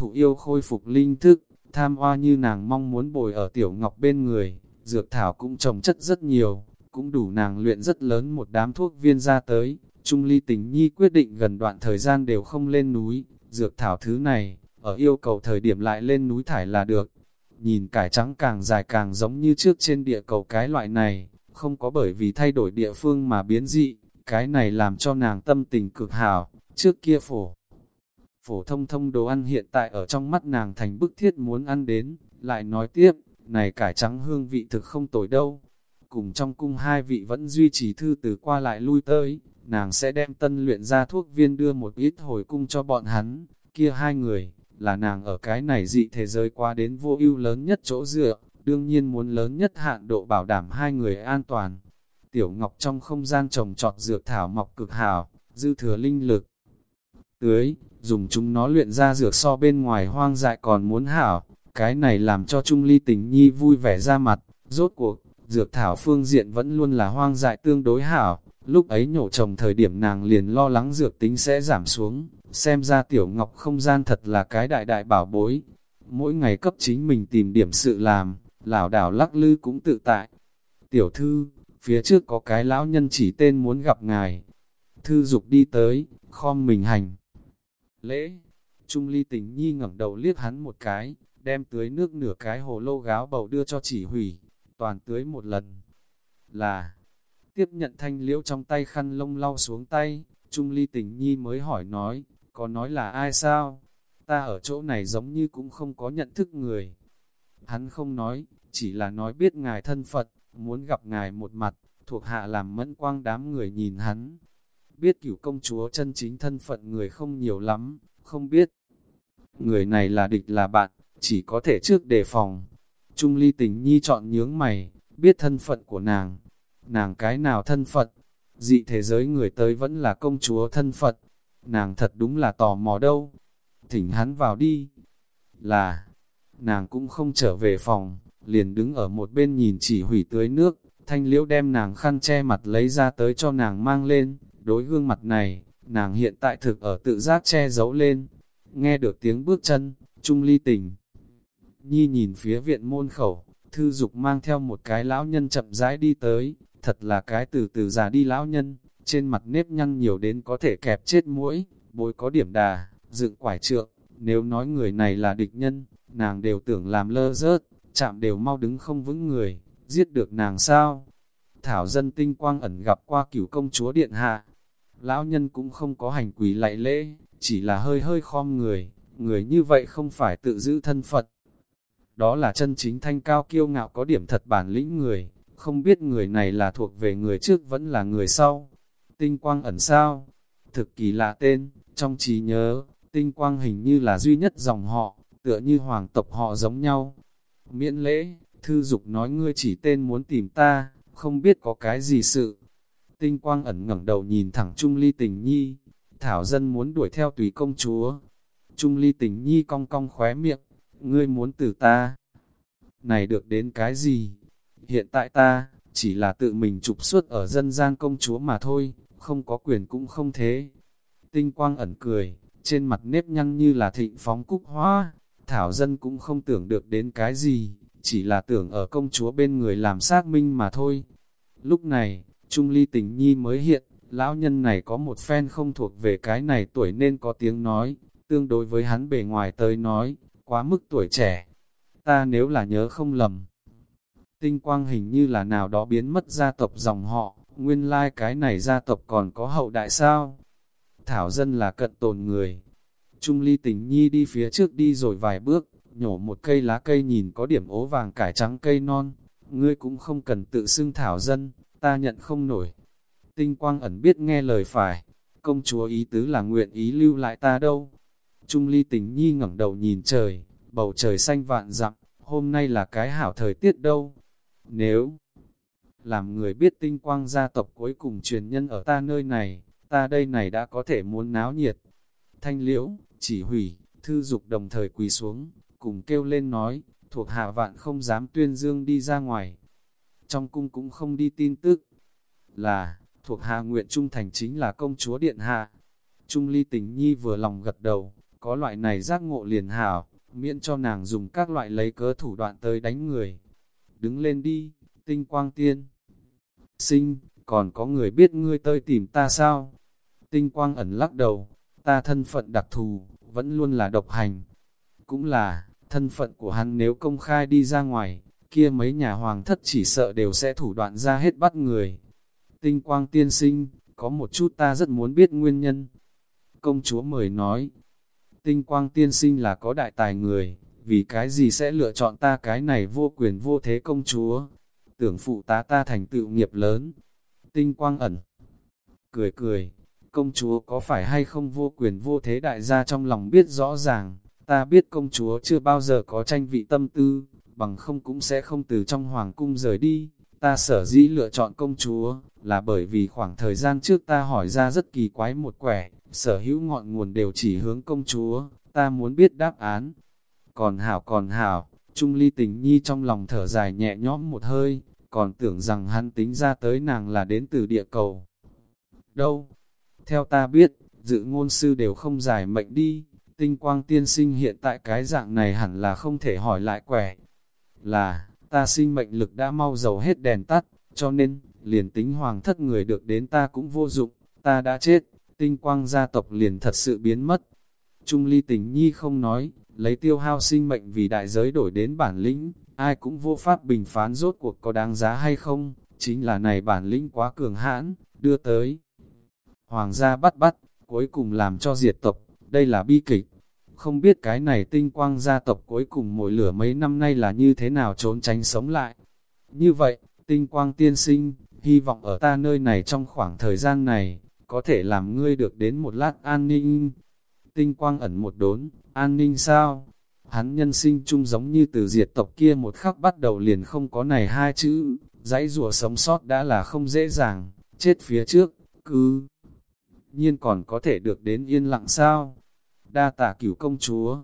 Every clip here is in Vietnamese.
thụ yêu khôi phục linh thức, tham hoa như nàng mong muốn bồi ở tiểu ngọc bên người, dược thảo cũng trồng chất rất nhiều, cũng đủ nàng luyện rất lớn một đám thuốc viên ra tới. Trung ly tình nhi quyết định gần đoạn thời gian đều không lên núi, dược thảo thứ này, ở yêu cầu thời điểm lại lên núi thải là được. Nhìn cải trắng càng dài càng giống như trước trên địa cầu cái loại này, không có bởi vì thay đổi địa phương mà biến dị, cái này làm cho nàng tâm tình cực hảo, trước kia phổ. Phổ thông thông đồ ăn hiện tại ở trong mắt nàng thành bức thiết muốn ăn đến, lại nói tiếp, này cải trắng hương vị thực không tồi đâu. Cùng trong cung hai vị vẫn duy trì thư từ qua lại lui tới, nàng sẽ đem tân luyện ra thuốc viên đưa một ít hồi cung cho bọn hắn, kia hai người, là nàng ở cái này dị thế giới qua đến vô ưu lớn nhất chỗ dựa, đương nhiên muốn lớn nhất hạn độ bảo đảm hai người an toàn. Tiểu Ngọc trong không gian trồng trọt dược thảo mọc cực hảo, dư thừa linh lực. Tưới, dùng chúng nó luyện ra dược so bên ngoài hoang dại còn muốn hảo, cái này làm cho Trung Ly tình nhi vui vẻ ra mặt, rốt cuộc, dược thảo phương diện vẫn luôn là hoang dại tương đối hảo, lúc ấy nhổ trồng thời điểm nàng liền lo lắng dược tính sẽ giảm xuống, xem ra tiểu ngọc không gian thật là cái đại đại bảo bối, mỗi ngày cấp chính mình tìm điểm sự làm, lảo đảo lắc lư cũng tự tại. Tiểu thư, phía trước có cái lão nhân chỉ tên muốn gặp ngài. Thư dục đi tới, khom mình hành. Lễ, Trung ly tình nhi ngẩng đầu liếc hắn một cái, đem tưới nước nửa cái hồ lô gáo bầu đưa cho chỉ hủy, toàn tưới một lần. Là, tiếp nhận thanh liễu trong tay khăn lông lau xuống tay, Trung ly tình nhi mới hỏi nói, có nói là ai sao? Ta ở chỗ này giống như cũng không có nhận thức người. Hắn không nói, chỉ là nói biết ngài thân Phật, muốn gặp ngài một mặt, thuộc hạ làm mẫn quang đám người nhìn hắn. Biết cửu công chúa chân chính thân phận người không nhiều lắm, không biết. Người này là địch là bạn, chỉ có thể trước đề phòng. Trung ly tình nhi chọn nhướng mày, biết thân phận của nàng. Nàng cái nào thân phận dị thế giới người tới vẫn là công chúa thân phận Nàng thật đúng là tò mò đâu. Thỉnh hắn vào đi. Là, nàng cũng không trở về phòng, liền đứng ở một bên nhìn chỉ hủy tưới nước, thanh liễu đem nàng khăn che mặt lấy ra tới cho nàng mang lên, đối gương mặt này, nàng hiện tại thực ở tự giác che giấu lên, nghe được tiếng bước chân, trung ly tình. Nhi nhìn phía viện môn khẩu, thư dục mang theo một cái lão nhân chậm rãi đi tới, thật là cái từ từ già đi lão nhân, trên mặt nếp nhăn nhiều đến có thể kẹp chết mũi, bối có điểm đà, dựng quải trượng, nếu nói người này là địch nhân, nàng đều tưởng làm lơ rớt, chạm đều mau đứng không vững người, giết được nàng sao? Thảo dân tinh quang ẩn gặp qua cửu công chúa điện hạ, lão nhân cũng không có hành quỷ lạy lễ, chỉ là hơi hơi khom người, người như vậy không phải tự giữ thân Phật. Đó là chân chính thanh cao kiêu ngạo có điểm thật bản lĩnh người, không biết người này là thuộc về người trước vẫn là người sau. Tinh quang ẩn sao? Thực kỳ lạ tên, trong trí nhớ, tinh quang hình như là duy nhất dòng họ, tựa như hoàng tộc họ giống nhau. Miễn lễ, thư dục nói ngươi chỉ tên muốn tìm ta, không biết có cái gì sự. Tinh quang ẩn ngẩng đầu nhìn thẳng Trung Ly Tình Nhi, Thảo dân muốn đuổi theo tùy công chúa. Trung Ly Tình Nhi cong cong khóe miệng, ngươi muốn từ ta. Này được đến cái gì? Hiện tại ta, chỉ là tự mình trục xuất ở dân gian công chúa mà thôi, không có quyền cũng không thế. Tinh quang ẩn cười, trên mặt nếp nhăn như là thịnh phóng cúc hoa, thảo dân cũng không tưởng được đến cái gì, chỉ là tưởng ở công chúa bên người làm xác minh mà thôi. Lúc này, Trung Ly tình nhi mới hiện, lão nhân này có một phen không thuộc về cái này tuổi nên có tiếng nói, tương đối với hắn bề ngoài tới nói, quá mức tuổi trẻ. Ta nếu là nhớ không lầm, tinh quang hình như là nào đó biến mất gia tộc dòng họ, nguyên lai like cái này gia tộc còn có hậu đại sao? Thảo dân là cận tồn người. Trung ly tình nhi đi phía trước đi rồi vài bước, nhổ một cây lá cây nhìn có điểm ố vàng cải trắng cây non. Ngươi cũng không cần tự xưng thảo dân, ta nhận không nổi. Tinh quang ẩn biết nghe lời phải, công chúa ý tứ là nguyện ý lưu lại ta đâu. Trung ly tình nhi ngẩng đầu nhìn trời, bầu trời xanh vạn dặm, hôm nay là cái hảo thời tiết đâu. Nếu làm người biết tinh quang gia tộc cuối cùng truyền nhân ở ta nơi này, ta đây này đã có thể muốn náo nhiệt. Thanh liễu, chỉ hủy, thư dục đồng thời quỳ xuống, cùng kêu lên nói, thuộc hạ vạn không dám tuyên dương đi ra ngoài. Trong cung cũng không đi tin tức, là, thuộc hạ nguyện trung thành chính là công chúa điện hạ. Trung ly tình nhi vừa lòng gật đầu, có loại này giác ngộ liền hảo, miễn cho nàng dùng các loại lấy cớ thủ đoạn tới đánh người. Đứng lên đi, tinh quang tiên. Sinh, còn có người biết ngươi tới tìm ta sao? Tinh quang ẩn lắc đầu, ta thân phận đặc thù, vẫn luôn là độc hành. Cũng là, thân phận của hắn nếu công khai đi ra ngoài, kia mấy nhà hoàng thất chỉ sợ đều sẽ thủ đoạn ra hết bắt người. Tinh quang tiên sinh, có một chút ta rất muốn biết nguyên nhân. Công chúa mời nói, tinh quang tiên sinh là có đại tài người, vì cái gì sẽ lựa chọn ta cái này vô quyền vô thế công chúa, tưởng phụ tá ta thành tựu nghiệp lớn. Tinh quang ẩn, cười cười, công chúa có phải hay không vô quyền vô thế đại gia trong lòng biết rõ ràng, ta biết công chúa chưa bao giờ có tranh vị tâm tư, bằng không cũng sẽ không từ trong hoàng cung rời đi. Ta sở dĩ lựa chọn công chúa, là bởi vì khoảng thời gian trước ta hỏi ra rất kỳ quái một quẻ, sở hữu ngọn nguồn đều chỉ hướng công chúa, ta muốn biết đáp án. Còn hảo còn hảo, Trung Ly tình nhi trong lòng thở dài nhẹ nhõm một hơi, còn tưởng rằng hắn tính ra tới nàng là đến từ địa cầu. Đâu? Theo ta biết, dự ngôn sư đều không giải mệnh đi, tinh quang tiên sinh hiện tại cái dạng này hẳn là không thể hỏi lại quẻ. Là, ta sinh mệnh lực đã mau dầu hết đèn tắt, cho nên, liền tính hoàng thất người được đến ta cũng vô dụng, ta đã chết, tinh quang gia tộc liền thật sự biến mất. Trung ly tình nhi không nói, lấy tiêu hao sinh mệnh vì đại giới đổi đến bản lĩnh, ai cũng vô pháp bình phán rốt cuộc có đáng giá hay không, chính là này bản lĩnh quá cường hãn, đưa tới. Hoàng gia bắt bắt, cuối cùng làm cho diệt tộc, đây là bi kịch. Không biết cái này tinh quang gia tộc cuối cùng mồi lửa mấy năm nay là như thế nào trốn tránh sống lại. Như vậy, tinh quang tiên sinh, hy vọng ở ta nơi này trong khoảng thời gian này, có thể làm ngươi được đến một lát an ninh. Tinh quang ẩn một đốn, an ninh sao? Hắn nhân sinh chung giống như từ diệt tộc kia một khắc bắt đầu liền không có này hai chữ, dãy rùa sống sót đã là không dễ dàng, chết phía trước, cứ nhiên còn có thể được đến yên lặng sao? Đa tả cửu công chúa.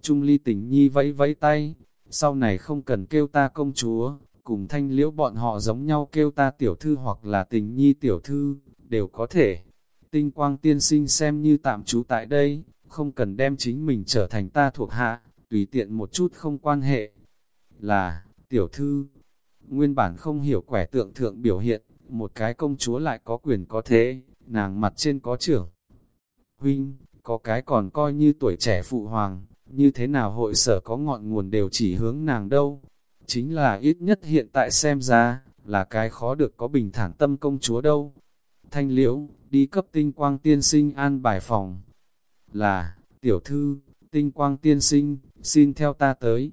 Trung ly tình nhi vẫy vẫy tay, sau này không cần kêu ta công chúa, cùng thanh liễu bọn họ giống nhau kêu ta tiểu thư hoặc là tình nhi tiểu thư, đều có thể. Tinh quang tiên sinh xem như tạm trú tại đây, không cần đem chính mình trở thành ta thuộc hạ, tùy tiện một chút không quan hệ. Là, tiểu thư, nguyên bản không hiểu quẻ tượng thượng biểu hiện, một cái công chúa lại có quyền có thế, nàng mặt trên có trưởng. Huynh, có cái còn coi như tuổi trẻ phụ hoàng, như thế nào hội sở có ngọn nguồn đều chỉ hướng nàng đâu. Chính là ít nhất hiện tại xem ra, là cái khó được có bình thản tâm công chúa đâu. Thanh liễu, đi cấp tinh quang tiên sinh an bài phòng. Là, tiểu thư, tinh quang tiên sinh, xin theo ta tới.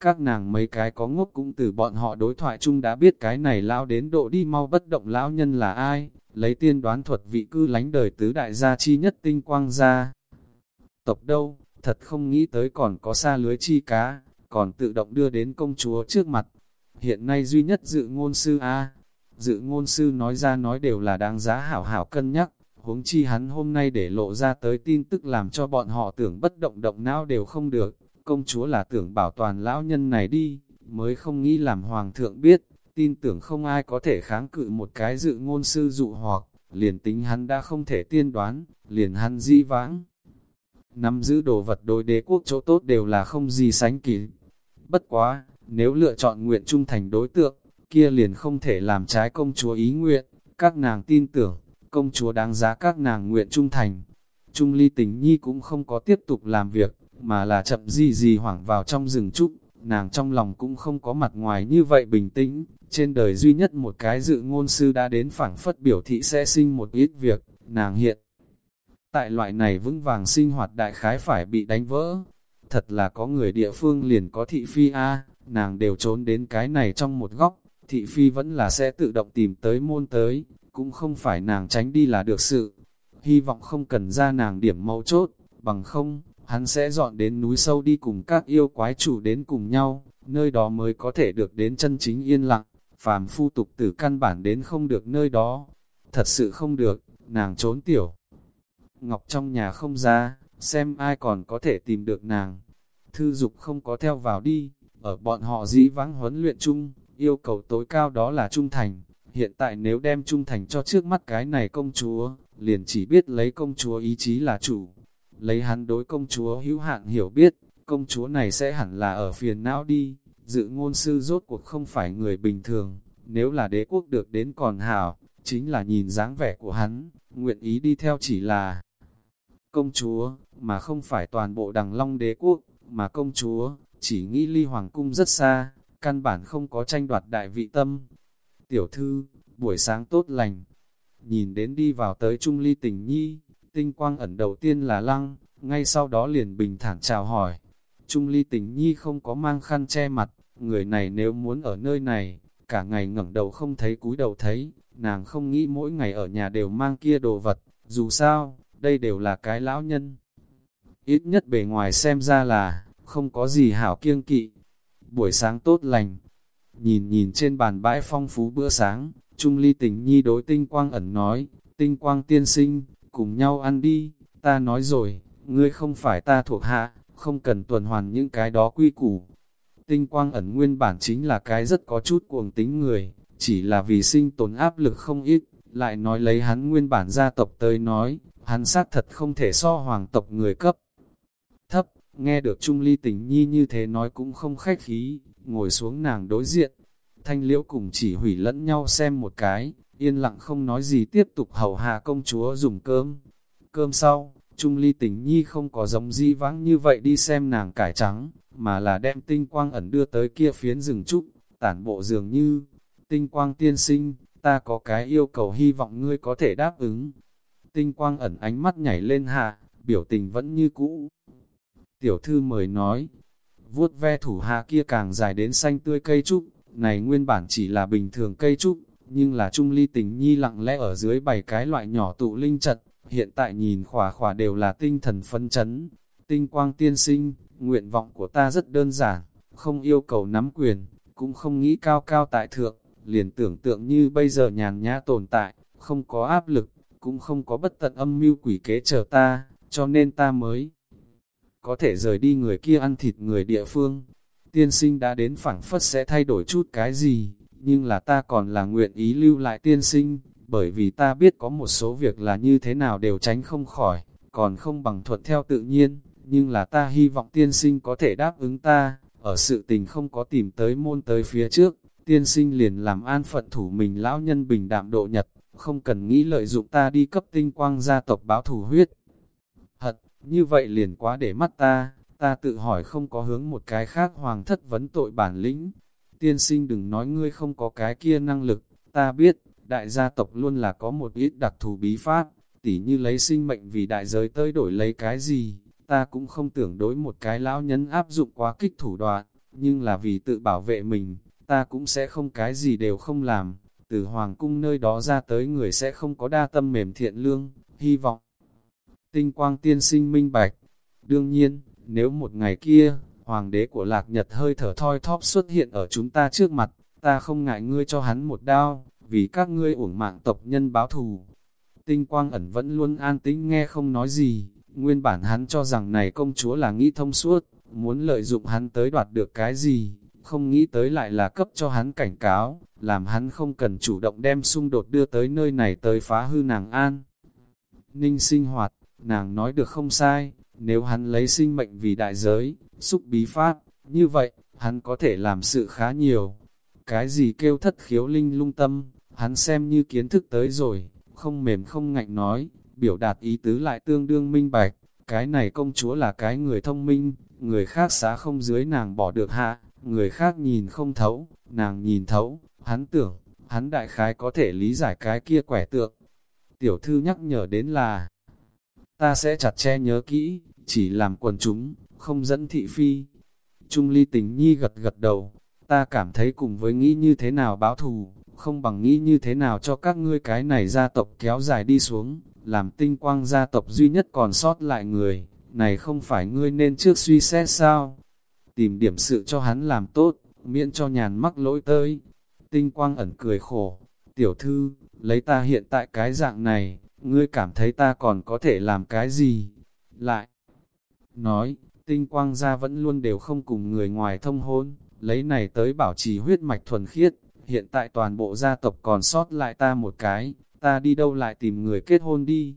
Các nàng mấy cái có ngốc cũng từ bọn họ đối thoại chung đã biết cái này lao đến độ đi mau bất động lão nhân là ai, lấy tiên đoán thuật vị cư lánh đời tứ đại gia chi nhất tinh quang gia. Tộc đâu, thật không nghĩ tới còn có xa lưới chi cá, còn tự động đưa đến công chúa trước mặt. Hiện nay duy nhất dự ngôn sư A, dự ngôn sư nói ra nói đều là đáng giá hảo hảo cân nhắc, huống chi hắn hôm nay để lộ ra tới tin tức làm cho bọn họ tưởng bất động động não đều không được, công chúa là tưởng bảo toàn lão nhân này đi, mới không nghĩ làm hoàng thượng biết, tin tưởng không ai có thể kháng cự một cái dự ngôn sư dụ hoặc, liền tính hắn đã không thể tiên đoán, liền hắn dĩ vãng. Nắm giữ đồ vật đối đế quốc chỗ tốt đều là không gì sánh kịp. Bất quá, nếu lựa chọn nguyện trung thành đối tượng, kia liền không thể làm trái công chúa ý nguyện, các nàng tin tưởng, công chúa đáng giá các nàng nguyện trung thành. Trung ly tình nhi cũng không có tiếp tục làm việc, mà là chậm gì gì hoảng vào trong rừng trúc, nàng trong lòng cũng không có mặt ngoài như vậy bình tĩnh, trên đời duy nhất một cái dự ngôn sư đã đến phảng phất biểu thị sẽ sinh một ít việc, nàng hiện. Tại loại này vững vàng sinh hoạt đại khái phải bị đánh vỡ, thật là có người địa phương liền có thị phi A, nàng đều trốn đến cái này trong một góc, thị phi vẫn là sẽ tự động tìm tới môn tới, cũng không phải nàng tránh đi là được sự. Hy vọng không cần ra nàng điểm mấu chốt, bằng không, hắn sẽ dọn đến núi sâu đi cùng các yêu quái chủ đến cùng nhau, nơi đó mới có thể được đến chân chính yên lặng, phàm phu tục tử căn bản đến không được nơi đó. Thật sự không được, nàng trốn tiểu. Ngọc trong nhà không ra, xem ai còn có thể tìm được nàng. Thư dục không có theo vào đi, ở bọn họ dĩ vãng huấn luyện chung, yêu cầu tối cao đó là trung thành. Hiện tại nếu đem trung thành cho trước mắt cái này công chúa, liền chỉ biết lấy công chúa ý chí là chủ lấy hắn đối công chúa hữu hạn hiểu biết, công chúa này sẽ hẳn là ở phiền não đi, dự ngôn sư rốt cuộc không phải người bình thường, nếu là đế quốc được đến còn hảo, chính là nhìn dáng vẻ của hắn, nguyện ý đi theo chỉ là công chúa, mà không phải toàn bộ đằng long đế quốc, mà công chúa, chỉ nghĩ ly hoàng cung rất xa, căn bản không có tranh đoạt đại vị tâm. Tiểu thư, buổi sáng tốt lành, nhìn đến đi vào tới trung ly tình nhi, tinh quang ẩn đầu tiên là lăng, ngay sau đó liền bình thản chào hỏi. Trung ly tình nhi không có mang khăn che mặt, người này nếu muốn ở nơi này, cả ngày ngẩng đầu không thấy cúi đầu thấy, nàng không nghĩ mỗi ngày ở nhà đều mang kia đồ vật, dù sao, đây đều là cái lão nhân. Ít nhất bề ngoài xem ra là, không có gì hảo kiêng kỵ. Buổi sáng tốt lành, nhìn nhìn trên bàn bãi phong phú bữa sáng, Trung ly tình nhi đối tinh quang ẩn nói, tinh quang tiên sinh, cùng nhau ăn đi, ta nói rồi, ngươi không phải ta thuộc hạ, không cần tuần hoàn những cái đó quy củ. Tinh quang ẩn nguyên bản chính là cái rất có chút cuồng tính người, chỉ là vì sinh tồn áp lực không ít, lại nói lấy hắn nguyên bản gia tộc tới nói, hắn xác thật không thể so hoàng tộc người cấp. Thấp, nghe được Trung Ly tình nhi như thế nói cũng không khách khí, ngồi xuống nàng đối diện. Thanh liễu cùng chỉ hủy lẫn nhau xem một cái, yên lặng không nói gì tiếp tục hầu hạ công chúa dùng cơm. Cơm sau, Trung Ly tình nhi không có giống di vãng như vậy đi xem nàng cải trắng, mà là đem tinh quang ẩn đưa tới kia phiến rừng trúc, tản bộ dường như, tinh quang tiên sinh, ta có cái yêu cầu hy vọng ngươi có thể đáp ứng. Tinh quang ẩn ánh mắt nhảy lên hạ, biểu tình vẫn như cũ. Tiểu thư mời nói, vuốt ve thủ hạ kia càng dài đến xanh tươi cây trúc, này nguyên bản chỉ là bình thường cây trúc, nhưng là trung ly tình nhi lặng lẽ ở dưới bảy cái loại nhỏ tụ linh trận, hiện tại nhìn khỏa khỏa đều là tinh thần phân chấn. Tinh quang tiên sinh, nguyện vọng của ta rất đơn giản, không yêu cầu nắm quyền, cũng không nghĩ cao cao tại thượng, liền tưởng tượng như bây giờ nhàn nhã tồn tại, không có áp lực, cũng không có bất tận âm mưu quỷ kế chờ ta, cho nên ta mới có thể rời đi người kia ăn thịt người địa phương. Tiên sinh đã đến phẳng phất sẽ thay đổi chút cái gì, nhưng là ta còn là nguyện ý lưu lại tiên sinh, bởi vì ta biết có một số việc là như thế nào đều tránh không khỏi, còn không bằng thuận theo tự nhiên, nhưng là ta hy vọng tiên sinh có thể đáp ứng ta, ở sự tình không có tìm tới môn tới phía trước, tiên sinh liền làm an phận thủ mình lão nhân bình đạm độ nhật, không cần nghĩ lợi dụng ta đi cấp tinh quang gia tộc báo thủ huyết. Hật, như vậy liền quá để mắt ta, ta tự hỏi không có hướng một cái khác hoàng thất vấn tội bản lĩnh. Tiên sinh đừng nói ngươi không có cái kia năng lực, ta biết, đại gia tộc luôn là có một ít đặc thù bí pháp, tỉ như lấy sinh mệnh vì đại giới tới đổi lấy cái gì, ta cũng không tưởng đối một cái lão nhân áp dụng quá kích thủ đoạn, nhưng là vì tự bảo vệ mình, ta cũng sẽ không cái gì đều không làm, từ hoàng cung nơi đó ra tới người sẽ không có đa tâm mềm thiện lương, hy vọng. Tinh quang tiên sinh minh bạch, đương nhiên, nếu một ngày kia, hoàng đế của lạc nhật hơi thở thoi thóp xuất hiện ở chúng ta trước mặt, ta không ngại ngươi cho hắn một đao, vì các ngươi uổng mạng tộc nhân báo thù. Tinh quang ẩn vẫn luôn an tĩnh nghe không nói gì, nguyên bản hắn cho rằng này công chúa là nghĩ thông suốt, muốn lợi dụng hắn tới đoạt được cái gì, không nghĩ tới lại là cấp cho hắn cảnh cáo, làm hắn không cần chủ động đem xung đột đưa tới nơi này tới phá hư nàng an. Ninh sinh hoạt, nàng nói được không sai, nếu hắn lấy sinh mệnh vì đại giới, xúc bí pháp, như vậy, hắn có thể làm sự khá nhiều. Cái gì kêu thất khiếu linh lung tâm, hắn xem như kiến thức tới rồi, không mềm không ngạnh nói, biểu đạt ý tứ lại tương đương minh bạch, cái này công chúa là cái người thông minh, người khác xá không dưới nàng bỏ được hạ, người khác nhìn không thấu, nàng nhìn thấu, hắn tưởng, hắn đại khái có thể lý giải cái kia quẻ tượng. Tiểu thư nhắc nhở đến là, ta sẽ chặt che nhớ kỹ, chỉ làm quần chúng, không dẫn thị phi. Trung ly tình nhi gật gật đầu, ta cảm thấy cùng với nghĩ như thế nào báo thù, không bằng nghĩ như thế nào cho các ngươi cái này gia tộc kéo dài đi xuống, làm tinh quang gia tộc duy nhất còn sót lại người, này không phải ngươi nên trước suy xét sao? Tìm điểm sự cho hắn làm tốt, miễn cho nhàn mắc lỗi tới. Tinh quang ẩn cười khổ, tiểu thư, lấy ta hiện tại cái dạng này, ngươi cảm thấy ta còn có thể làm cái gì? Lại, nói, tinh quang gia vẫn luôn đều không cùng người ngoài thông hôn, lấy này tới bảo trì huyết mạch thuần khiết, hiện tại toàn bộ gia tộc còn sót lại ta một cái, ta đi đâu lại tìm người kết hôn đi.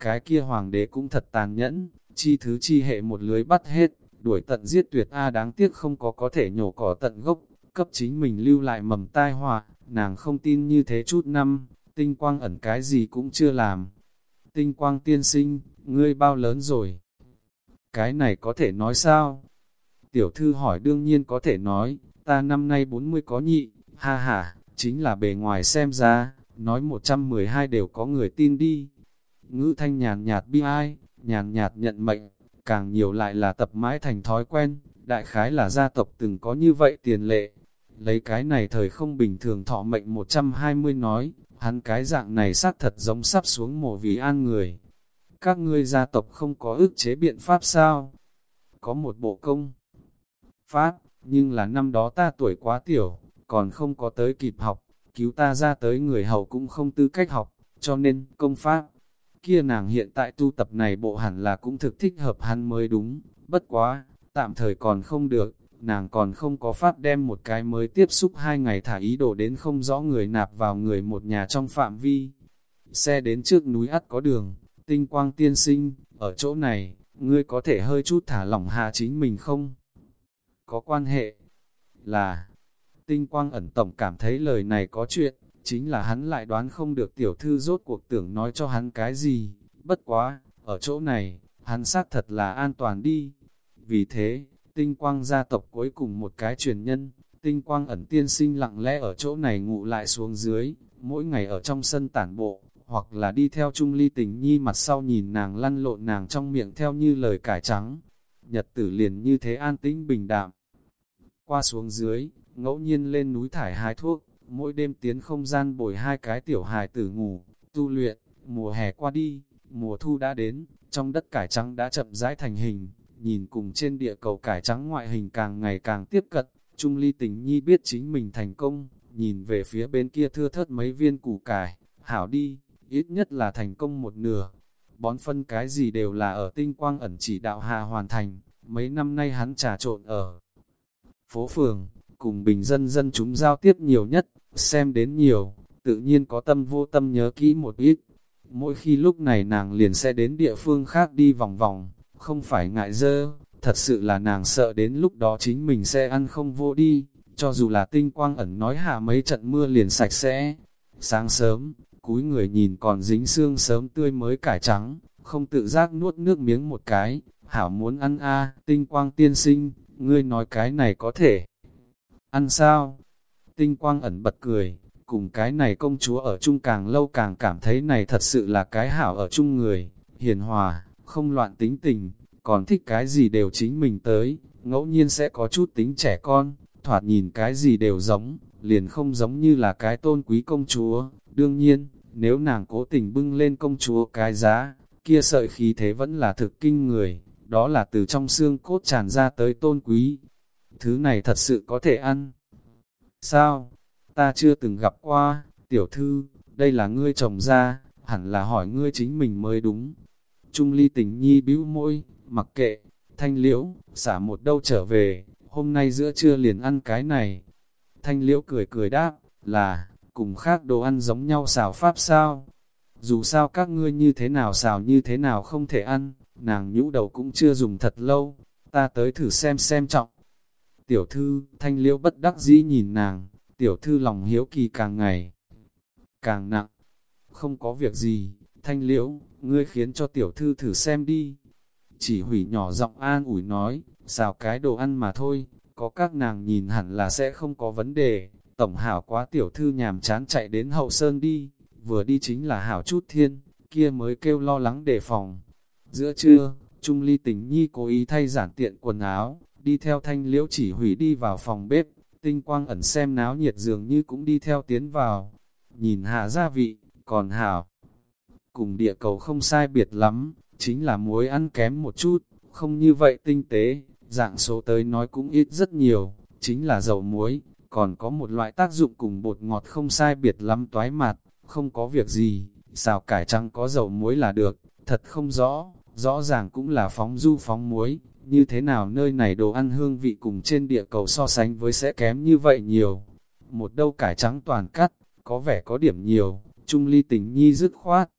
Cái kia hoàng đế cũng thật tàn nhẫn, chi thứ chi hệ một lưới bắt hết, đuổi tận giết tuyệt A đáng tiếc không có có thể nhổ cỏ tận gốc, cấp chính mình lưu lại mầm tai họa, nàng không tin như thế chút năm, tinh quang ẩn cái gì cũng chưa làm. Tinh quang tiên sinh, ngươi bao lớn rồi? Cái này có thể nói sao? Tiểu thư hỏi đương nhiên có thể nói, ta năm nay 40 có nhị, ha ha, chính là bề ngoài xem ra, nói 112 đều có người tin đi. Ngữ thanh nhàn nhạt bi ai, nhàn nhạt nhận mệnh, càng nhiều lại là tập mãi thành thói quen, đại khái là gia tộc từng có như vậy tiền lệ. Lấy cái này thời không bình thường thọ mệnh 120 nói, hắn cái dạng này xác thật giống sắp xuống mổ vì an người. Các ngươi gia tộc không có ức chế biện pháp sao? Có một bộ công pháp, nhưng là năm đó ta tuổi quá tiểu, còn không có tới kịp học, cứu ta ra tới người hầu cũng không tư cách học, cho nên công pháp kia nàng hiện tại tu tập này bộ hẳn là cũng thực thích hợp hắn mới đúng, bất quá, tạm thời còn không được, nàng còn không có pháp đem một cái mới tiếp xúc hai ngày thả ý đồ đến không rõ người nạp vào người một nhà trong phạm vi. Xe đến trước núi ắt có đường, tinh quang tiên sinh, ở chỗ này, ngươi có thể hơi chút thả lỏng hạ chính mình không? Có quan hệ là, tinh quang ẩn tổng cảm thấy lời này có chuyện, chính là hắn lại đoán không được tiểu thư rốt cuộc tưởng nói cho hắn cái gì, bất quá, ở chỗ này, hắn xác thật là an toàn đi. Vì thế, tinh quang gia tộc cuối cùng một cái truyền nhân, tinh quang ẩn tiên sinh lặng lẽ ở chỗ này ngủ lại xuống dưới, mỗi ngày ở trong sân tản bộ, hoặc là đi theo trung ly tình nhi mặt sau nhìn nàng lăn lộn nàng trong miệng theo như lời cải trắng. Nhật tử liền như thế an tĩnh bình đạm. Qua xuống dưới, ngẫu nhiên lên núi thải hai thuốc, mỗi đêm tiến không gian bồi hai cái tiểu hài tử ngủ, tu luyện, mùa hè qua đi, mùa thu đã đến, trong đất cải trắng đã chậm rãi thành hình, nhìn cùng trên địa cầu cải trắng ngoại hình càng ngày càng tiếp cận, Trung Ly tình nhi biết chính mình thành công, nhìn về phía bên kia thưa thớt mấy viên củ cải, hảo đi, ít nhất là thành công một nửa. Bón phân cái gì đều là ở tinh quang ẩn chỉ đạo hạ hoàn thành, mấy năm nay hắn trà trộn ở phố phường, cùng bình dân dân chúng giao tiếp nhiều nhất, xem đến nhiều, tự nhiên có tâm vô tâm nhớ kỹ một ít. Mỗi khi lúc này nàng liền sẽ đến địa phương khác đi vòng vòng, không phải ngại dơ, thật sự là nàng sợ đến lúc đó chính mình sẽ ăn không vô đi, cho dù là tinh quang ẩn nói hạ mấy trận mưa liền sạch sẽ. Sáng sớm, cúi người nhìn còn dính xương sớm tươi mới cải trắng, không tự giác nuốt nước miếng một cái, hảo muốn ăn a tinh quang tiên sinh, ngươi nói cái này có thể. Ăn sao? Tinh quang ẩn bật cười, cùng cái này công chúa ở chung càng lâu càng cảm thấy này thật sự là cái hảo ở chung người, hiền hòa, không loạn tính tình, còn thích cái gì đều chính mình tới, ngẫu nhiên sẽ có chút tính trẻ con, thoạt nhìn cái gì đều giống, liền không giống như là cái tôn quý công chúa. Đương nhiên, nếu nàng cố tình bưng lên công chúa cái giá, kia sợi khí thế vẫn là thực kinh người, đó là từ trong xương cốt tràn ra tới tôn quý. Thứ này thật sự có thể ăn. Sao? Ta chưa từng gặp qua, tiểu thư, đây là ngươi chồng ra, hẳn là hỏi ngươi chính mình mới đúng. Trung ly tình nhi bĩu môi, mặc kệ, thanh liễu, xả một đâu trở về, hôm nay giữa trưa liền ăn cái này. Thanh liễu cười cười đáp, là, cùng khác đồ ăn giống nhau xào pháp sao? Dù sao các ngươi như thế nào xào như thế nào không thể ăn, nàng nhũ đầu cũng chưa dùng thật lâu, ta tới thử xem xem trọng. Tiểu thư, thanh liễu bất đắc dĩ nhìn nàng, tiểu thư lòng hiếu kỳ càng ngày, càng nặng. Không có việc gì, thanh liễu, ngươi khiến cho tiểu thư thử xem đi. Chỉ hủy nhỏ giọng an ủi nói, xào cái đồ ăn mà thôi, có các nàng nhìn hẳn là sẽ không có vấn đề. Tổng hảo quá tiểu thư nhàm chán chạy đến hậu sơn đi, vừa đi chính là hảo chút thiên, kia mới kêu lo lắng đề phòng. Giữa trưa, Trung Ly tình nhi cố ý thay giản tiện quần áo, đi theo thanh liễu chỉ hủy đi vào phòng bếp, tinh quang ẩn xem náo nhiệt dường như cũng đi theo tiến vào. Nhìn hạ gia vị, còn hảo. Cùng địa cầu không sai biệt lắm, chính là muối ăn kém một chút, không như vậy tinh tế, dạng số tới nói cũng ít rất nhiều, chính là dầu muối, còn có một loại tác dụng cùng bột ngọt không sai biệt lắm toái mặt, không có việc gì, xào cải trắng có dầu muối là được, thật không rõ, rõ ràng cũng là phóng du phóng muối, như thế nào nơi này đồ ăn hương vị cùng trên địa cầu so sánh với sẽ kém như vậy nhiều. Một đâu cải trắng toàn cắt, có vẻ có điểm nhiều, trung ly tình nhi dứt khoát.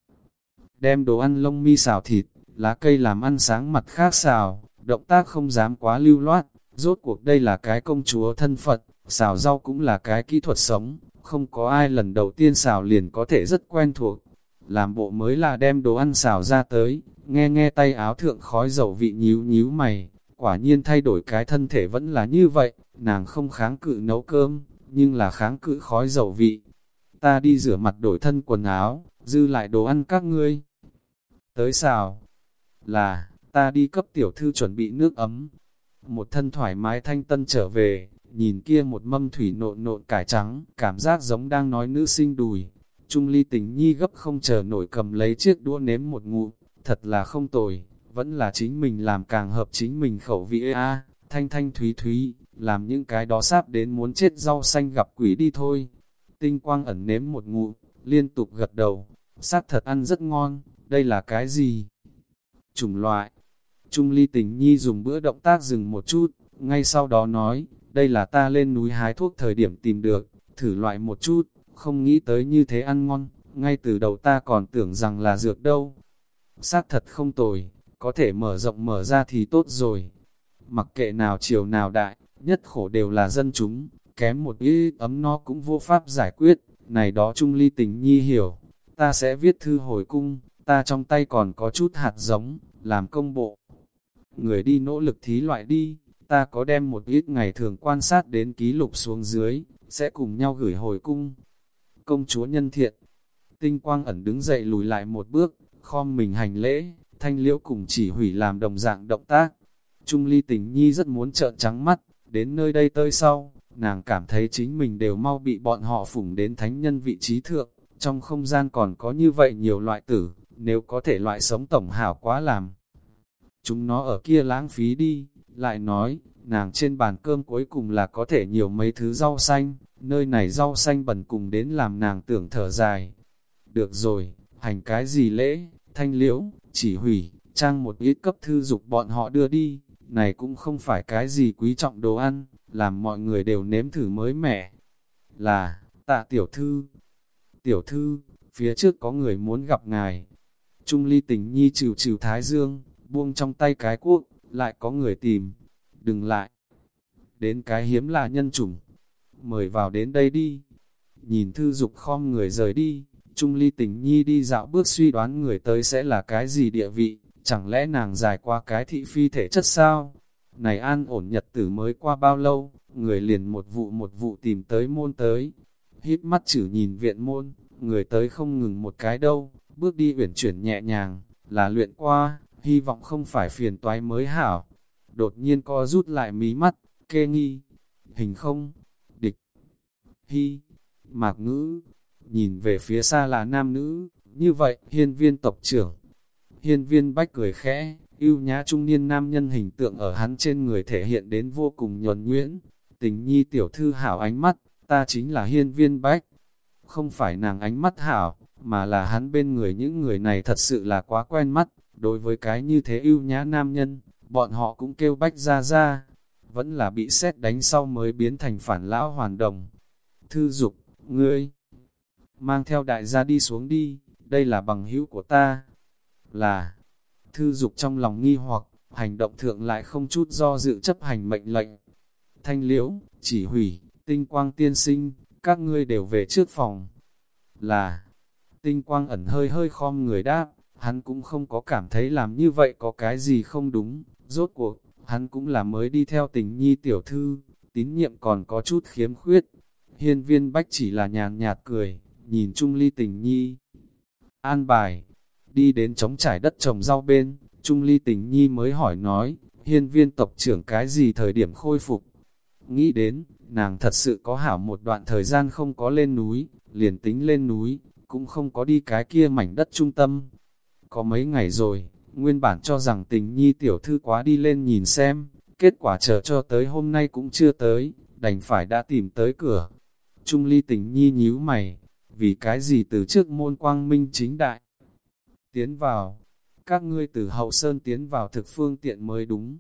Đem đồ ăn lông mi xào thịt, lá cây làm ăn sáng mặt khác xào, động tác không dám quá lưu loát, rốt cuộc đây là cái công chúa thân Phật, xào rau cũng là cái kỹ thuật sống, không có ai lần đầu tiên xào liền có thể rất quen thuộc. Làm bộ mới là đem đồ ăn xào ra tới, nghe nghe tay áo thượng khói dầu vị nhíu nhíu mày, quả nhiên thay đổi cái thân thể vẫn là như vậy, nàng không kháng cự nấu cơm, nhưng là kháng cự khói dầu vị. Ta đi rửa mặt đổi thân quần áo, dư lại đồ ăn các ngươi. Tới xào, là, ta đi cấp tiểu thư chuẩn bị nước ấm. Một thân thoải mái thanh tân trở về, nhìn kia một mâm thủy nộn nộn cải trắng, cảm giác giống đang nói nữ sinh đùi. Trung ly tình nhi gấp không chờ nổi cầm lấy chiếc đũa nếm một ngụm thật là không tồi, vẫn là chính mình làm càng hợp chính mình khẩu vị a thanh thanh thúy thúy, làm những cái đó sáp đến muốn chết rau xanh gặp quỷ đi thôi. Tinh quang ẩn nếm một ngụm liên tục gật đầu, xác thật ăn rất ngon, đây là cái gì? Chủng loại. Trung ly tình nhi dùng bữa động tác dừng một chút, ngay sau đó nói, đây là ta lên núi hái thuốc thời điểm tìm được, thử loại một chút, không nghĩ tới như thế ăn ngon, ngay từ đầu ta còn tưởng rằng là dược đâu. Xác thật không tồi, có thể mở rộng mở ra thì tốt rồi. Mặc kệ nào chiều nào đại, nhất khổ đều là dân chúng, kém một ít ấm no cũng vô pháp giải quyết, này đó Trung Ly tình nhi hiểu. Ta sẽ viết thư hồi cung, ta trong tay còn có chút hạt giống, làm công bộ. Người đi nỗ lực thí loại đi, ta có đem một ít ngày thường quan sát đến ký lục xuống dưới, sẽ cùng nhau gửi hồi cung. Công chúa nhân thiện, tinh quang ẩn đứng dậy lùi lại một bước, khom mình hành lễ, thanh liễu cùng chỉ hủy làm đồng dạng động tác. Trung ly tình nhi rất muốn trợn trắng mắt, đến nơi đây tơi sau, nàng cảm thấy chính mình đều mau bị bọn họ phủng đến thánh nhân vị trí thượng, trong không gian còn có như vậy nhiều loại tử, nếu có thể loại sống tổng hảo quá làm. Chúng nó ở kia lãng phí đi, lại nói, nàng trên bàn cơm cuối cùng là có thể nhiều mấy thứ rau xanh, nơi này rau xanh bẩn cùng đến làm nàng tưởng thở dài. Được rồi, hành cái gì lễ, thanh liễu, chỉ hủy, trang một ít cấp thư dục bọn họ đưa đi, này cũng không phải cái gì quý trọng đồ ăn, làm mọi người đều nếm thử mới mẻ. Là, tạ tiểu thư, tiểu thư, phía trước có người muốn gặp ngài. Trung ly tình nhi trừ trừ thái dương, buông trong tay cái cuốc, lại có người tìm, đừng lại. Đến cái hiếm là nhân chủng, mời vào đến đây đi. Nhìn thư dục khom người rời đi, Trung ly tình nhi đi dạo bước suy đoán người tới sẽ là cái gì địa vị, chẳng lẽ nàng dài qua cái thị phi thể chất sao? Này an ổn nhật tử mới qua bao lâu, người liền một vụ một vụ tìm tới môn tới. Hít mắt chử nhìn viện môn, người tới không ngừng một cái đâu, bước đi uyển chuyển nhẹ nhàng, là luyện qua, hy vọng không phải phiền toái mới hảo. Đột nhiên co rút lại mí mắt, kê nghi, hình không, địch, hy, mạc ngữ, nhìn về phía xa là nam nữ, như vậy, hiên viên tộc trưởng. Hiên viên bách cười khẽ, yêu nhã trung niên nam nhân hình tượng ở hắn trên người thể hiện đến vô cùng nhuần nhuyễn. Tình nhi tiểu thư hảo ánh mắt, ta chính là hiên viên bách. Không phải nàng ánh mắt hảo, mà là hắn bên người những người này thật sự là quá quen mắt. Đối với cái như thế yêu nhã nam nhân, bọn họ cũng kêu bách ra ra. Vẫn là bị xét đánh sau mới biến thành phản lão hoàn đồng. Thư dục, ngươi, mang theo đại gia đi xuống đi, đây là bằng hữu của ta. Là, thư dục trong lòng nghi hoặc, hành động thượng lại không chút do dự chấp hành mệnh lệnh. Thanh liễu, chỉ hủy, tinh quang tiên sinh, các ngươi đều về trước phòng. Là, tinh quang ẩn hơi hơi khom người đáp, hắn cũng không có cảm thấy làm như vậy có cái gì không đúng, rốt cuộc, hắn cũng là mới đi theo tình nhi tiểu thư, tín nhiệm còn có chút khiếm khuyết. Hiên viên bách chỉ là nhàn nhạt cười, nhìn Trung Ly tình nhi. An bài, đi đến chống trải đất trồng rau bên, Trung Ly tình nhi mới hỏi nói, hiên viên tộc trưởng cái gì thời điểm khôi phục. Nghĩ đến, nàng thật sự có hảo một đoạn thời gian không có lên núi, liền tính lên núi, cũng không có đi cái kia mảnh đất trung tâm. Có mấy ngày rồi, nguyên bản cho rằng tình nhi tiểu thư quá đi lên nhìn xem, kết quả chờ cho tới hôm nay cũng chưa tới, đành phải đã tìm tới cửa. Trung ly tình nhi nhíu mày, vì cái gì từ trước môn quang minh chính đại. Tiến vào, các ngươi từ hậu sơn tiến vào thực phương tiện mới đúng.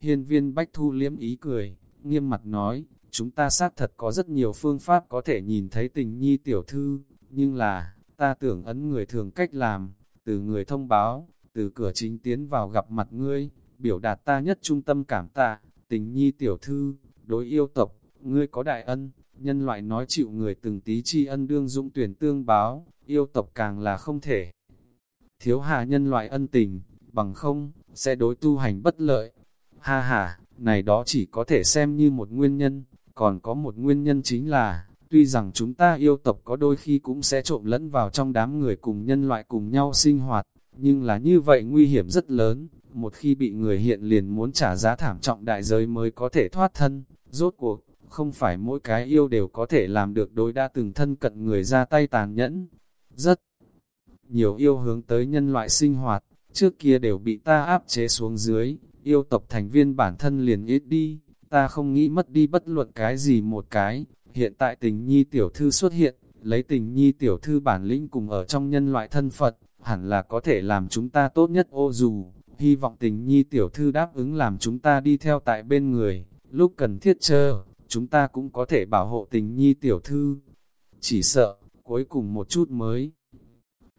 Hiên viên Bách Thu liếm ý cười, nghiêm mặt nói, chúng ta xác thật có rất nhiều phương pháp có thể nhìn thấy tình nhi tiểu thư, nhưng là, ta tưởng ấn người thường cách làm, từ người thông báo, từ cửa chính tiến vào gặp mặt ngươi, biểu đạt ta nhất trung tâm cảm tạ, tình nhi tiểu thư, đối yêu tộc, ngươi có đại ân, nhân loại nói chịu người từng tí tri ân đương dũng tuyển tương báo, yêu tộc càng là không thể. Thiếu hạ nhân loại ân tình, bằng không, sẽ đối tu hành bất lợi. Ha ha, này đó chỉ có thể xem như một nguyên nhân, còn có một nguyên nhân chính là, tuy rằng chúng ta yêu tộc có đôi khi cũng sẽ trộm lẫn vào trong đám người cùng nhân loại cùng nhau sinh hoạt, nhưng là như vậy nguy hiểm rất lớn, một khi bị người hiện liền muốn trả giá thảm trọng đại giới mới có thể thoát thân, rốt cuộc, không phải mỗi cái yêu đều có thể làm được đối đa từng thân cận người ra tay tàn nhẫn. Rất nhiều yêu hướng tới nhân loại sinh hoạt, trước kia đều bị ta áp chế xuống dưới, yêu tộc thành viên bản thân liền ít đi, ta không nghĩ mất đi bất luận cái gì một cái, hiện tại tình nhi tiểu thư xuất hiện, lấy tình nhi tiểu thư bản lĩnh cùng ở trong nhân loại thân Phật, hẳn là có thể làm chúng ta tốt nhất ô dù, hy vọng tình nhi tiểu thư đáp ứng làm chúng ta đi theo tại bên người, lúc cần thiết chờ, chúng ta cũng có thể bảo hộ tình nhi tiểu thư. Chỉ sợ, cuối cùng một chút mới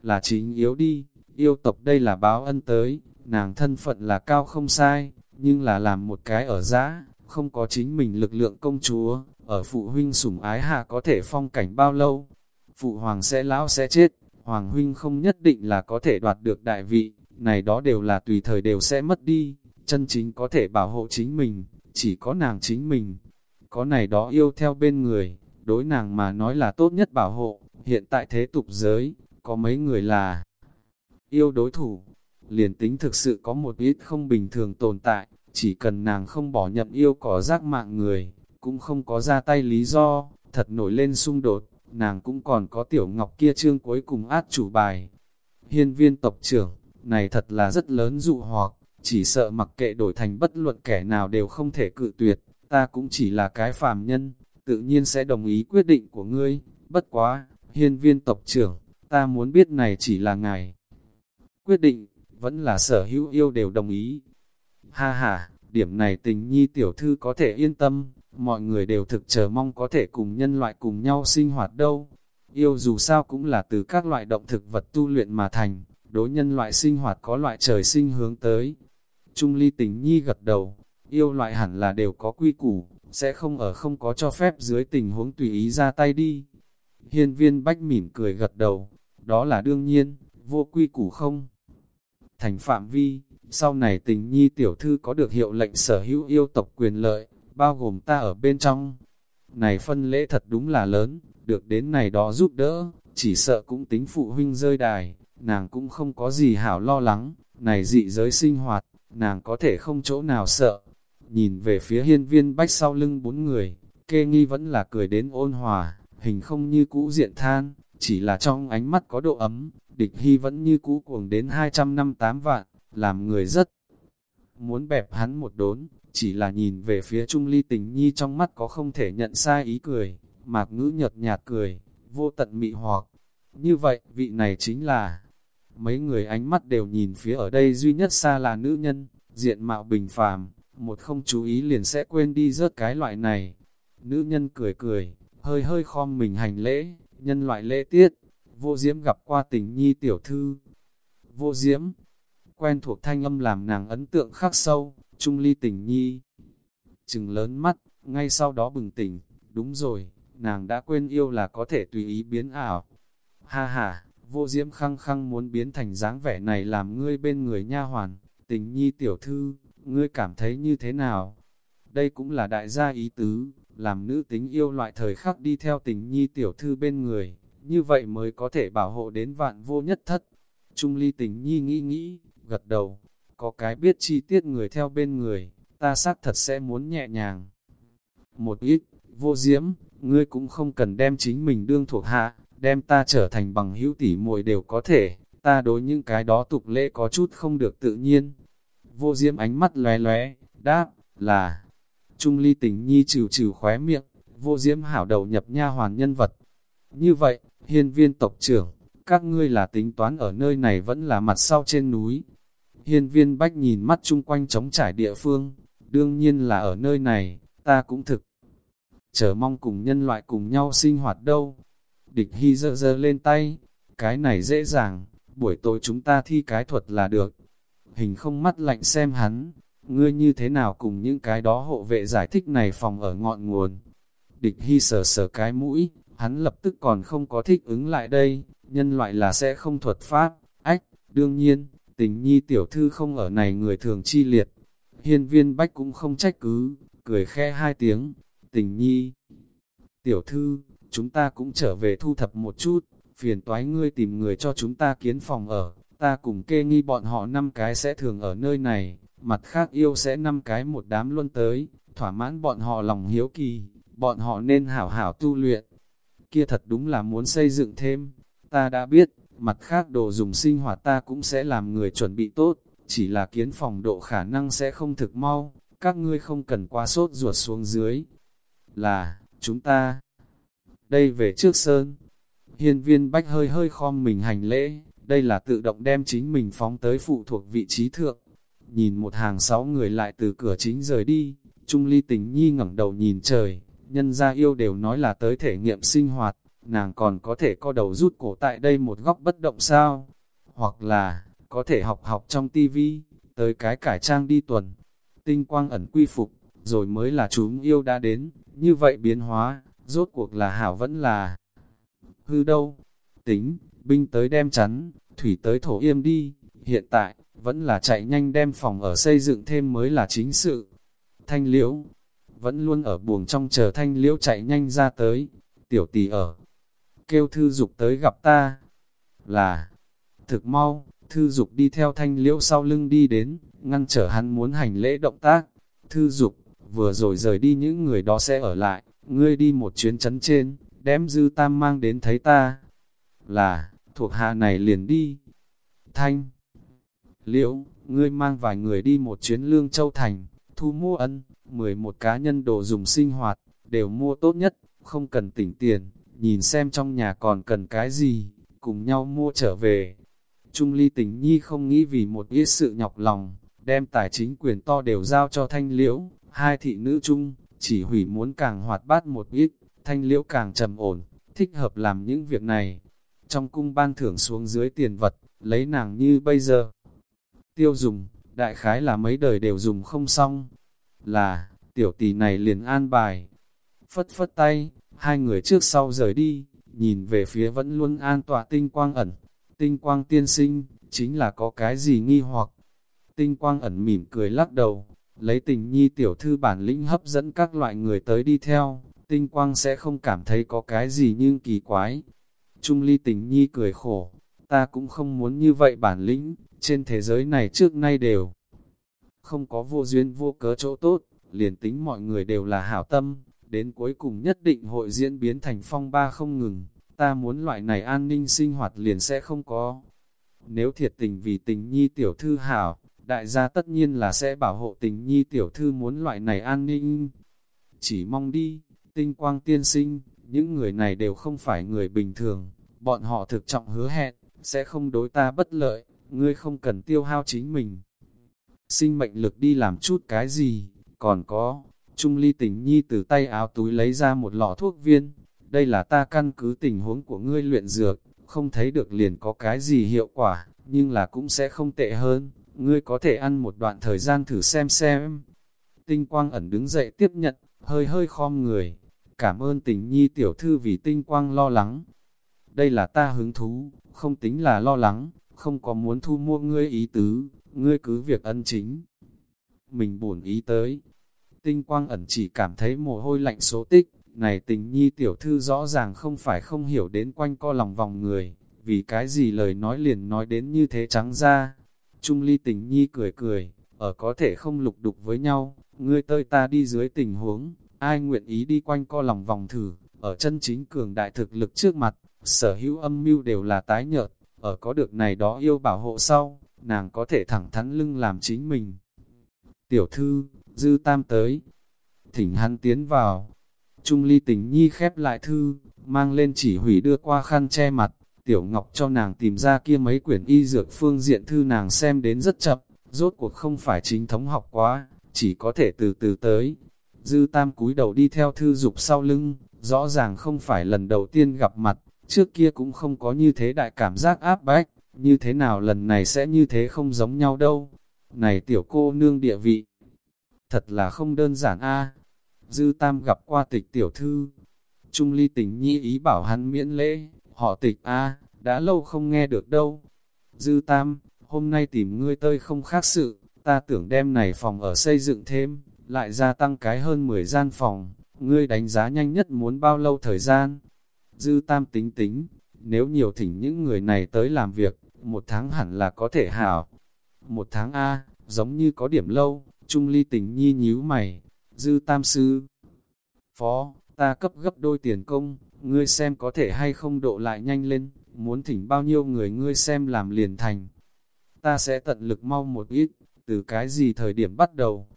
là chính yếu đi, yêu tộc đây là báo ân tới, nàng thân phận là cao không sai, nhưng là làm một cái ở giã, không có chính mình lực lượng công chúa, ở phụ huynh sủng ái hạ có thể phong cảnh bao lâu. Phụ hoàng sẽ lão sẽ chết, hoàng huynh không nhất định là có thể đoạt được đại vị, này đó đều là tùy thời đều sẽ mất đi, chân chính có thể bảo hộ chính mình, chỉ có nàng chính mình. Có này đó yêu theo bên người, đối nàng mà nói là tốt nhất bảo hộ, hiện tại thế tục giới, có mấy người là yêu đối thủ, liền tính thực sự có một ít không bình thường tồn tại, chỉ cần nàng không bỏ nhậm yêu có rác mạng người, cũng không có ra tay lý do, thật nổi lên xung đột, nàng cũng còn có tiểu ngọc kia trương cuối cùng át chủ bài. Hiên viên tộc trưởng, này thật là rất lớn dụ hoặc, chỉ sợ mặc kệ đổi thành bất luận kẻ nào đều không thể cự tuyệt, ta cũng chỉ là cái phàm nhân, tự nhiên sẽ đồng ý quyết định của ngươi, bất quá, hiên viên tộc trưởng, ta muốn biết này chỉ là ngài. Quyết định, vẫn là sở hữu yêu đều đồng ý. Ha ha, điểm này tình nhi tiểu thư có thể yên tâm, mọi người đều thực chờ mong có thể cùng nhân loại cùng nhau sinh hoạt đâu. Yêu dù sao cũng là từ các loại động thực vật tu luyện mà thành, đối nhân loại sinh hoạt có loại trời sinh hướng tới. Trung ly tình nhi gật đầu, yêu loại hẳn là đều có quy củ, sẽ không ở không có cho phép dưới tình huống tùy ý ra tay đi. Hiên viên bách mỉm cười gật đầu, đó là đương nhiên, vô quy củ không. Thành phạm vi, sau này tình nhi tiểu thư có được hiệu lệnh sở hữu yêu tộc quyền lợi, bao gồm ta ở bên trong. Này phân lễ thật đúng là lớn, được đến này đó giúp đỡ, chỉ sợ cũng tính phụ huynh rơi đài, nàng cũng không có gì hảo lo lắng, này dị giới sinh hoạt, nàng có thể không chỗ nào sợ. Nhìn về phía hiên viên bách sau lưng bốn người, kê nghi vẫn là cười đến ôn hòa, hình không như cũ diện than, chỉ là trong ánh mắt có độ ấm, địch hy vẫn như cũ cuồng đến 200 năm 8 vạn, làm người rất muốn bẹp hắn một đốn, chỉ là nhìn về phía Trung Ly tình nhi trong mắt có không thể nhận sai ý cười, mạc ngữ nhợt nhạt cười, vô tận mị hoặc. Như vậy, vị này chính là, mấy người ánh mắt đều nhìn phía ở đây duy nhất xa là nữ nhân, diện mạo bình phàm, một không chú ý liền sẽ quên đi rớt cái loại này. Nữ nhân cười cười, hơi hơi khom mình hành lễ, nhân loại lễ tiết, vô diễm gặp qua tình nhi tiểu thư. Vô diễm, quen thuộc thanh âm làm nàng ấn tượng khắc sâu, trung ly tình nhi. Trừng lớn mắt, ngay sau đó bừng tỉnh, đúng rồi, nàng đã quên yêu là có thể tùy ý biến ảo. Ha ha, vô diễm khăng khăng muốn biến thành dáng vẻ này làm ngươi bên người nha hoàn, tình nhi tiểu thư, ngươi cảm thấy như thế nào? Đây cũng là đại gia ý tứ, làm nữ tính yêu loại thời khắc đi theo tình nhi tiểu thư bên người, như vậy mới có thể bảo hộ đến vạn vô nhất thất. Trung ly tình nhi nghĩ nghĩ, gật đầu, có cái biết chi tiết người theo bên người, ta xác thật sẽ muốn nhẹ nhàng. Một ít, vô diễm, ngươi cũng không cần đem chính mình đương thuộc hạ, đem ta trở thành bằng hữu tỷ muội đều có thể, ta đối những cái đó tục lễ có chút không được tự nhiên. Vô diễm ánh mắt lóe lóe, đáp, là, Trung ly tình nhi trừ trừ khóe miệng, vô diễm hảo đầu nhập nha hoàn nhân vật. Như vậy, hiên viên tộc trưởng, các ngươi là tính toán ở nơi này vẫn là mặt sau trên núi. Hiên viên bách nhìn mắt chung quanh trống trải địa phương, đương nhiên là ở nơi này, ta cũng thực. Chờ mong cùng nhân loại cùng nhau sinh hoạt đâu. Địch hy dơ dơ lên tay, cái này dễ dàng, buổi tối chúng ta thi cái thuật là được. hình không mắt lạnh xem hắn, ngươi như thế nào cùng những cái đó hộ vệ giải thích này phòng ở ngọn nguồn. Địch hy sờ sờ cái mũi, hắn lập tức còn không có thích ứng lại đây, nhân loại là sẽ không thuật pháp, ách, đương nhiên, tình nhi tiểu thư không ở này người thường chi liệt. Hiên viên bách cũng không trách cứ, cười khe hai tiếng, tình nhi. Tiểu thư, chúng ta cũng trở về thu thập một chút, phiền toái ngươi tìm người cho chúng ta kiến phòng ở, ta cùng kê nghi bọn họ năm cái sẽ thường ở nơi này, mặt khác yêu sẽ năm cái một đám luôn tới, thỏa mãn bọn họ lòng hiếu kỳ, bọn họ nên hảo hảo tu luyện. Kia thật đúng là muốn xây dựng thêm, ta đã biết, mặt khác đồ dùng sinh hoạt ta cũng sẽ làm người chuẩn bị tốt, chỉ là kiến phòng độ khả năng sẽ không thực mau, các ngươi không cần quá sốt ruột xuống dưới. Là, chúng ta, đây về trước sơn, hiên viên bách hơi hơi khom mình hành lễ, đây là tự động đem chính mình phóng tới phụ thuộc vị trí thượng. Nhìn một hàng sáu người lại từ cửa chính rời đi, Trung Ly tình nhi ngẩng đầu nhìn trời, nhân gia yêu đều nói là tới thể nghiệm sinh hoạt, nàng còn có thể co đầu rút cổ tại đây một góc bất động sao, hoặc là, có thể học học trong tivi, tới cái cải trang đi tuần, tinh quang ẩn quy phục, rồi mới là chúng yêu đã đến, như vậy biến hóa, rốt cuộc là hảo vẫn là hư đâu, tính, binh tới đem chắn, thủy tới thổ yêm đi, hiện tại, vẫn là chạy nhanh đem phòng ở xây dựng thêm mới là chính sự. Thanh liễu, vẫn luôn ở buồng trong chờ thanh liễu chạy nhanh ra tới, tiểu tỷ ở, kêu thư dục tới gặp ta, là, thực mau, thư dục đi theo thanh liễu sau lưng đi đến, ngăn trở hắn muốn hành lễ động tác, thư dục, vừa rồi rời đi những người đó sẽ ở lại, ngươi đi một chuyến chấn trên, đem dư tam mang đến thấy ta, là, thuộc hạ này liền đi, thanh, liễu, ngươi mang vài người đi một chuyến lương châu thành, thu mua ân, 11 cá nhân đồ dùng sinh hoạt, đều mua tốt nhất, không cần tỉnh tiền, nhìn xem trong nhà còn cần cái gì, cùng nhau mua trở về. Trung ly tình nhi không nghĩ vì một ít sự nhọc lòng, đem tài chính quyền to đều giao cho thanh liễu, hai thị nữ chung, chỉ hủy muốn càng hoạt bát một ít, thanh liễu càng trầm ổn, thích hợp làm những việc này. Trong cung ban thưởng xuống dưới tiền vật, lấy nàng như bây giờ. Tiêu dùng, đại khái là mấy đời đều dùng không xong. Là, tiểu tỷ này liền an bài. Phất phất tay, hai người trước sau rời đi, nhìn về phía vẫn luôn an tọa tinh quang ẩn. Tinh quang tiên sinh, chính là có cái gì nghi hoặc. Tinh quang ẩn mỉm cười lắc đầu, lấy tình nhi tiểu thư bản lĩnh hấp dẫn các loại người tới đi theo, tinh quang sẽ không cảm thấy có cái gì nhưng kỳ quái. Trung ly tình nhi cười khổ, ta cũng không muốn như vậy bản lĩnh, trên thế giới này trước nay đều không có vô duyên vô cớ chỗ tốt, liền tính mọi người đều là hảo tâm, đến cuối cùng nhất định hội diễn biến thành phong ba không ngừng, ta muốn loại này an ninh sinh hoạt liền sẽ không có. Nếu thiệt tình vì tình nhi tiểu thư hảo, đại gia tất nhiên là sẽ bảo hộ tình nhi tiểu thư muốn loại này an ninh. Chỉ mong đi, tinh quang tiên sinh, những người này đều không phải người bình thường, bọn họ thực trọng hứa hẹn, sẽ không đối ta bất lợi, ngươi không cần tiêu hao chính mình. Sinh mệnh lực đi làm chút cái gì, còn có, Trung ly tình nhi từ tay áo túi lấy ra một lọ thuốc viên, đây là ta căn cứ tình huống của ngươi luyện dược, không thấy được liền có cái gì hiệu quả, nhưng là cũng sẽ không tệ hơn, ngươi có thể ăn một đoạn thời gian thử xem xem. Tinh quang ẩn đứng dậy tiếp nhận, hơi hơi khom người, cảm ơn tình nhi tiểu thư vì tinh quang lo lắng. Đây là ta hứng thú, không tính là lo lắng, không có muốn thu mua ngươi ý tứ, ngươi cứ việc ân chính. Mình buồn ý tới, tinh quang ẩn chỉ cảm thấy mồ hôi lạnh số tích, này tình nhi tiểu thư rõ ràng không phải không hiểu đến quanh co lòng vòng người, vì cái gì lời nói liền nói đến như thế trắng ra. Trung ly tình nhi cười cười, ở có thể không lục đục với nhau, ngươi tơi ta đi dưới tình huống, ai nguyện ý đi quanh co lòng vòng thử, ở chân chính cường đại thực lực trước mặt, sở hữu âm mưu đều là tái nhợt, ở có được này đó yêu bảo hộ sau, nàng có thể thẳng thắn lưng làm chính mình. Tiểu thư, dư tam tới, thỉnh hắn tiến vào, Trung ly tình nhi khép lại thư, mang lên chỉ hủy đưa qua khăn che mặt, tiểu ngọc cho nàng tìm ra kia mấy quyển y dược phương diện thư nàng xem đến rất chậm, rốt cuộc không phải chính thống học quá, chỉ có thể từ từ tới. Dư tam cúi đầu đi theo thư dục sau lưng, rõ ràng không phải lần đầu tiên gặp mặt, trước kia cũng không có như thế đại cảm giác áp bách, như thế nào lần này sẽ như thế không giống nhau đâu. này tiểu cô nương địa vị, thật là không đơn giản a Dư Tam gặp qua tịch tiểu thư, Trung ly tình nhi ý bảo hắn miễn lễ, họ tịch a đã lâu không nghe được đâu. Dư Tam, hôm nay tìm ngươi tơi không khác sự, ta tưởng đem này phòng ở xây dựng thêm, lại gia tăng cái hơn 10 gian phòng, ngươi đánh giá nhanh nhất muốn bao lâu thời gian. Dư Tam tính tính, nếu nhiều thỉnh những người này tới làm việc, một tháng hẳn là có thể hảo. Một tháng A, giống như có điểm lâu, Trung Ly tình nhi nhíu mày, Dư Tam Sư. Phó, ta cấp gấp đôi tiền công, ngươi xem có thể hay không độ lại nhanh lên, muốn thỉnh bao nhiêu người ngươi xem làm liền thành. Ta sẽ tận lực mau một ít, từ cái gì thời điểm bắt đầu.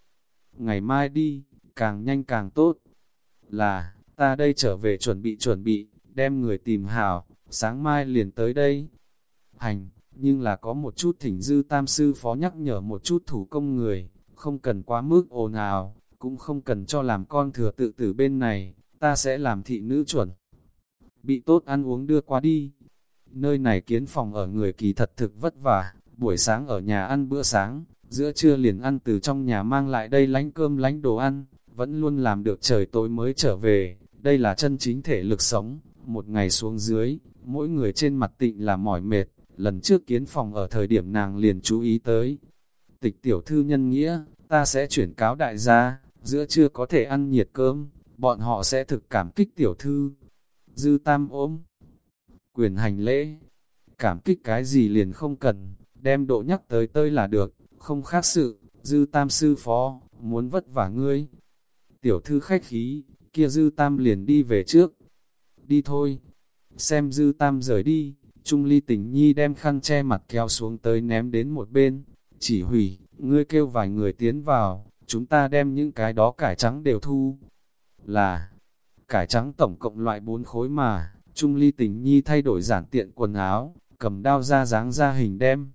Ngày mai đi, càng nhanh càng tốt. Là, ta đây trở về chuẩn bị chuẩn bị, đem người tìm hảo, sáng mai liền tới đây. Hành, nhưng là có một chút thỉnh dư tam sư phó nhắc nhở một chút thủ công người, không cần quá mức ồn ào, cũng không cần cho làm con thừa tự tử bên này, ta sẽ làm thị nữ chuẩn. Bị tốt ăn uống đưa qua đi. Nơi này kiến phòng ở người kỳ thật thực vất vả, buổi sáng ở nhà ăn bữa sáng, giữa trưa liền ăn từ trong nhà mang lại đây lánh cơm lánh đồ ăn, vẫn luôn làm được trời tối mới trở về, đây là chân chính thể lực sống, một ngày xuống dưới, mỗi người trên mặt tịnh là mỏi mệt, lần trước kiến phòng ở thời điểm nàng liền chú ý tới. Tịch tiểu thư nhân nghĩa, ta sẽ chuyển cáo đại gia, giữa trưa có thể ăn nhiệt cơm, bọn họ sẽ thực cảm kích tiểu thư. Dư tam ôm, quyền hành lễ, cảm kích cái gì liền không cần, đem độ nhắc tới tơi là được, không khác sự, dư tam sư phó, muốn vất vả ngươi. Tiểu thư khách khí, kia dư tam liền đi về trước. Đi thôi, xem dư tam rời đi, Trung ly tình nhi đem khăn che mặt kéo xuống tới ném đến một bên, chỉ hủy, ngươi kêu vài người tiến vào, chúng ta đem những cái đó cải trắng đều thu. Là, cải trắng tổng cộng loại bốn khối mà, Trung ly tình nhi thay đổi giản tiện quần áo, cầm đao ra dáng ra hình đem.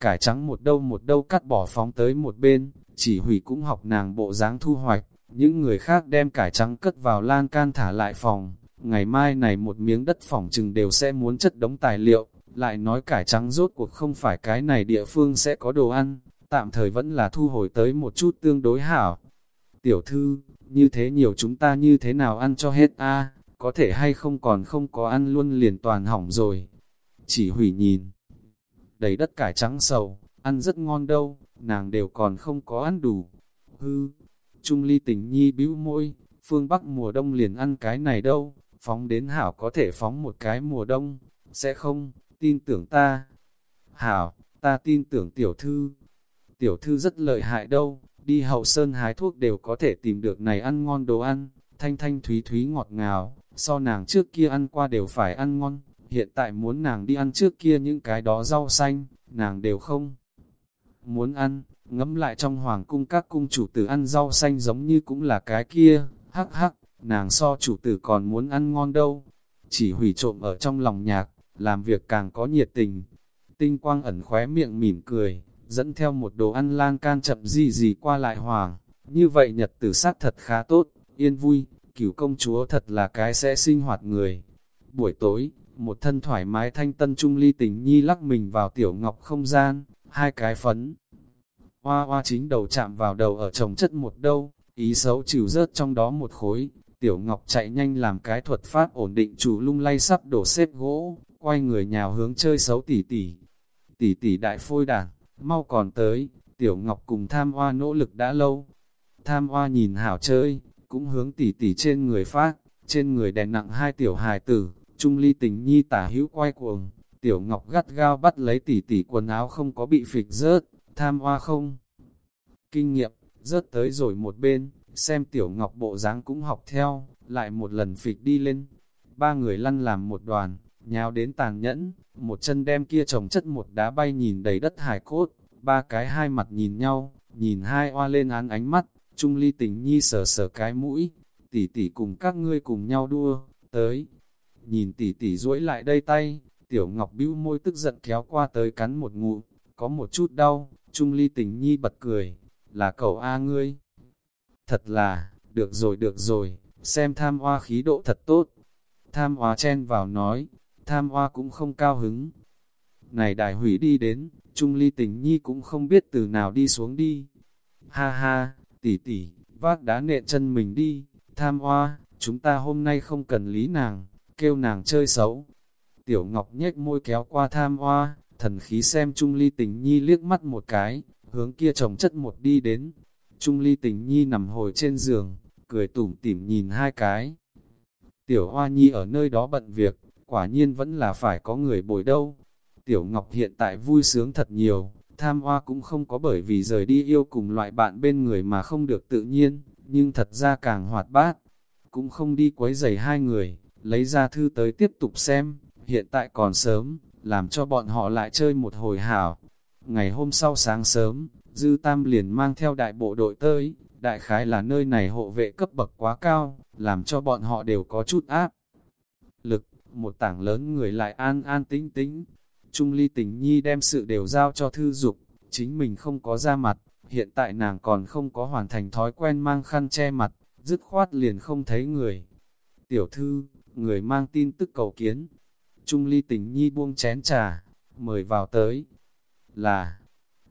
Cải trắng một đâu một đâu cắt bỏ phóng tới một bên, chỉ hủy cũng học nàng bộ dáng thu hoạch, những người khác đem cải trắng cất vào lan can thả lại phòng. Ngày mai này một miếng đất phòng chừng đều sẽ muốn chất đống tài liệu, lại nói cải trắng rốt cuộc không phải cái này địa phương sẽ có đồ ăn, tạm thời vẫn là thu hồi tới một chút tương đối hảo. Tiểu thư, như thế nhiều chúng ta như thế nào ăn cho hết a có thể hay không còn không có ăn luôn liền toàn hỏng rồi. Chỉ hủy nhìn, đầy đất cải trắng sầu, ăn rất ngon đâu, nàng đều còn không có ăn đủ. Hư, Trung ly tình nhi bĩu môi, phương Bắc mùa đông liền ăn cái này đâu, phóng đến hảo có thể phóng một cái mùa đông, sẽ không, tin tưởng ta. Hảo, ta tin tưởng tiểu thư. Tiểu thư rất lợi hại đâu, đi hậu sơn hái thuốc đều có thể tìm được này ăn ngon đồ ăn, thanh thanh thúy thúy ngọt ngào, so nàng trước kia ăn qua đều phải ăn ngon, hiện tại muốn nàng đi ăn trước kia những cái đó rau xanh, nàng đều không muốn ăn, ngẫm lại trong hoàng cung các cung chủ tử ăn rau xanh giống như cũng là cái kia, hắc hắc, nàng so chủ tử còn muốn ăn ngon đâu, chỉ hủy trộm ở trong lòng nhạc, làm việc càng có nhiệt tình. Tinh quang ẩn khóe miệng mỉm cười, dẫn theo một đồ ăn lan can chậm gì gì qua lại hoàng, như vậy nhật tử sát thật khá tốt, yên vui, cửu công chúa thật là cái sẽ sinh hoạt người. Buổi tối, một thân thoải mái thanh tân trung ly tình nhi lắc mình vào tiểu ngọc không gian, hai cái phấn. Hoa hoa chính đầu chạm vào đầu ở chồng chất một đâu, ý xấu chịu rớt trong đó một khối, tiểu ngọc chạy nhanh làm cái thuật pháp ổn định chủ lung lay sắp đổ xếp gỗ, quay người nhào hướng chơi xấu tỉ tỉ. Tỉ tỉ đại phôi đảng, mau còn tới, tiểu ngọc cùng tham hoa nỗ lực đã lâu. Tham hoa nhìn hảo chơi, cũng hướng tỉ tỉ trên người phát, trên người đè nặng hai tiểu hài tử, trung ly tình nhi tả hữu quay cuồng, tiểu ngọc gắt gao bắt lấy tỉ tỉ quần áo không có bị phịch rớt, tham hoa không. Kinh nghiệm, rớt tới rồi một bên, xem tiểu ngọc bộ dáng cũng học theo, lại một lần phịch đi lên. Ba người lăn làm một đoàn, nhào đến tàn nhẫn, một chân đem kia trồng chất một đá bay nhìn đầy đất hải cốt, ba cái hai mặt nhìn nhau, nhìn hai oa lên án ánh mắt, Trung ly tình nhi sờ sờ cái mũi, tỷ tỷ cùng các ngươi cùng nhau đua, tới. Nhìn tỷ tỷ duỗi lại đây tay, tiểu ngọc bĩu môi tức giận kéo qua tới cắn một ngụ, có một chút đau, Trung ly tình nhi bật cười, là cậu A ngươi. Thật là, được rồi được rồi, xem tham hoa khí độ thật tốt. Tham hoa chen vào nói, tham hoa cũng không cao hứng. này đại hủy đi đến, Trung Ly tình nhi cũng không biết từ nào đi xuống đi. Ha ha, tỷ tỷ, vác đá nện chân mình đi, tham hoa, chúng ta hôm nay không cần lý nàng, kêu nàng chơi xấu. Tiểu Ngọc nhếch môi kéo qua tham hoa, thần khí xem Trung Ly tình nhi liếc mắt một cái, hướng kia chồng chất một đi đến. Trung Ly tình nhi nằm hồi trên giường, cười tủm tỉm nhìn hai cái. Tiểu Hoa Nhi ở nơi đó bận việc, quả nhiên vẫn là phải có người bồi đâu. Tiểu Ngọc hiện tại vui sướng thật nhiều, tham hoa cũng không có bởi vì rời đi yêu cùng loại bạn bên người mà không được tự nhiên, nhưng thật ra càng hoạt bát. Cũng không đi quấy giày hai người, lấy ra thư tới tiếp tục xem, hiện tại còn sớm, làm cho bọn họ lại chơi một hồi hảo. Ngày hôm sau sáng sớm, Dư Tam liền mang theo đại bộ đội tới, đại khái là nơi này hộ vệ cấp bậc quá cao, làm cho bọn họ đều có chút áp. Một tảng lớn người lại an an tĩnh tĩnh. Trung ly tình nhi đem sự đều giao cho thư dục, chính mình không có ra mặt, hiện tại nàng còn không có hoàn thành thói quen mang khăn che mặt, dứt khoát liền không thấy người. Tiểu thư, người mang tin tức cầu kiến. Trung ly tình nhi buông chén trà, mời vào tới. Là,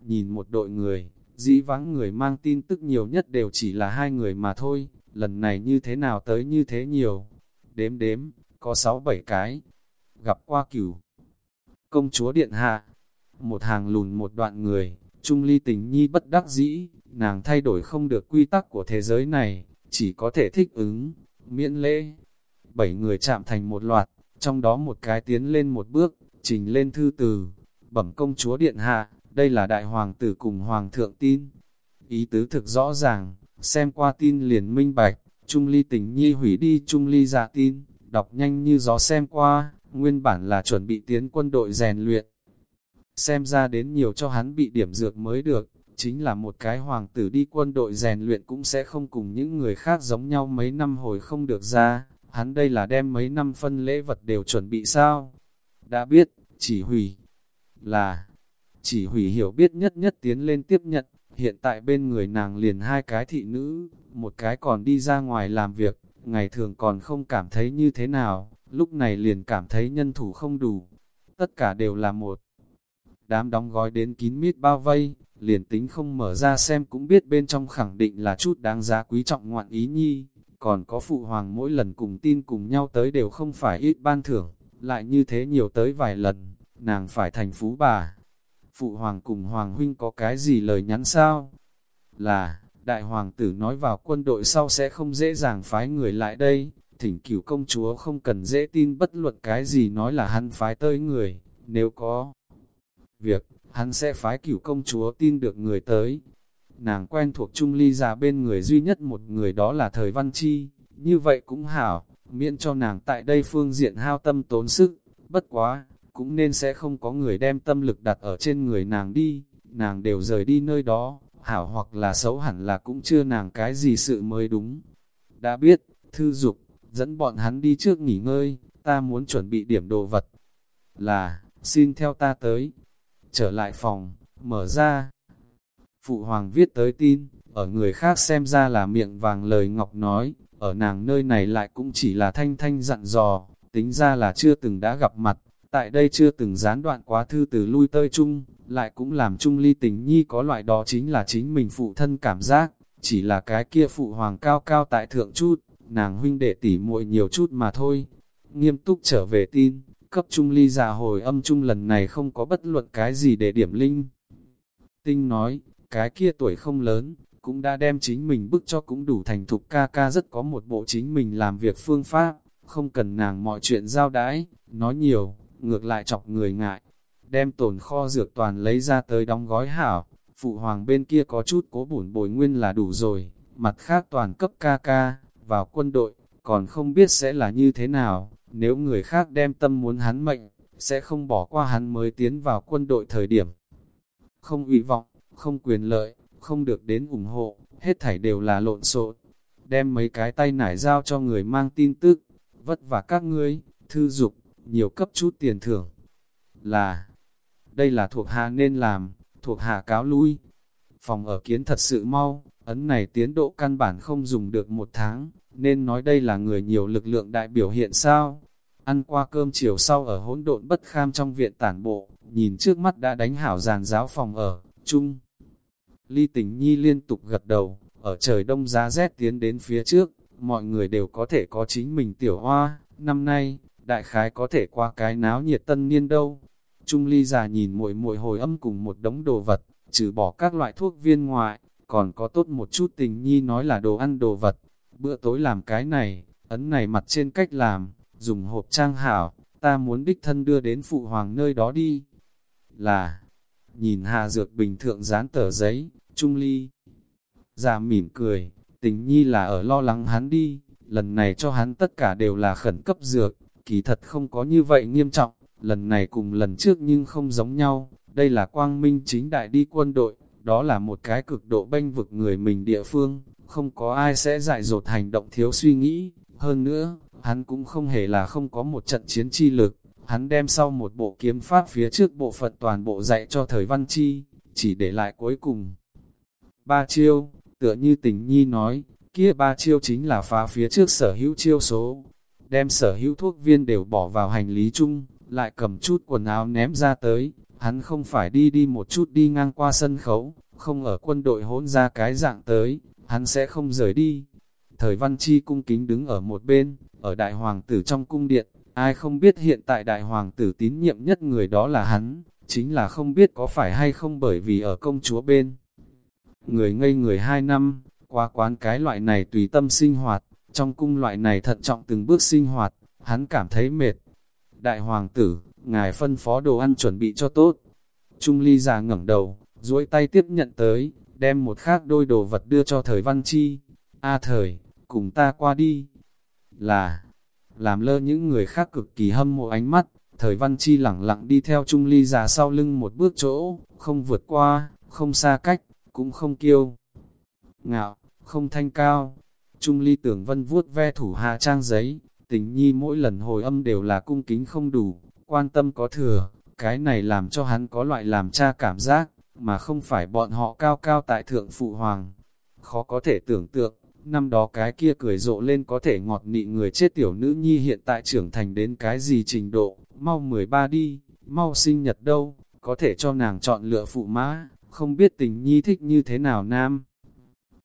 nhìn một đội người, dĩ vắng người mang tin tức nhiều nhất đều chỉ là hai người mà thôi, lần này như thế nào tới như thế nhiều. Đếm đếm, có sáu bảy cái. Gặp qua cửu. Công chúa Điện Hạ, một hàng lùn một đoạn người, Trung ly tình nhi bất đắc dĩ, nàng thay đổi không được quy tắc của thế giới này, chỉ có thể thích ứng, miễn lễ. Bảy người chạm thành một loạt, trong đó một cái tiến lên một bước, trình lên thư từ, bẩm công chúa Điện Hạ, đây là đại hoàng tử cùng hoàng thượng tin. Ý tứ thực rõ ràng, xem qua tin liền minh bạch, Trung ly tình nhi hủy đi Trung ly giả tin, đọc nhanh như gió xem qua, nguyên bản là chuẩn bị tiến quân đội rèn luyện. Xem ra đến nhiều cho hắn bị điểm dược mới được, chính là một cái hoàng tử đi quân đội rèn luyện cũng sẽ không cùng những người khác giống nhau mấy năm hồi không được ra, hắn đây là đem mấy năm phân lễ vật đều chuẩn bị sao? Đã biết, chỉ hủy, là, chỉ hủy hiểu biết nhất nhất tiến lên tiếp nhận, hiện tại bên người nàng liền hai cái thị nữ, một cái còn đi ra ngoài làm việc, ngày thường còn không cảm thấy như thế nào, lúc này liền cảm thấy nhân thủ không đủ. Tất cả đều là một đám đóng gói đến kín mít bao vây, liền tính không mở ra xem cũng biết bên trong khẳng định là chút đáng giá quý trọng ngoạn ý nhi. Còn có phụ hoàng mỗi lần cùng tin cùng nhau tới đều không phải ít ban thưởng, lại như thế nhiều tới vài lần, nàng phải thành phú bà. Phụ hoàng cùng hoàng huynh có cái gì lời nhắn sao? Là, đại hoàng tử nói vào quân đội sau sẽ không dễ dàng phái người lại đây, thỉnh cửu công chúa không cần dễ tin bất luận cái gì nói là hắn phái tới người, nếu có việc, hắn sẽ phái cửu công chúa tin được người tới. Nàng quen thuộc Trung Ly ra bên người duy nhất một người đó là thời văn chi, như vậy cũng hảo, miễn cho nàng tại đây phương diện hao tâm tốn sức, bất quá, cũng nên sẽ không có người đem tâm lực đặt ở trên người nàng đi, nàng đều rời đi nơi đó, hảo hoặc là xấu hẳn là cũng chưa nàng cái gì sự mới đúng. Đã biết, thư dục, dẫn bọn hắn đi trước nghỉ ngơi, ta muốn chuẩn bị điểm đồ vật. Là, xin theo ta tới. Trở lại phòng, mở ra. Phụ hoàng viết tới tin, ở người khác xem ra là miệng vàng lời ngọc nói, ở nàng nơi này lại cũng chỉ là thanh thanh dặn dò, tính ra là chưa từng đã gặp mặt, tại đây chưa từng gián đoạn quá thư từ lui tơi chung, lại cũng làm chung ly tình nhi có loại đó chính là chính mình phụ thân cảm giác, chỉ là cái kia phụ hoàng cao cao tại thượng chút, nàng huynh đệ tỉ muội nhiều chút mà thôi. Nghiêm túc trở về tin, cấp trung ly giả hồi âm trung lần này không có bất luận cái gì để điểm linh. Tinh nói, cái kia tuổi không lớn, cũng đã đem chính mình bức cho cũng đủ thành thục ca ca rất có một bộ chính mình làm việc phương pháp, không cần nàng mọi chuyện giao đãi, nói nhiều, ngược lại chọc người ngại. Đem tồn kho dược toàn lấy ra tới đóng gói hảo, phụ hoàng bên kia có chút cố bổn bồi nguyên là đủ rồi, mặt khác toàn cấp ca ca, vào quân đội, còn không biết sẽ là như thế nào, nếu người khác đem tâm muốn hắn mệnh, sẽ không bỏ qua hắn mới tiến vào quân đội thời điểm. Không ủy vọng, không quyền lợi, không được đến ủng hộ, hết thảy đều là lộn xộn. Đem mấy cái tay nải giao cho người mang tin tức, vất vả các ngươi, thư dục, nhiều cấp chút tiền thưởng. Là, đây là thuộc hạ nên làm, thuộc hạ cáo lui. Phòng ở kiến thật sự mau, ấn này tiến độ căn bản không dùng được một tháng, nên nói đây là người nhiều lực lượng đại biểu hiện sao. Ăn qua cơm chiều sau ở hỗn độn bất kham trong viện tản bộ, nhìn trước mắt đã đánh hảo giàn giáo phòng ở, chung. Ly tình nhi liên tục gật đầu, ở trời đông giá rét tiến đến phía trước, mọi người đều có thể có chính mình tiểu hoa, năm nay, đại khái có thể qua cái náo nhiệt tân niên đâu. Trung ly già nhìn muội muội hồi âm cùng một đống đồ vật, trừ bỏ các loại thuốc viên ngoại, còn có tốt một chút tình nhi nói là đồ ăn đồ vật. Bữa tối làm cái này, ấn này mặt trên cách làm, dùng hộp trang hảo, ta muốn đích thân đưa đến phụ hoàng nơi đó đi. Là, nhìn Hà Dược bình thượng dán tờ giấy, Trung Ly. Già mỉm cười, tình nhi là ở lo lắng hắn đi, lần này cho hắn tất cả đều là khẩn cấp dược, kỳ thật không có như vậy nghiêm trọng, lần này cùng lần trước nhưng không giống nhau, đây là quang minh chính đại đi quân đội, đó là một cái cực độ bênh vực người mình địa phương, không có ai sẽ dại dột hành động thiếu suy nghĩ, hơn nữa, hắn cũng không hề là không có một trận chiến chi lực, hắn đem sau một bộ kiếm pháp phía trước bộ phận toàn bộ dạy cho thời văn chi, chỉ để lại cuối cùng. Ba chiêu, tựa như tình nhi nói, kia ba chiêu chính là phá phía trước sở hữu chiêu số, đem sở hữu thuốc viên đều bỏ vào hành lý chung, lại cầm chút quần áo ném ra tới, hắn không phải đi đi một chút đi ngang qua sân khấu, không ở quân đội hỗn ra cái dạng tới, hắn sẽ không rời đi. Thời văn chi cung kính đứng ở một bên, ở đại hoàng tử trong cung điện, ai không biết hiện tại đại hoàng tử tín nhiệm nhất người đó là hắn, chính là không biết có phải hay không bởi vì ở công chúa bên. Người ngây người hai năm, qua quán cái loại này tùy tâm sinh hoạt, trong cung loại này thận trọng từng bước sinh hoạt, hắn cảm thấy mệt. Đại hoàng tử, ngài phân phó đồ ăn chuẩn bị cho tốt. Trung ly già ngẩng đầu, duỗi tay tiếp nhận tới, đem một khác đôi đồ vật đưa cho thời văn chi. A thời, cùng ta qua đi. Là, làm lơ những người khác cực kỳ hâm mộ ánh mắt, thời văn chi lẳng lặng đi theo Trung ly già sau lưng một bước chỗ, không vượt qua, không xa cách, cũng không kiêu. Ngạo, không thanh cao. Trung ly tưởng vân vuốt ve thủ hạ trang giấy, tình nhi mỗi lần hồi âm đều là cung kính không đủ, quan tâm có thừa, cái này làm cho hắn có loại làm cha cảm giác, mà không phải bọn họ cao cao tại thượng phụ hoàng. Khó có thể tưởng tượng, năm đó cái kia cười rộ lên có thể ngọt nị người chết tiểu nữ nhi hiện tại trưởng thành đến cái gì trình độ, mau 13 đi, mau sinh nhật đâu, có thể cho nàng chọn lựa phụ mã, không biết tình nhi thích như thế nào nam.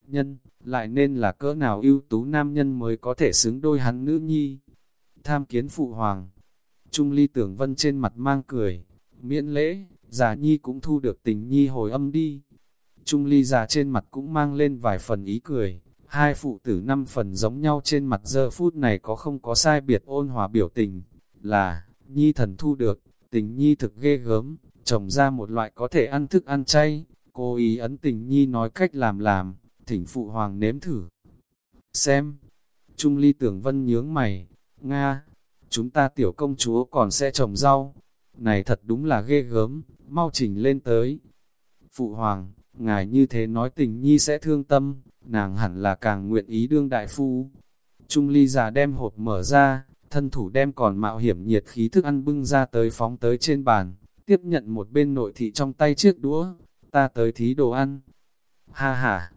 Nhân, lại nên là cỡ nào ưu tú nam nhân mới có thể xứng đôi hắn nữ nhi. Tham kiến phụ hoàng, Trung ly tưởng vân trên mặt mang cười, miễn lễ, già nhi cũng thu được tình nhi hồi âm đi. Trung ly già trên mặt cũng mang lên vài phần ý cười, hai phụ tử năm phần giống nhau trên mặt giờ phút này có không có sai biệt ôn hòa biểu tình, là, nhi thần thu được, tình nhi thực ghê gớm, trồng ra một loại có thể ăn thức ăn chay, cô ý ấn tình nhi nói cách làm làm, thỉnh phụ hoàng nếm thử. Xem, Trung ly tưởng vân nhướng mày, Nga, chúng ta tiểu công chúa còn sẽ trồng rau. Này thật đúng là ghê gớm, mau chỉnh lên tới. Phụ hoàng, ngài như thế nói tình nhi sẽ thương tâm, nàng hẳn là càng nguyện ý đương đại phu. Trung ly già đem hộp mở ra, thân thủ đem còn mạo hiểm nhiệt khí thức ăn bưng ra tới phóng tới trên bàn, tiếp nhận một bên nội thị trong tay chiếc đũa, ta tới thí đồ ăn. Ha ha,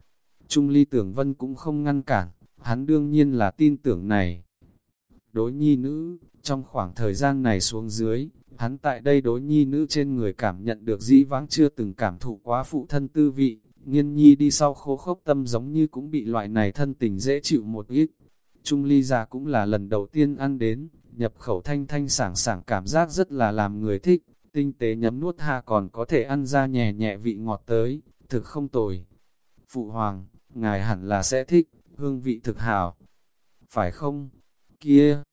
Trung ly tưởng vân cũng không ngăn cản, hắn đương nhiên là tin tưởng này đối nhi nữ, trong khoảng thời gian này xuống dưới, hắn tại đây đối nhi nữ trên người cảm nhận được dĩ vãng chưa từng cảm thụ quá phụ thân tư vị, nghiên nhi đi sau khô khốc tâm giống như cũng bị loại này thân tình dễ chịu một ít. Trung ly già cũng là lần đầu tiên ăn đến, nhập khẩu thanh thanh sảng sảng cảm giác rất là làm người thích, tinh tế nhấm nuốt ha còn có thể ăn ra nhẹ nhẹ vị ngọt tới, thực không tồi. Phụ hoàng, ngài hẳn là sẽ thích, hương vị thực hảo. Phải không? kia.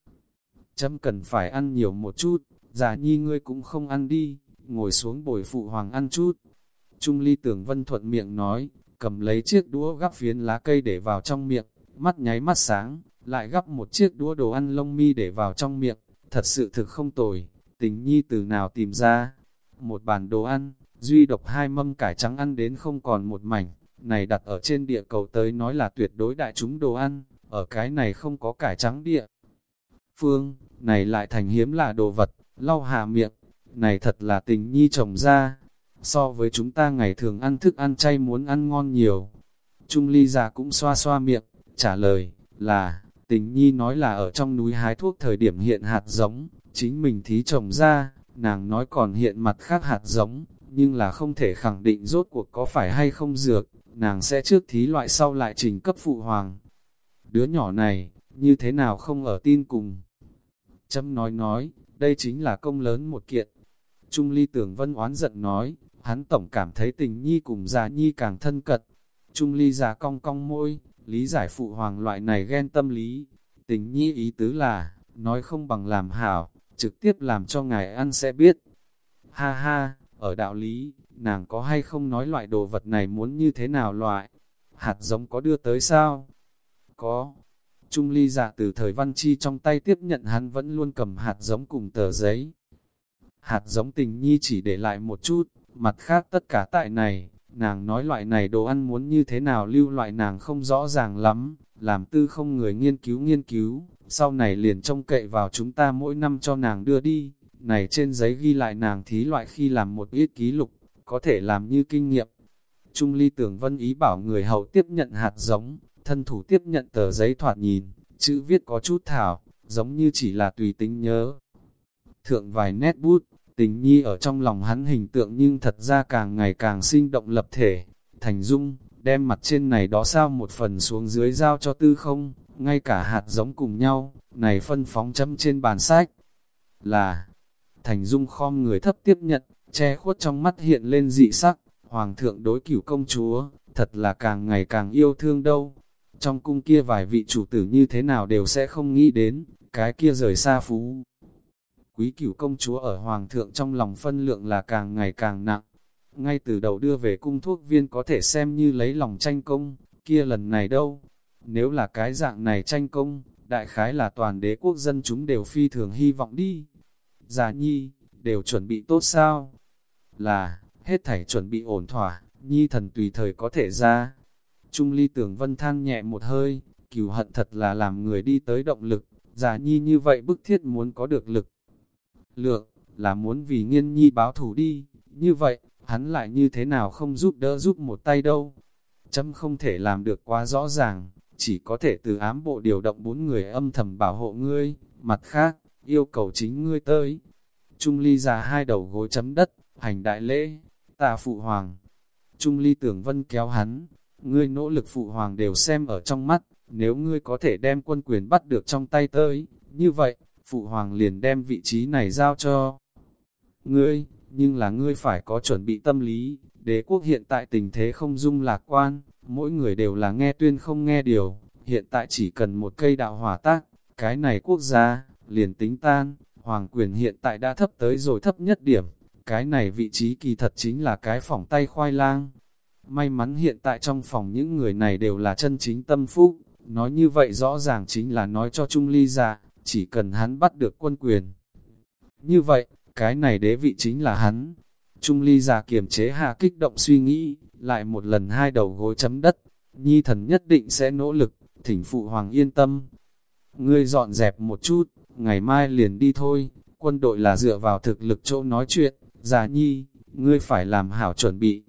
Chấm cần phải ăn nhiều một chút, già nhi ngươi cũng không ăn đi, ngồi xuống bồi phụ hoàng ăn chút. Trung ly tưởng vân thuận miệng nói, cầm lấy chiếc đũa gắp phiến lá cây để vào trong miệng, mắt nháy mắt sáng, lại gắp một chiếc đũa đồ ăn lông mi để vào trong miệng, thật sự thực không tồi, tình nhi từ nào tìm ra. Một bàn đồ ăn, duy độc hai mâm cải trắng ăn đến không còn một mảnh, này đặt ở trên địa cầu tới nói là tuyệt đối đại chúng đồ ăn, ở cái này không có cải trắng địa, Phương, này lại thành hiếm là đồ vật, lau hạ miệng, này thật là tình nhi trồng ra. So với chúng ta ngày thường ăn thức ăn chay muốn ăn ngon nhiều. Trung ly già cũng xoa xoa miệng, trả lời, là, tình nhi nói là ở trong núi hái thuốc thời điểm hiện hạt giống, chính mình thí trồng ra, nàng nói còn hiện mặt khác hạt giống, nhưng là không thể khẳng định rốt cuộc có phải hay không dược, nàng sẽ trước thí loại sau lại trình cấp phụ hoàng. Đứa nhỏ này, như thế nào không ở tin cùng. châm nói nói, đây chính là công lớn một kiện. Trung ly tưởng vân oán giận nói, hắn tổng cảm thấy tình nhi cùng già nhi càng thân cật Trung ly già cong cong môi, lý giải phụ hoàng loại này ghen tâm lý. Tình nhi ý tứ là, nói không bằng làm hảo, trực tiếp làm cho ngài ăn sẽ biết. Ha ha, ở đạo lý, nàng có hay không nói loại đồ vật này muốn như thế nào loại? Hạt giống có đưa tới sao? Có. Trung ly dạ từ thời văn chi trong tay tiếp nhận hắn vẫn luôn cầm hạt giống cùng tờ giấy. Hạt giống tình nhi chỉ để lại một chút, mặt khác tất cả tại này, nàng nói loại này đồ ăn muốn như thế nào lưu loại nàng không rõ ràng lắm, làm tư không người nghiên cứu nghiên cứu, sau này liền trông cậy vào chúng ta mỗi năm cho nàng đưa đi, này trên giấy ghi lại nàng thí loại khi làm một ít ký lục, có thể làm như kinh nghiệm. Trung ly tưởng vân ý bảo người hậu tiếp nhận hạt giống, thân thủ tiếp nhận tờ giấy thoạt nhìn, chữ viết có chút thảo, giống như chỉ là tùy tính nhớ. Thượng vài nét bút, tình nhi ở trong lòng hắn hình tượng nhưng thật ra càng ngày càng sinh động lập thể, thành dung, đem mặt trên này đó sao một phần xuống dưới giao cho tư không, ngay cả hạt giống cùng nhau, này phân phóng chấm trên bàn sách. Là, thành dung khom người thấp tiếp nhận, che khuất trong mắt hiện lên dị sắc, hoàng thượng đối cửu công chúa, thật là càng ngày càng yêu thương đâu. Trong cung kia vài vị chủ tử như thế nào đều sẽ không nghĩ đến, cái kia rời xa phú. Quý cửu công chúa ở hoàng thượng trong lòng phân lượng là càng ngày càng nặng. Ngay từ đầu đưa về cung thuốc viên có thể xem như lấy lòng tranh công, kia lần này đâu. Nếu là cái dạng này tranh công, đại khái là toàn đế quốc dân chúng đều phi thường hy vọng đi. Già nhi, đều chuẩn bị tốt sao? Là, hết thảy chuẩn bị ổn thỏa, nhi thần tùy thời có thể ra. Trung ly tưởng vân than nhẹ một hơi, cửu hận thật là làm người đi tới động lực, giả nhi như vậy bức thiết muốn có được lực. Lượng, là muốn vì nghiên nhi báo thủ đi, như vậy, hắn lại như thế nào không giúp đỡ giúp một tay đâu. Chấm không thể làm được quá rõ ràng, chỉ có thể từ ám bộ điều động bốn người âm thầm bảo hộ ngươi, mặt khác, yêu cầu chính ngươi tới. Trung ly già hai đầu gối chấm đất, hành đại lễ, tà phụ hoàng. Trung ly tưởng vân kéo hắn, ngươi nỗ lực phụ hoàng đều xem ở trong mắt, nếu ngươi có thể đem quân quyền bắt được trong tay tới, như vậy, phụ hoàng liền đem vị trí này giao cho ngươi, nhưng là ngươi phải có chuẩn bị tâm lý, đế quốc hiện tại tình thế không dung lạc quan, mỗi người đều là nghe tuyên không nghe điều, hiện tại chỉ cần một cây đạo hỏa tác, cái này quốc gia, liền tính tan, hoàng quyền hiện tại đã thấp tới rồi thấp nhất điểm, cái này vị trí kỳ thật chính là cái phòng tay khoai lang. May mắn hiện tại trong phòng những người này đều là chân chính tâm phúc, nói như vậy rõ ràng chính là nói cho Trung Ly dạ, chỉ cần hắn bắt được quân quyền. Như vậy, cái này đế vị chính là hắn. Trung Ly già kiềm chế hạ kích động suy nghĩ, lại một lần hai đầu gối chấm đất, nhi thần nhất định sẽ nỗ lực, thỉnh phụ hoàng yên tâm. Ngươi dọn dẹp một chút, ngày mai liền đi thôi, quân đội là dựa vào thực lực chỗ nói chuyện, già nhi, ngươi phải làm hảo chuẩn bị.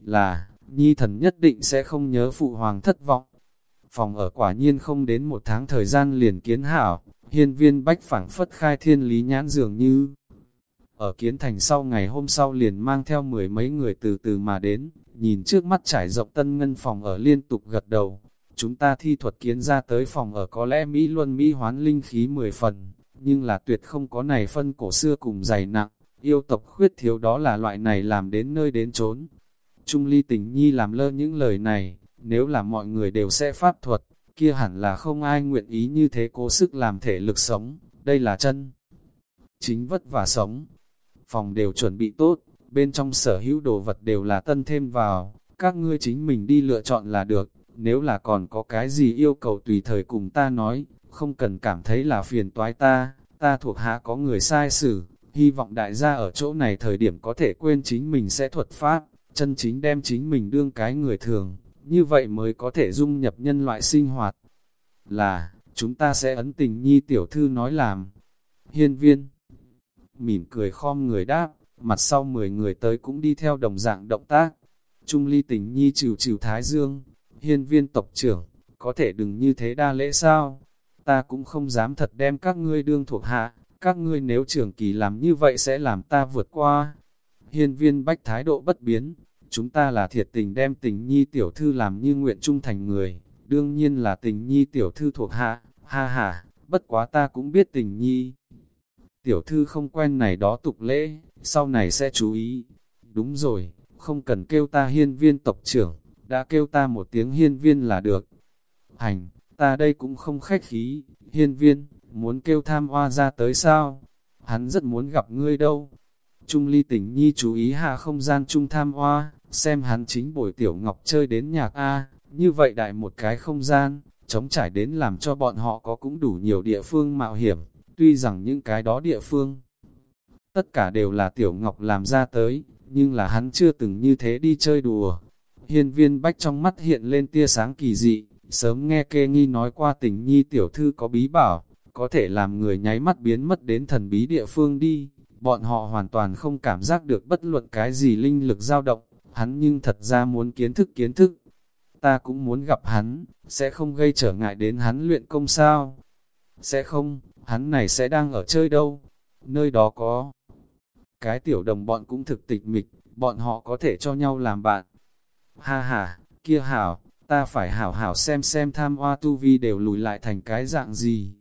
Là, nhi thần nhất định sẽ không nhớ phụ hoàng thất vọng. Phòng ở quả nhiên không đến một tháng thời gian liền kiến hảo, hiên viên bách phảng phất khai thiên lý nhãn dường như. Ở kiến thành sau ngày hôm sau liền mang theo mười mấy người từ từ mà đến, nhìn trước mắt trải rộng tân ngân phòng ở liên tục gật đầu. Chúng ta thi thuật kiến ra tới phòng ở có lẽ Mỹ Luân Mỹ hoán linh khí 10 phần, nhưng là tuyệt không có này phân cổ xưa cùng dày nặng, yêu tộc khuyết thiếu đó là loại này làm đến nơi đến chốn. Trung ly tình nhi làm lơ những lời này, nếu là mọi người đều sẽ pháp thuật, kia hẳn là không ai nguyện ý như thế cố sức làm thể lực sống, đây là chân. Chính vất vả sống, phòng đều chuẩn bị tốt, bên trong sở hữu đồ vật đều là tân thêm vào, các ngươi chính mình đi lựa chọn là được, nếu là còn có cái gì yêu cầu tùy thời cùng ta nói, không cần cảm thấy là phiền toái ta, ta thuộc hạ có người sai xử, hy vọng đại gia ở chỗ này thời điểm có thể quên chính mình sẽ thuật pháp, chân chính đem chính mình đương cái người thường, như vậy mới có thể dung nhập nhân loại sinh hoạt. Là, chúng ta sẽ ấn tình nhi tiểu thư nói làm. Hiên viên, mỉm cười khom người đáp, mặt sau 10 người tới cũng đi theo đồng dạng động tác. Trung ly tình nhi trừ trừ thái dương, hiên viên tộc trưởng, có thể đừng như thế đa lễ sao? Ta cũng không dám thật đem các ngươi đương thuộc hạ, các ngươi nếu trường kỳ làm như vậy sẽ làm ta vượt qua. Hiên viên bách thái độ bất biến, chúng ta là thiệt tình đem tình nhi tiểu thư làm như nguyện trung thành người, đương nhiên là tình nhi tiểu thư thuộc hạ, ha ha, bất quá ta cũng biết tình nhi. Tiểu thư không quen này đó tục lễ, sau này sẽ chú ý. Đúng rồi, không cần kêu ta hiên viên tộc trưởng, đã kêu ta một tiếng hiên viên là được. Hành, ta đây cũng không khách khí, hiên viên, muốn kêu tham hoa ra tới sao? Hắn rất muốn gặp ngươi đâu. Trung ly tình nhi chú ý hạ không gian trung tham hoa, xem hắn chính bồi tiểu ngọc chơi đến nhạc A, như vậy đại một cái không gian, chống trải đến làm cho bọn họ có cũng đủ nhiều địa phương mạo hiểm, tuy rằng những cái đó địa phương, tất cả đều là tiểu ngọc làm ra tới, nhưng là hắn chưa từng như thế đi chơi đùa. Hiên viên bách trong mắt hiện lên tia sáng kỳ dị, sớm nghe kê nghi nói qua tình nhi tiểu thư có bí bảo, có thể làm người nháy mắt biến mất đến thần bí địa phương đi, bọn họ hoàn toàn không cảm giác được bất luận cái gì linh lực dao động, hắn nhưng thật ra muốn kiến thức kiến thức. Ta cũng muốn gặp hắn, sẽ không gây trở ngại đến hắn luyện công sao? Sẽ không, hắn này sẽ đang ở chơi đâu? Nơi đó có cái tiểu đồng bọn cũng thực tịch mịch, bọn họ có thể cho nhau làm bạn. Ha ha, kia hảo, ta phải hảo hảo xem xem tham hoa tu vi đều lùi lại thành cái dạng gì.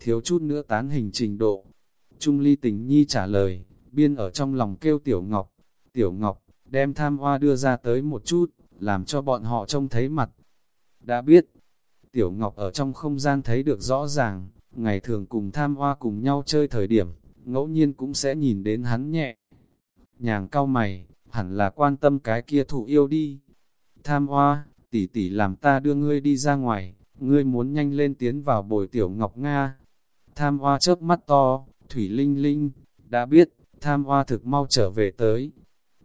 Thiếu chút nữa tán hình trình độ. Trung ly tình nhi trả lời, biên ở trong lòng kêu tiểu ngọc. Tiểu ngọc, đem tham hoa đưa ra tới một chút, làm cho bọn họ trông thấy mặt. Đã biết, tiểu ngọc ở trong không gian thấy được rõ ràng, ngày thường cùng tham hoa cùng nhau chơi thời điểm, ngẫu nhiên cũng sẽ nhìn đến hắn nhẹ. Nhàng cao mày, hẳn là quan tâm cái kia thụ yêu đi. Tham hoa, tỷ tỷ làm ta đưa ngươi đi ra ngoài, ngươi muốn nhanh lên tiến vào bồi tiểu ngọc Nga. Tham hoa chớp mắt to, thủy linh linh, đã biết, tham hoa thực mau trở về tới.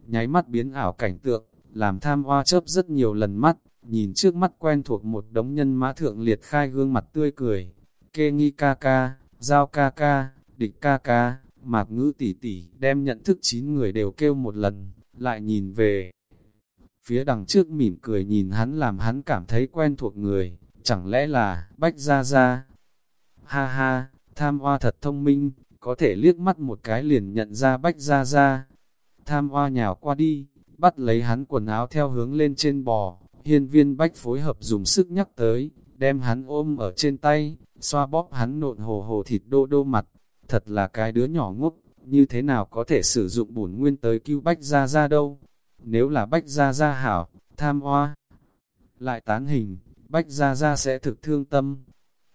Nháy mắt biến ảo cảnh tượng, làm tham hoa chớp rất nhiều lần mắt, nhìn trước mắt quen thuộc một đống nhân mã thượng liệt khai gương mặt tươi cười. Kê nghi ca ca, giao ca ca, địch ca ca, mạc ngữ tỷ tỷ đem nhận thức chín người đều kêu một lần, lại nhìn về. Phía đằng trước mỉm cười nhìn hắn làm hắn cảm thấy quen thuộc người, chẳng lẽ là Bách Gia Gia? Ha ha, tham hoa thật thông minh, có thể liếc mắt một cái liền nhận ra Bách Gia Gia. Tham hoa nhào qua đi, bắt lấy hắn quần áo theo hướng lên trên bò, hiên viên Bách phối hợp dùng sức nhắc tới, đem hắn ôm ở trên tay, xoa bóp hắn nộn hồ hồ thịt đô đô mặt, thật là cái đứa nhỏ ngốc, như thế nào có thể sử dụng bổn nguyên tới cứu Bách Gia Gia đâu. Nếu là Bách Gia Gia hảo, tham hoa, lại tán hình, Bách Gia Gia sẽ thực thương tâm.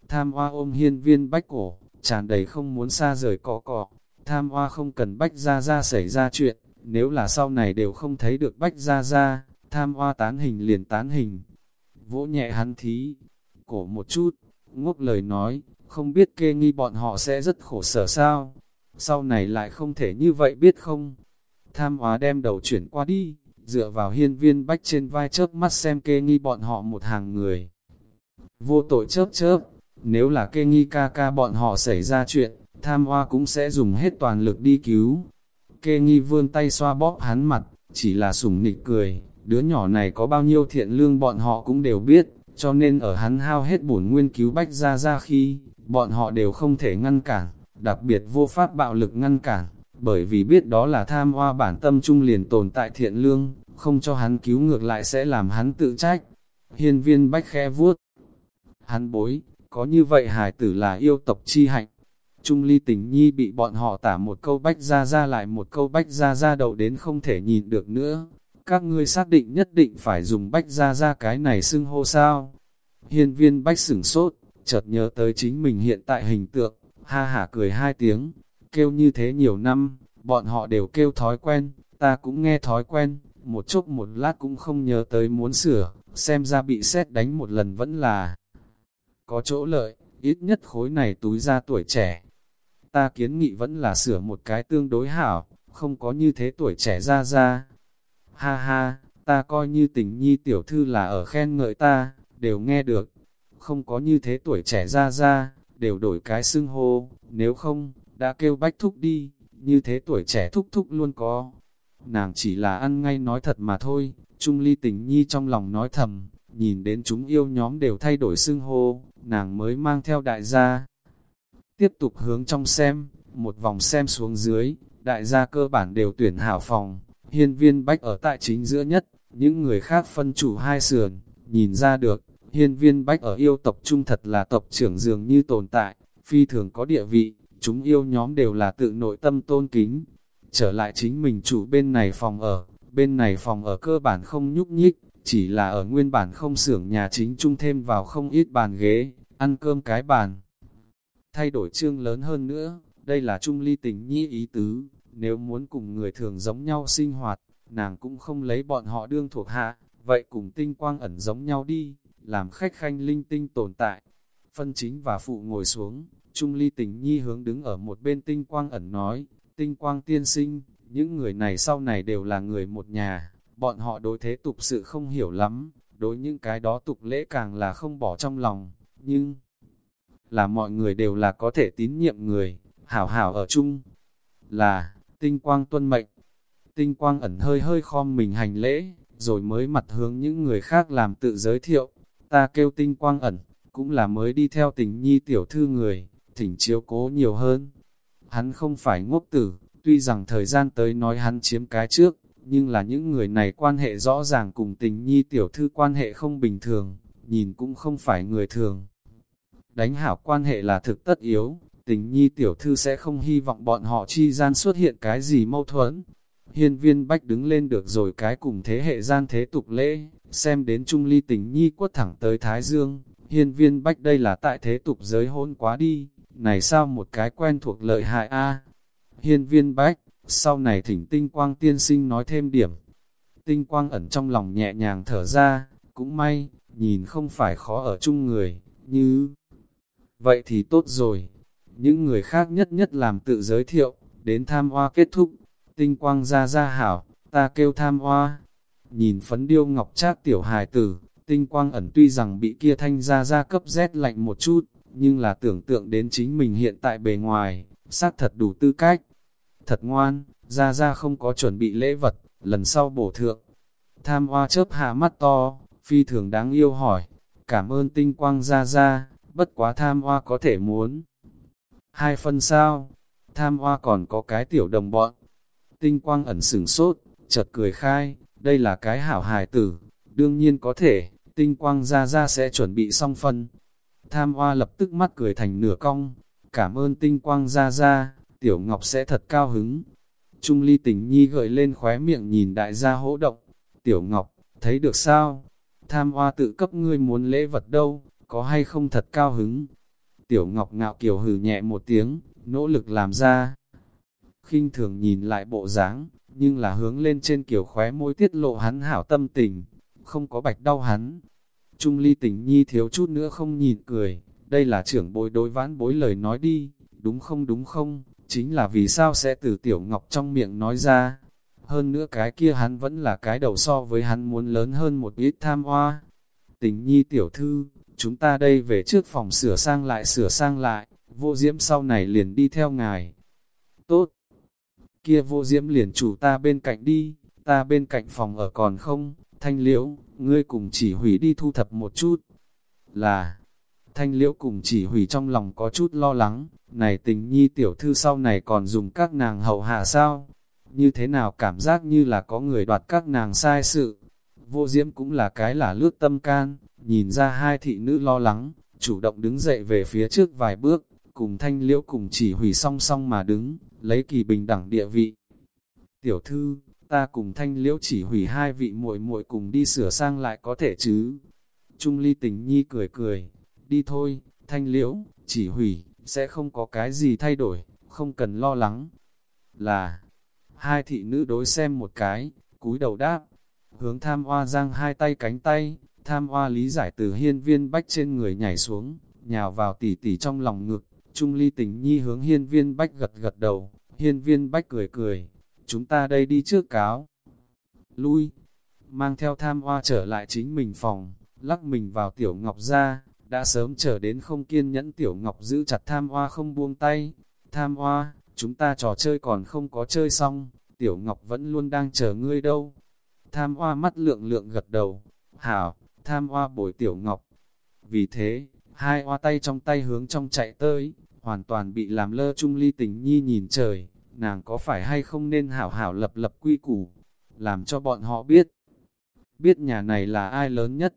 Tham hoa ôm hiên viên Bách cổ, tràn đầy không muốn xa rời cỏ cỏ. Tham hoa không cần Bách Gia Gia xảy ra chuyện, nếu là sau này đều không thấy được Bách Gia Gia, tham hoa tán hình liền tán hình. Vỗ nhẹ hắn thí, cổ một chút, ngốc lời nói, không biết kê nghi bọn họ sẽ rất khổ sở sao, sau này lại không thể như vậy biết không. Tham hóa đem đầu chuyển qua đi, dựa vào hiên viên bách trên vai chớp mắt xem kê nghi bọn họ một hàng người. Vô tội chớp chớp, nếu là kê nghi ca ca bọn họ xảy ra chuyện, tham hoa cũng sẽ dùng hết toàn lực đi cứu. Kê nghi vươn tay xoa bóp hắn mặt, chỉ là sủng nịch cười, đứa nhỏ này có bao nhiêu thiện lương bọn họ cũng đều biết, cho nên ở hắn hao hết bổn nguyên cứu bách ra ra khi, bọn họ đều không thể ngăn cản, đặc biệt vô pháp bạo lực ngăn cản, bởi vì biết đó là tham hoa bản tâm trung liền tồn tại thiện lương, không cho hắn cứu ngược lại sẽ làm hắn tự trách. Hiên viên bách khe vuốt, hắn bối, có như vậy hài tử là yêu tộc chi hạnh. Trung ly tình nhi bị bọn họ tả một câu bách ra ra lại một câu bách ra ra đầu đến không thể nhìn được nữa. Các ngươi xác định nhất định phải dùng bách ra ra cái này xưng hô sao. Hiên viên bách sửng sốt, chợt nhớ tới chính mình hiện tại hình tượng, ha hả cười hai tiếng, kêu như thế nhiều năm, bọn họ đều kêu thói quen, ta cũng nghe thói quen, một chút một lát cũng không nhớ tới muốn sửa, xem ra bị xét đánh một lần vẫn là có chỗ lợi, ít nhất khối này túi ra tuổi trẻ. Ta kiến nghị vẫn là sửa một cái tương đối hảo, không có như thế tuổi trẻ ra ra. Ha ha, ta coi như tình nhi tiểu thư là ở khen ngợi ta, đều nghe được, không có như thế tuổi trẻ ra ra, đều đổi cái xưng hô, nếu không, đã kêu bách thúc đi, như thế tuổi trẻ thúc thúc luôn có. Nàng chỉ là ăn ngay nói thật mà thôi, Trung Ly tình nhi trong lòng nói thầm, nhìn đến chúng yêu nhóm đều thay đổi xưng hô, nàng mới mang theo đại gia. Tiếp tục hướng trong xem, Một vòng xem xuống dưới, đại gia cơ bản đều tuyển hảo phòng, hiên viên bách ở tại chính giữa nhất, những người khác phân chủ hai sườn, nhìn ra được, hiên viên bách ở yêu tộc trung thật là tộc trưởng dường như tồn tại, phi thường có địa vị, chúng yêu nhóm đều là tự nội tâm tôn kính. Trở lại chính mình chủ bên này phòng ở, bên này phòng ở cơ bản không nhúc nhích, chỉ là ở nguyên bản không xưởng nhà chính chung thêm vào không ít bàn ghế, ăn cơm cái bàn. Thay đổi chương lớn hơn nữa, đây là trung ly tình nhi ý tứ, nếu muốn cùng người thường giống nhau sinh hoạt, nàng cũng không lấy bọn họ đương thuộc hạ, vậy cùng tinh quang ẩn giống nhau đi, làm khách khanh linh tinh tồn tại. Phân chính và phụ ngồi xuống, Trung ly tình nhi hướng đứng ở một bên tinh quang ẩn nói, tinh quang tiên sinh, những người này sau này đều là người một nhà, bọn họ đối thế tục sự không hiểu lắm, đối những cái đó tục lễ càng là không bỏ trong lòng, nhưng là mọi người đều là có thể tín nhiệm người, hảo hảo ở chung, là tinh quang tuân mệnh. Tinh quang ẩn hơi hơi khom mình hành lễ, rồi mới mặt hướng những người khác làm tự giới thiệu. Ta kêu tinh quang ẩn, cũng là mới đi theo tình nhi tiểu thư người, thỉnh chiếu cố nhiều hơn. Hắn không phải ngốc tử, tuy rằng thời gian tới nói hắn chiếm cái trước, nhưng là những người này quan hệ rõ ràng cùng tình nhi tiểu thư quan hệ không bình thường, nhìn cũng không phải người thường. Đánh hảo quan hệ là thực tất yếu, tình nhi tiểu thư sẽ không hy vọng bọn họ chi gian xuất hiện cái gì mâu thuẫn. Hiên viên bách đứng lên được rồi cái cùng thế hệ gian thế tục lễ, xem đến trung ly tình nhi quất thẳng tới Thái Dương, hiên viên bách đây là tại thế tục giới hôn quá đi, này sao một cái quen thuộc lợi hại a Hiên viên bách, sau này thỉnh tinh quang tiên sinh nói thêm điểm. Tinh quang ẩn trong lòng nhẹ nhàng thở ra, cũng may, nhìn không phải khó ở chung người, như... Vậy thì tốt rồi, những người khác nhất nhất làm tự giới thiệu, đến tham hoa kết thúc, tinh quang ra ra hảo, ta kêu tham hoa. Nhìn phấn điêu ngọc trác tiểu hài tử, tinh quang ẩn tuy rằng bị kia thanh ra ra cấp rét lạnh một chút, nhưng là tưởng tượng đến chính mình hiện tại bề ngoài, xác thật đủ tư cách. Thật ngoan, ra ra không có chuẩn bị lễ vật, lần sau bổ thượng. Tham hoa chớp hạ mắt to, phi thường đáng yêu hỏi, cảm ơn tinh quang ra ra, bất quá tham hoa có thể muốn hai phân sao, tham hoa còn có cái tiểu đồng bọn. Tinh quang ẩn sừng sốt, chợt cười khai, đây là cái hảo hài tử, đương nhiên có thể, tinh quang ra ra sẽ chuẩn bị xong phân. Tham hoa lập tức mắt cười thành nửa cong, cảm ơn tinh quang ra ra, tiểu ngọc sẽ thật cao hứng. Trung ly tình nhi gợi lên khóe miệng nhìn đại gia hỗ động, tiểu ngọc, thấy được sao? Tham hoa tự cấp ngươi muốn lễ vật đâu, có hay không thật cao hứng? Tiểu Ngọc ngạo kiều hừ nhẹ một tiếng, nỗ lực làm ra. khinh thường nhìn lại bộ dáng, nhưng là hướng lên trên kiểu khóe môi tiết lộ hắn hảo tâm tình, không có bạch đau hắn. Trung ly tình nhi thiếu chút nữa không nhìn cười, đây là trưởng bối đối vãn bối lời nói đi, đúng không đúng không, chính là vì sao sẽ từ tiểu ngọc trong miệng nói ra. Hơn nữa cái kia hắn vẫn là cái đầu so với hắn muốn lớn hơn một ít tham hoa. Tình nhi tiểu thư, chúng ta đây về trước phòng sửa sang lại sửa sang lại, vô diễm sau này liền đi theo ngài. Tốt! Kia vô diễm liền chủ ta bên cạnh đi, ta bên cạnh phòng ở còn không, thanh liễu, ngươi cùng chỉ hủy đi thu thập một chút. Là, thanh liễu cùng chỉ hủy trong lòng có chút lo lắng, này tình nhi tiểu thư sau này còn dùng các nàng hậu hạ sao? Như thế nào cảm giác như là có người đoạt các nàng sai sự? Vô diễm cũng là cái là lướt tâm can, Nhìn ra hai thị nữ lo lắng, chủ động đứng dậy về phía trước vài bước, cùng thanh liễu cùng chỉ hủy song song mà đứng, lấy kỳ bình đẳng địa vị. Tiểu thư, ta cùng thanh liễu chỉ hủy hai vị muội muội cùng đi sửa sang lại có thể chứ. Trung ly tình nhi cười cười, đi thôi, thanh liễu, chỉ hủy, sẽ không có cái gì thay đổi, không cần lo lắng. Là, hai thị nữ đối xem một cái, cúi đầu đáp, hướng tham hoa giang hai tay cánh tay, Tham hoa lý giải từ hiên viên bách trên người nhảy xuống, nhào vào tỉ tỉ trong lòng ngực, Trung ly tình nhi hướng hiên viên bách gật gật đầu, hiên viên bách cười cười, chúng ta đây đi trước cáo. Lui, mang theo tham hoa trở lại chính mình phòng, lắc mình vào tiểu ngọc ra, đã sớm trở đến không kiên nhẫn tiểu ngọc giữ chặt tham hoa không buông tay. Tham hoa, chúng ta trò chơi còn không có chơi xong, tiểu ngọc vẫn luôn đang chờ ngươi đâu. Tham hoa mắt lượng lượng gật đầu, hảo, tham hoa bồi tiểu ngọc. Vì thế, hai hoa tay trong tay hướng trong chạy tới, hoàn toàn bị làm lơ Trung Ly Tình Nhi nhìn trời, nàng có phải hay không nên hảo hảo lập lập quy củ, làm cho bọn họ biết. Biết nhà này là ai lớn nhất?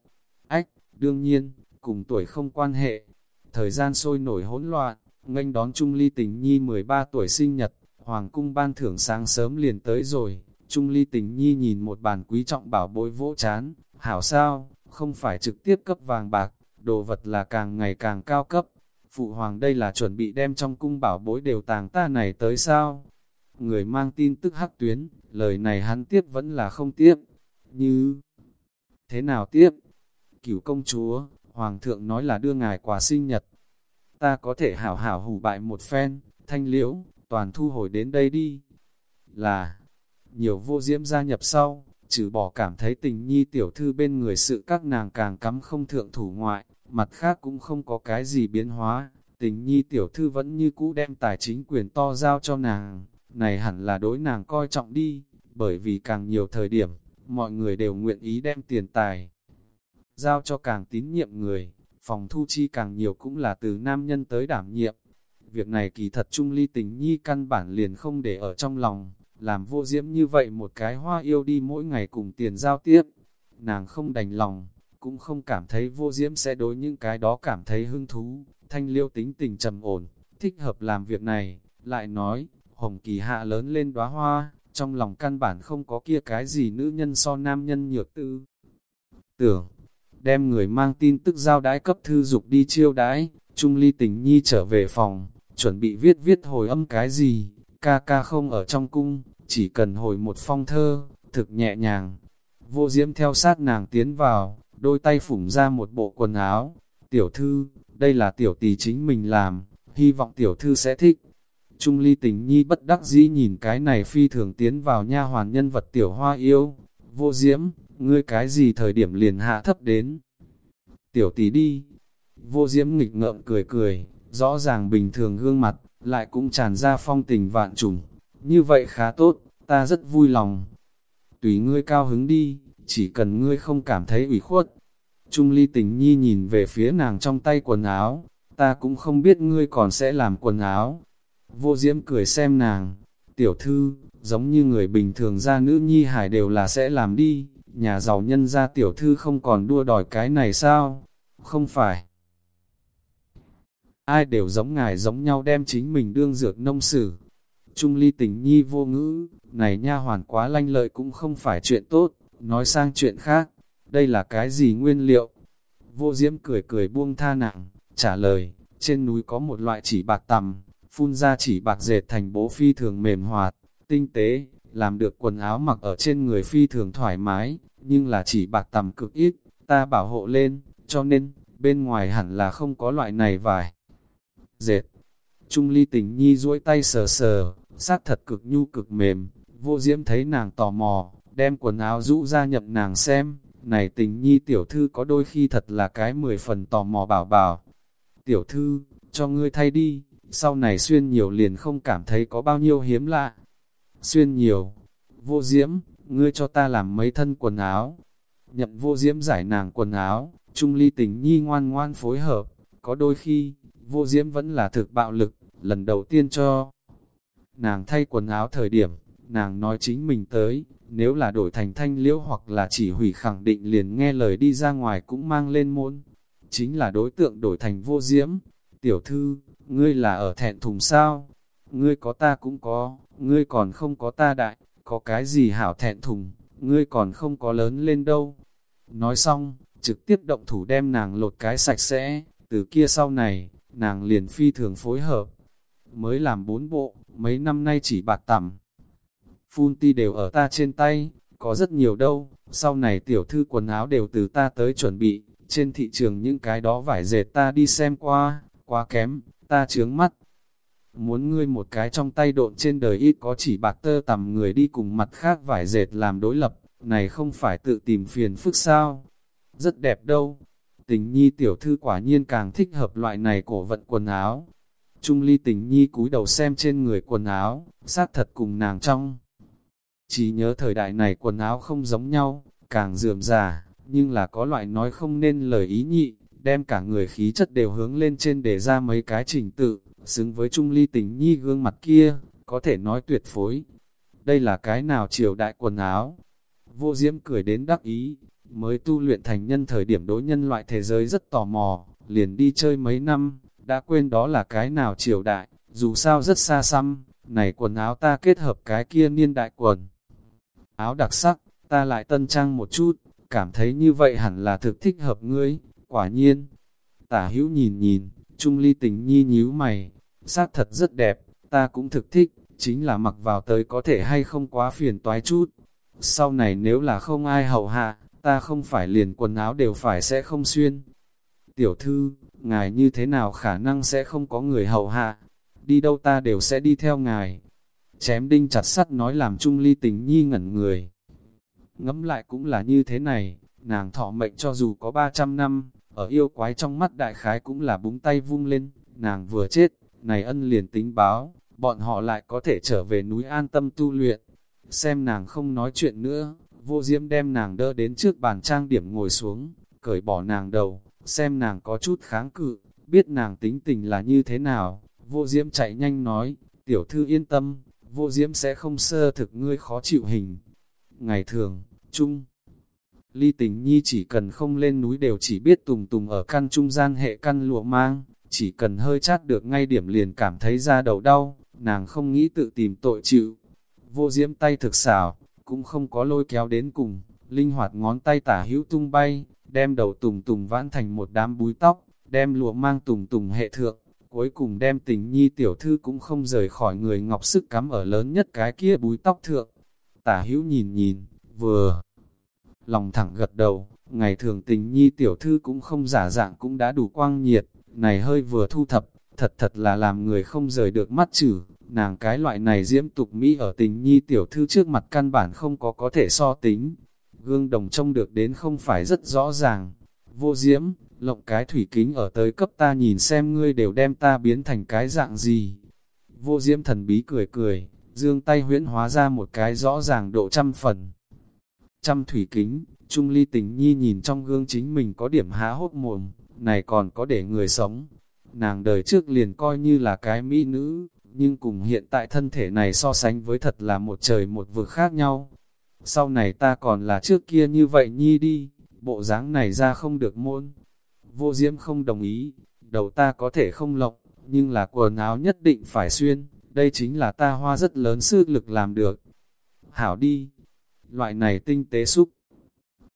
Ách, đương nhiên, cùng tuổi không quan hệ. Thời gian sôi nổi hỗn loạn, nghênh đón Trung Ly Tình Nhi 13 tuổi sinh nhật, Hoàng cung ban thưởng sáng sớm liền tới rồi. Trung Ly Tình Nhi nhìn một bàn quý trọng bảo bối vỗ chán, hảo sao, không phải trực tiếp cấp vàng bạc, đồ vật là càng ngày càng cao cấp. Phụ hoàng đây là chuẩn bị đem trong cung bảo bối đều tàng ta này tới sao? Người mang tin tức hắc tuyến, lời này hắn tiếp vẫn là không tiếp. Như thế nào tiếp? Cửu công chúa, hoàng thượng nói là đưa ngài quà sinh nhật. Ta có thể hảo hảo hủ bại một phen, thanh liễu, toàn thu hồi đến đây đi. Là, nhiều vô diễm gia nhập sau, trừ bỏ cảm thấy tình nhi tiểu thư bên người sự các nàng càng cắm không thượng thủ ngoại, mặt khác cũng không có cái gì biến hóa, tình nhi tiểu thư vẫn như cũ đem tài chính quyền to giao cho nàng, này hẳn là đối nàng coi trọng đi, bởi vì càng nhiều thời điểm, mọi người đều nguyện ý đem tiền tài giao cho càng tín nhiệm người, phòng thu chi càng nhiều cũng là từ nam nhân tới đảm nhiệm. Việc này kỳ thật trung ly tình nhi căn bản liền không để ở trong lòng, làm vô diễm như vậy một cái hoa yêu đi mỗi ngày cùng tiền giao tiếp. Nàng không đành lòng, cũng không cảm thấy vô diễm sẽ đối những cái đó cảm thấy hứng thú, thanh liêu tính tình trầm ổn, thích hợp làm việc này, lại nói, hồng kỳ hạ lớn lên đóa hoa, trong lòng căn bản không có kia cái gì nữ nhân so nam nhân nhược tư. Tưởng, đem người mang tin tức giao đái cấp thư dục đi chiêu đái, Trung Ly tình nhi trở về phòng, chuẩn bị viết viết hồi âm cái gì, ca ca không ở trong cung, chỉ cần hồi một phong thơ, thực nhẹ nhàng. Vô diễm theo sát nàng tiến vào, đôi tay phủng ra một bộ quần áo. Tiểu thư, đây là tiểu tỷ chính mình làm, hy vọng tiểu thư sẽ thích. Trung ly tình nhi bất đắc dĩ nhìn cái này phi thường tiến vào nha hoàn nhân vật tiểu hoa yêu. Vô diễm, ngươi cái gì thời điểm liền hạ thấp đến. Tiểu tỷ đi. Vô diễm nghịch ngợm cười cười, rõ ràng bình thường gương mặt, lại cũng tràn ra phong tình vạn trùng. Như vậy khá tốt, ta rất vui lòng. Tùy ngươi cao hứng đi, chỉ cần ngươi không cảm thấy ủy khuất. Trung ly tình nhi nhìn về phía nàng trong tay quần áo, ta cũng không biết ngươi còn sẽ làm quần áo. Vô diễm cười xem nàng, tiểu thư, giống như người bình thường ra nữ nhi hải đều là sẽ làm đi, nhà giàu nhân ra tiểu thư không còn đua đòi cái này sao? Không phải. Ai đều giống ngài giống nhau đem chính mình đương dược nông sử, Trung ly tình nhi vô ngữ, này nha hoàn quá lanh lợi cũng không phải chuyện tốt, nói sang chuyện khác, đây là cái gì nguyên liệu? Vô diễm cười cười buông tha nặng, trả lời, trên núi có một loại chỉ bạc tầm, phun ra chỉ bạc dệt thành bố phi thường mềm hoạt, tinh tế, làm được quần áo mặc ở trên người phi thường thoải mái, nhưng là chỉ bạc tầm cực ít, ta bảo hộ lên, cho nên, bên ngoài hẳn là không có loại này vải. Dệt, Trung ly tình nhi duỗi tay sờ sờ, sát thật cực nhu cực mềm, vô diễm thấy nàng tò mò, đem quần áo rũ ra nhậm nàng xem, này tình nhi tiểu thư có đôi khi thật là cái mười phần tò mò bảo bảo. Tiểu thư, cho ngươi thay đi, sau này xuyên nhiều liền không cảm thấy có bao nhiêu hiếm lạ. Xuyên nhiều, vô diễm, ngươi cho ta làm mấy thân quần áo. Nhậm vô diễm giải nàng quần áo, trung ly tình nhi ngoan ngoan phối hợp, có đôi khi, vô diễm vẫn là thực bạo lực, lần đầu tiên cho. Nàng thay quần áo thời điểm, nàng nói chính mình tới, nếu là đổi thành thanh liễu hoặc là chỉ hủy khẳng định liền nghe lời đi ra ngoài cũng mang lên môn. Chính là đối tượng đổi thành vô diễm. Tiểu thư, ngươi là ở thẹn thùng sao? Ngươi có ta cũng có, ngươi còn không có ta đại, có cái gì hảo thẹn thùng, ngươi còn không có lớn lên đâu. Nói xong, trực tiếp động thủ đem nàng lột cái sạch sẽ, từ kia sau này, nàng liền phi thường phối hợp. Mới làm bốn bộ, mấy năm nay chỉ bạc tằm. Phun ti đều ở ta trên tay, có rất nhiều đâu, sau này tiểu thư quần áo đều từ ta tới chuẩn bị, trên thị trường những cái đó vải dệt ta đi xem qua, quá kém, ta chướng mắt. Muốn ngươi một cái trong tay độn trên đời ít có chỉ bạc tơ tầm người đi cùng mặt khác vải dệt làm đối lập, này không phải tự tìm phiền phức sao. Rất đẹp đâu. Tình nhi tiểu thư quả nhiên càng thích hợp loại này cổ vận quần áo, Trung ly tình nhi cúi đầu xem trên người quần áo, sát thật cùng nàng trong. Chỉ nhớ thời đại này quần áo không giống nhau, càng dườm già, nhưng là có loại nói không nên lời ý nhị, đem cả người khí chất đều hướng lên trên để ra mấy cái trình tự, xứng với Trung Ly tình nhi gương mặt kia, có thể nói tuyệt phối. Đây là cái nào triều đại quần áo? Vô Diễm cười đến đắc ý, mới tu luyện thành nhân thời điểm đối nhân loại thế giới rất tò mò, liền đi chơi mấy năm, đã quên đó là cái nào triều đại, dù sao rất xa xăm, này quần áo ta kết hợp cái kia niên đại quần. Áo đặc sắc, ta lại tân trang một chút, cảm thấy như vậy hẳn là thực thích hợp ngươi, quả nhiên. Tả hữu nhìn nhìn, Trung ly tình nhi nhíu mày, sát thật rất đẹp, ta cũng thực thích, chính là mặc vào tới có thể hay không quá phiền toái chút. Sau này nếu là không ai hậu hạ, ta không phải liền quần áo đều phải sẽ không xuyên. Tiểu thư, ngài như thế nào khả năng sẽ không có người hậu hạ, đi đâu ta đều sẽ đi theo ngài. Chém đinh chặt sắt nói làm Trung ly tình nhi ngẩn người. Ngẫm lại cũng là như thế này, nàng thọ mệnh cho dù có 300 năm, ở yêu quái trong mắt đại khái cũng là búng tay vung lên, nàng vừa chết, này ân liền tính báo, bọn họ lại có thể trở về núi an tâm tu luyện. Xem nàng không nói chuyện nữa, vô diễm đem nàng đỡ đến trước bàn trang điểm ngồi xuống, cởi bỏ nàng đầu, xem nàng có chút kháng cự, biết nàng tính tình là như thế nào. Vô diễm chạy nhanh nói, tiểu thư yên tâm, vô diễm sẽ không sơ thực ngươi khó chịu hình. Ngày thường, chung, ly tình nhi chỉ cần không lên núi đều chỉ biết tùng tùng ở căn trung gian hệ căn lụa mang, chỉ cần hơi chát được ngay điểm liền cảm thấy da đầu đau, nàng không nghĩ tự tìm tội chịu. Vô diễm tay thực xảo, cũng không có lôi kéo đến cùng, linh hoạt ngón tay tả hữu tung bay, đem đầu tùng tùng vãn thành một đám búi tóc, đem lụa mang tùng tùng hệ thượng, cuối cùng đem tình nhi tiểu thư cũng không rời khỏi người ngọc sức cắm ở lớn nhất cái kia búi tóc thượng. Tả hữu nhìn nhìn, vừa lòng thẳng gật đầu, ngày thường tình nhi tiểu thư cũng không giả dạng cũng đã đủ quang nhiệt, này hơi vừa thu thập, thật thật là làm người không rời được mắt chử, nàng cái loại này diễm tục Mỹ ở tình nhi tiểu thư trước mặt căn bản không có có thể so tính. Gương đồng trông được đến không phải rất rõ ràng. Vô diễm, lộng cái thủy kính ở tới cấp ta nhìn xem ngươi đều đem ta biến thành cái dạng gì. Vô diễm thần bí cười cười, dương tay huyễn hóa ra một cái rõ ràng độ trăm phần. Trăm thủy kính, Trung ly tình nhi nhìn trong gương chính mình có điểm há hốt mồm, này còn có để người sống. Nàng đời trước liền coi như là cái mỹ nữ, nhưng cùng hiện tại thân thể này so sánh với thật là một trời một vực khác nhau. Sau này ta còn là trước kia như vậy nhi đi, bộ dáng này ra không được môn. Vô diễm không đồng ý, đầu ta có thể không lộng, nhưng là quần áo nhất định phải xuyên, đây chính là ta hoa rất lớn sức lực làm được. Hảo đi, loại này tinh tế xúc.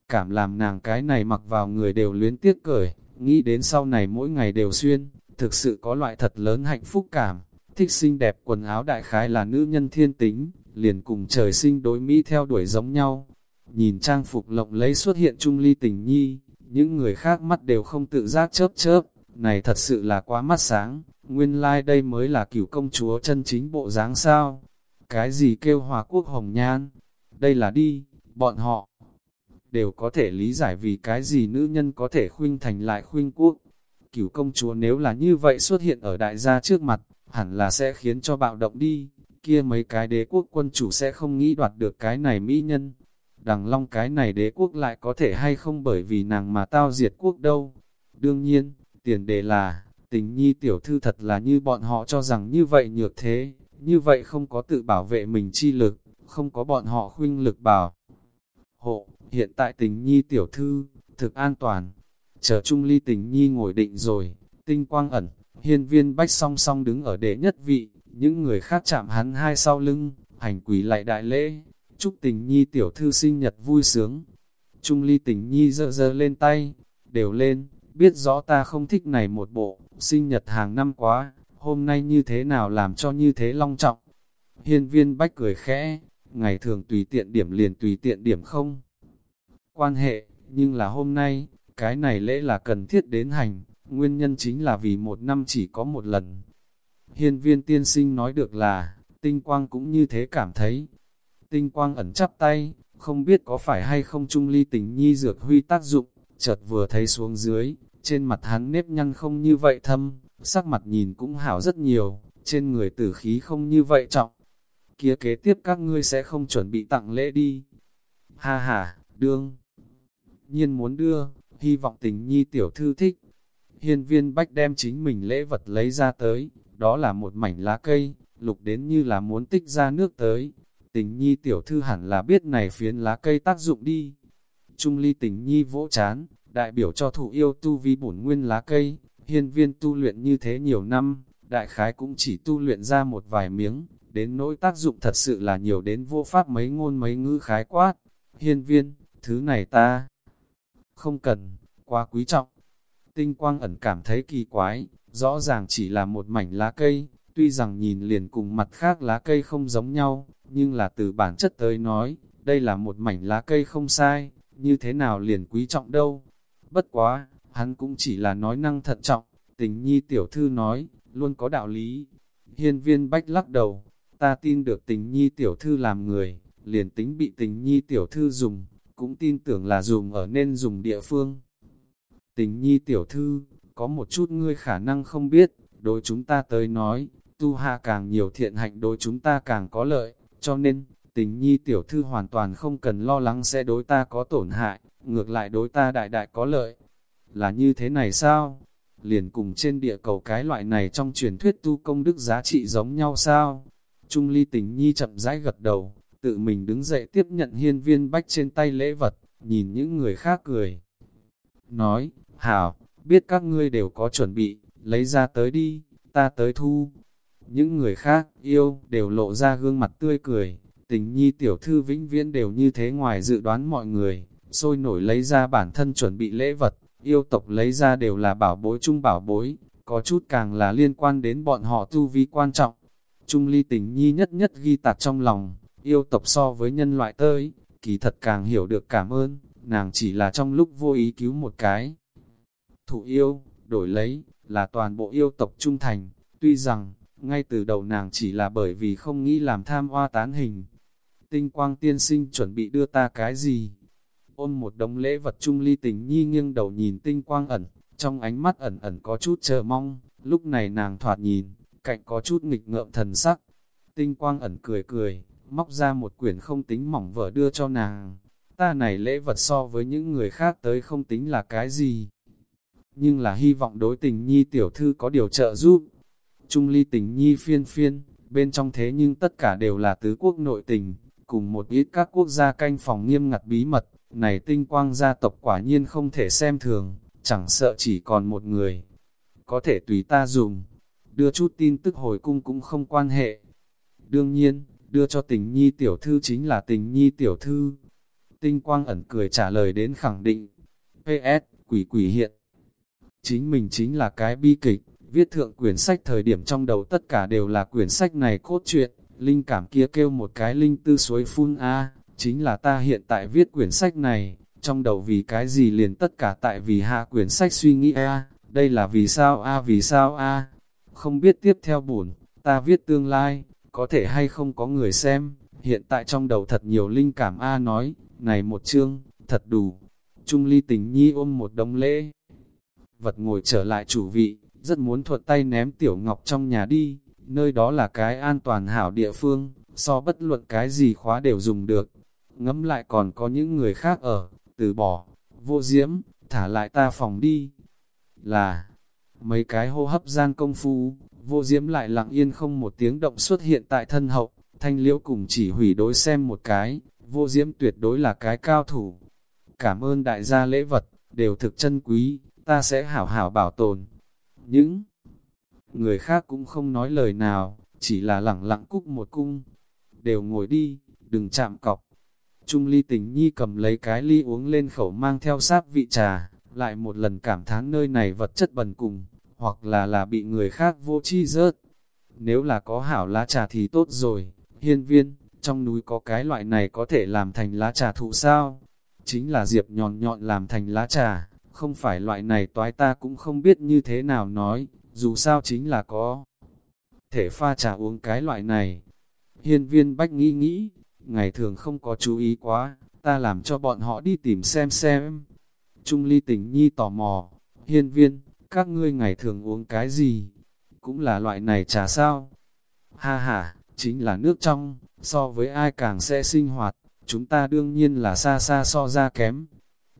Cảm làm nàng cái này mặc vào người đều luyến tiếc cởi, nghĩ đến sau này mỗi ngày đều xuyên, thực sự có loại thật lớn hạnh phúc cảm. Thích xinh đẹp quần áo đại khái là nữ nhân thiên tính, liền cùng trời sinh đối Mỹ theo đuổi giống nhau. Nhìn trang phục lộng lấy xuất hiện trung ly tình nhi, những người khác mắt đều không tự giác chớp chớp, này thật sự là quá mắt sáng, nguyên lai like đây mới là cửu công chúa chân chính bộ dáng sao. Cái gì kêu hòa quốc hồng nhan, đây là đi, bọn họ đều có thể lý giải vì cái gì nữ nhân có thể khuynh thành lại khuynh quốc. Cửu công chúa nếu là như vậy xuất hiện ở đại gia trước mặt, hẳn là sẽ khiến cho bạo động đi, kia mấy cái đế quốc quân chủ sẽ không nghĩ đoạt được cái này mỹ nhân. Đằng long cái này đế quốc lại có thể hay không bởi vì nàng mà tao diệt quốc đâu. Đương nhiên, tiền đề là, tình nhi tiểu thư thật là như bọn họ cho rằng như vậy nhược thế, như vậy không có tự bảo vệ mình chi lực, không có bọn họ khuynh lực bảo. Hộ, hiện tại tình nhi tiểu thư, thực an toàn, chờ trung ly tình nhi ngồi định rồi, tinh quang ẩn, hiên viên bách song song đứng ở đệ nhất vị, những người khác chạm hắn hai sau lưng, hành quỷ lại đại lễ, chúc tình nhi tiểu thư sinh nhật vui sướng. Trung ly tình nhi dơ dơ lên tay, đều lên, biết rõ ta không thích này một bộ, sinh nhật hàng năm quá, hôm nay như thế nào làm cho như thế long trọng. Hiên viên bách cười khẽ, ngày thường tùy tiện điểm liền tùy tiện điểm không. Quan hệ, nhưng là hôm nay, cái này lễ là cần thiết đến hành, nguyên nhân chính là vì một năm chỉ có một lần. Hiên viên tiên sinh nói được là, tinh quang cũng như thế cảm thấy. Tinh quang ẩn chắp tay, không biết có phải hay không trung ly tình nhi dược huy tác dụng, chợt vừa thấy xuống dưới, trên mặt hắn nếp nhăn không như vậy thâm, sắc mặt nhìn cũng hảo rất nhiều, trên người tử khí không như vậy trọng. Kia kế tiếp các ngươi sẽ không chuẩn bị tặng lễ đi. Ha ha, đương. Nhiên muốn đưa, hy vọng tình nhi tiểu thư thích. Hiên viên bách đem chính mình lễ vật lấy ra tới, đó là một mảnh lá cây, lục đến như là muốn tích ra nước tới. Tình nhi tiểu thư hẳn là biết này phiến lá cây tác dụng đi. Trung ly tình nhi vỗ chán, đại biểu cho thủ yêu tu vi bổn nguyên lá cây, hiên viên tu luyện như thế nhiều năm, đại khái cũng chỉ tu luyện ra một vài miếng, đến nỗi tác dụng thật sự là nhiều đến vô pháp mấy ngôn mấy ngữ khái quát. Hiên viên, thứ này ta không cần, quá quý trọng. Tinh quang ẩn cảm thấy kỳ quái, rõ ràng chỉ là một mảnh lá cây, tuy rằng nhìn liền cùng mặt khác lá cây không giống nhau, nhưng là từ bản chất tới nói, đây là một mảnh lá cây không sai, như thế nào liền quý trọng đâu. Bất quá, hắn cũng chỉ là nói năng thận trọng, tình nhi tiểu thư nói, luôn có đạo lý. Hiên viên bách lắc đầu, ta tin được tình nhi tiểu thư làm người, liền tính bị tình nhi tiểu thư dùng, cũng tin tưởng là dùng ở nên dùng địa phương. Tình nhi tiểu thư, có một chút ngươi khả năng không biết, đối chúng ta tới nói, tu hạ càng nhiều thiện hạnh đối chúng ta càng có lợi, cho nên, tình nhi tiểu thư hoàn toàn không cần lo lắng sẽ đối ta có tổn hại, ngược lại đối ta đại đại có lợi. Là như thế này sao? Liền cùng trên địa cầu cái loại này trong truyền thuyết tu công đức giá trị giống nhau sao? Trung ly tình nhi chậm rãi gật đầu, tự mình đứng dậy tiếp nhận hiên viên bách trên tay lễ vật, nhìn những người khác cười. Nói, hảo, biết các ngươi đều có chuẩn bị, lấy ra tới đi, ta tới thu. Những người khác, yêu, đều lộ ra gương mặt tươi cười, tình nhi tiểu thư vĩnh viễn đều như thế ngoài dự đoán mọi người, sôi nổi lấy ra bản thân chuẩn bị lễ vật, yêu tộc lấy ra đều là bảo bối chung bảo bối, có chút càng là liên quan đến bọn họ tu vi quan trọng. Trung ly tình nhi nhất nhất ghi tạc trong lòng, yêu tộc so với nhân loại tới, kỳ thật càng hiểu được cảm ơn, nàng chỉ là trong lúc vô ý cứu một cái. Thủ yêu, đổi lấy, là toàn bộ yêu tộc trung thành, tuy rằng, ngay từ đầu nàng chỉ là bởi vì không nghĩ làm tham hoa tán hình. Tinh quang tiên sinh chuẩn bị đưa ta cái gì? Ôm một đống lễ vật trung ly tình nhi nghiêng đầu nhìn tinh quang ẩn, trong ánh mắt ẩn ẩn có chút chờ mong, lúc này nàng thoạt nhìn, cạnh có chút nghịch ngợm thần sắc. Tinh quang ẩn cười cười, móc ra một quyển không tính mỏng vở đưa cho nàng. Ta này lễ vật so với những người khác tới không tính là cái gì. Nhưng là hy vọng đối tình nhi tiểu thư có điều trợ giúp. Trung ly tình nhi phiên phiên, bên trong thế nhưng tất cả đều là tứ quốc nội tình, cùng một ít các quốc gia canh phòng nghiêm ngặt bí mật, này tinh quang gia tộc quả nhiên không thể xem thường, chẳng sợ chỉ còn một người. Có thể tùy ta dùng, đưa chút tin tức hồi cung cũng không quan hệ. Đương nhiên, đưa cho tình nhi tiểu thư chính là tình nhi tiểu thư. Tinh quang ẩn cười trả lời đến khẳng định. PS, quỷ quỷ hiện. Chính mình chính là cái bi kịch, viết thượng quyển sách thời điểm trong đầu tất cả đều là quyển sách này cốt truyện. Linh cảm kia kêu một cái linh tư suối phun A, chính là ta hiện tại viết quyển sách này, trong đầu vì cái gì liền tất cả tại vì hạ quyển sách suy nghĩ A, đây là vì sao A vì sao A, không biết tiếp theo buồn, ta viết tương lai, có thể hay không có người xem, hiện tại trong đầu thật nhiều linh cảm A nói, này một chương, thật đủ. Trung ly tình nhi ôm một đống lễ. Vật ngồi trở lại chủ vị, rất muốn thuận tay ném tiểu ngọc trong nhà đi, nơi đó là cái an toàn hảo địa phương, so bất luận cái gì khóa đều dùng được. Ngẫm lại còn có những người khác ở, từ bỏ, vô diễm, thả lại ta phòng đi. Là, mấy cái hô hấp gian công phu, vô diễm lại lặng yên không một tiếng động xuất hiện tại thân hậu, thanh liễu cùng chỉ hủy đối xem một cái, vô diễm tuyệt đối là cái cao thủ. Cảm ơn đại gia lễ vật, đều thực chân quý, ta sẽ hảo hảo bảo tồn. Những người khác cũng không nói lời nào, chỉ là lặng lặng cúc một cung. Đều ngồi đi, đừng chạm cọc. Trung ly tình nhi cầm lấy cái ly uống lên khẩu mang theo sáp vị trà, lại một lần cảm thán nơi này vật chất bần cùng, hoặc là là bị người khác vô chi rớt. Nếu là có hảo lá trà thì tốt rồi, hiên viên, trong núi có cái loại này có thể làm thành lá trà thụ sao? Chính là diệp nhọn nhọn làm thành lá trà, không phải loại này toái ta cũng không biết như thế nào nói, dù sao chính là có. Thể pha trà uống cái loại này. Hiên viên bách nghĩ nghĩ, ngày thường không có chú ý quá, ta làm cho bọn họ đi tìm xem xem. Trung ly tình nhi tò mò, hiên viên, các ngươi ngày thường uống cái gì? Cũng là loại này trà sao? Ha ha, chính là nước trong, so với ai càng sẽ sinh hoạt, chúng ta đương nhiên là xa xa so ra kém.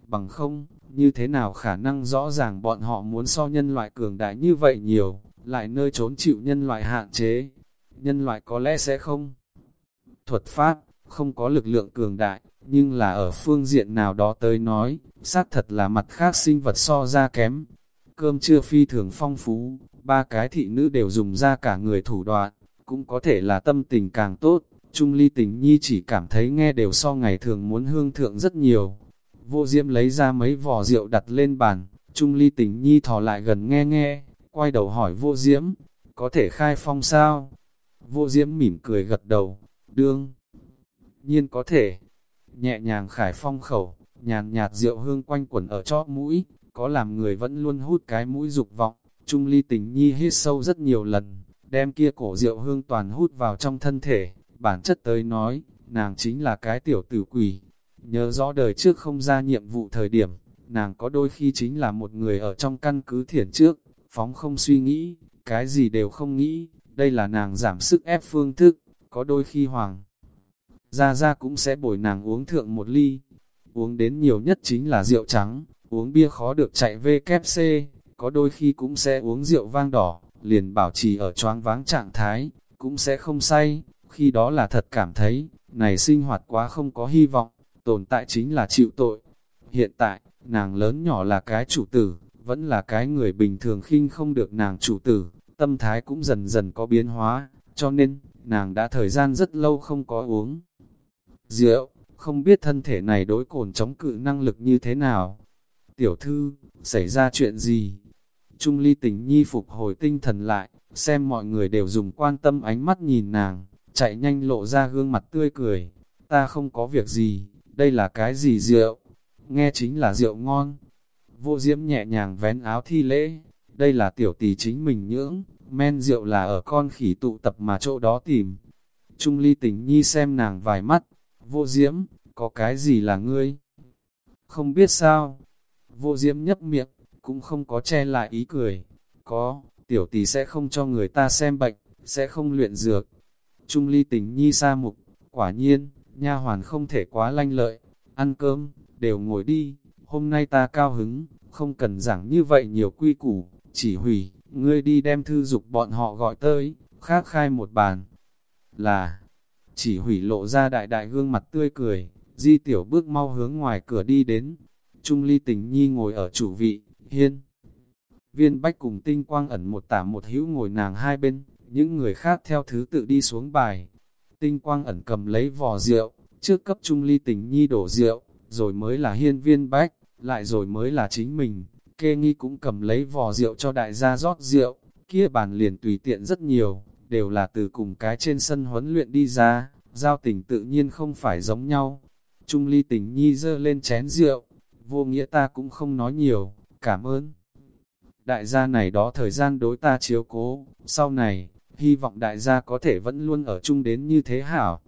Bằng không, như thế nào khả năng rõ ràng bọn họ muốn so nhân loại cường đại như vậy nhiều, lại nơi trốn chịu nhân loại hạn chế. Nhân loại có lẽ sẽ không thuật pháp, không có lực lượng cường đại, nhưng là ở phương diện nào đó tới nói, xác thật là mặt khác sinh vật so ra kém. Cơm trưa phi thường phong phú, ba cái thị nữ đều dùng ra cả người thủ đoạn, cũng có thể là tâm tình càng tốt. Trung ly tình nhi chỉ cảm thấy nghe đều so ngày thường muốn hương thượng rất nhiều. Vô diễm lấy ra mấy vò rượu đặt lên bàn, Trung ly tình nhi thò lại gần nghe nghe, quay đầu hỏi vô diễm, có thể khai phong sao? Vô diễm mỉm cười gật đầu, đương. Nhiên có thể, nhẹ nhàng khải phong khẩu, nhàn nhạt rượu hương quanh quẩn ở chóp mũi, có làm người vẫn luôn hút cái mũi dục vọng. Trung ly tình nhi hít sâu rất nhiều lần, đem kia cổ rượu hương toàn hút vào trong thân thể, bản chất tới nói, nàng chính là cái tiểu tử quỷ. Nhớ rõ đời trước không ra nhiệm vụ thời điểm, nàng có đôi khi chính là một người ở trong căn cứ thiển trước, phóng không suy nghĩ, cái gì đều không nghĩ, đây là nàng giảm sức ép phương thức, có đôi khi hoàng. Ra Ra cũng sẽ bồi nàng uống thượng một ly, uống đến nhiều nhất chính là rượu trắng, uống bia khó được chạy VKC, có đôi khi cũng sẽ uống rượu vang đỏ, liền bảo trì ở choáng váng trạng thái, cũng sẽ không say, khi đó là thật cảm thấy, này sinh hoạt quá không có hy vọng, tồn tại chính là chịu tội. Hiện tại, nàng lớn nhỏ là cái chủ tử, vẫn là cái người bình thường khinh không được nàng chủ tử, tâm thái cũng dần dần có biến hóa, cho nên, nàng đã thời gian rất lâu không có uống rượu, không biết thân thể này đối cồn chống cự năng lực như thế nào. Tiểu thư, xảy ra chuyện gì? Trung ly tình nhi phục hồi tinh thần lại, xem mọi người đều dùng quan tâm ánh mắt nhìn nàng, chạy nhanh lộ ra gương mặt tươi cười. Ta không có việc gì, đây là cái gì rượu? Nghe chính là rượu ngon. Vô diễm nhẹ nhàng vén áo thi lễ, đây là tiểu tỷ chính mình nhưỡng, men rượu là ở con khỉ tụ tập mà chỗ đó tìm. Trung ly tình nhi xem nàng vài mắt, vô diễm, có cái gì là ngươi? Không biết sao? Vô diễm nhấp miệng, cũng không có che lại ý cười. Có, tiểu tỷ sẽ không cho người ta xem bệnh, sẽ không luyện dược. Trung ly tình nhi sa mục, quả nhiên, nha hoàn không thể quá lanh lợi. Ăn cơm, đều ngồi đi, hôm nay ta cao hứng, không cần giảng như vậy nhiều quy củ, chỉ hủy, ngươi đi đem thư dục bọn họ gọi tới, khác khai một bàn. Là, chỉ hủy lộ ra đại đại gương mặt tươi cười, di tiểu bước mau hướng ngoài cửa đi đến. Trung ly tình nhi ngồi ở chủ vị, hiên. Viên bách cùng tinh quang ẩn một tả một hữu ngồi nàng hai bên, những người khác theo thứ tự đi xuống bài. Tinh quang ẩn cầm lấy vò rượu, trước cấp trung ly tình nhi đổ rượu, rồi mới là hiên viên bách, lại rồi mới là chính mình. Kê nghi cũng cầm lấy vò rượu cho đại gia rót rượu, kia bàn liền tùy tiện rất nhiều, đều là từ cùng cái trên sân huấn luyện đi ra, giao tình tự nhiên không phải giống nhau. Trung ly tình nhi dơ lên chén rượu, vô nghĩa ta cũng không nói nhiều, cảm ơn. Đại gia này đó thời gian đối ta chiếu cố, sau này, hy vọng đại gia có thể vẫn luôn ở chung đến như thế hảo.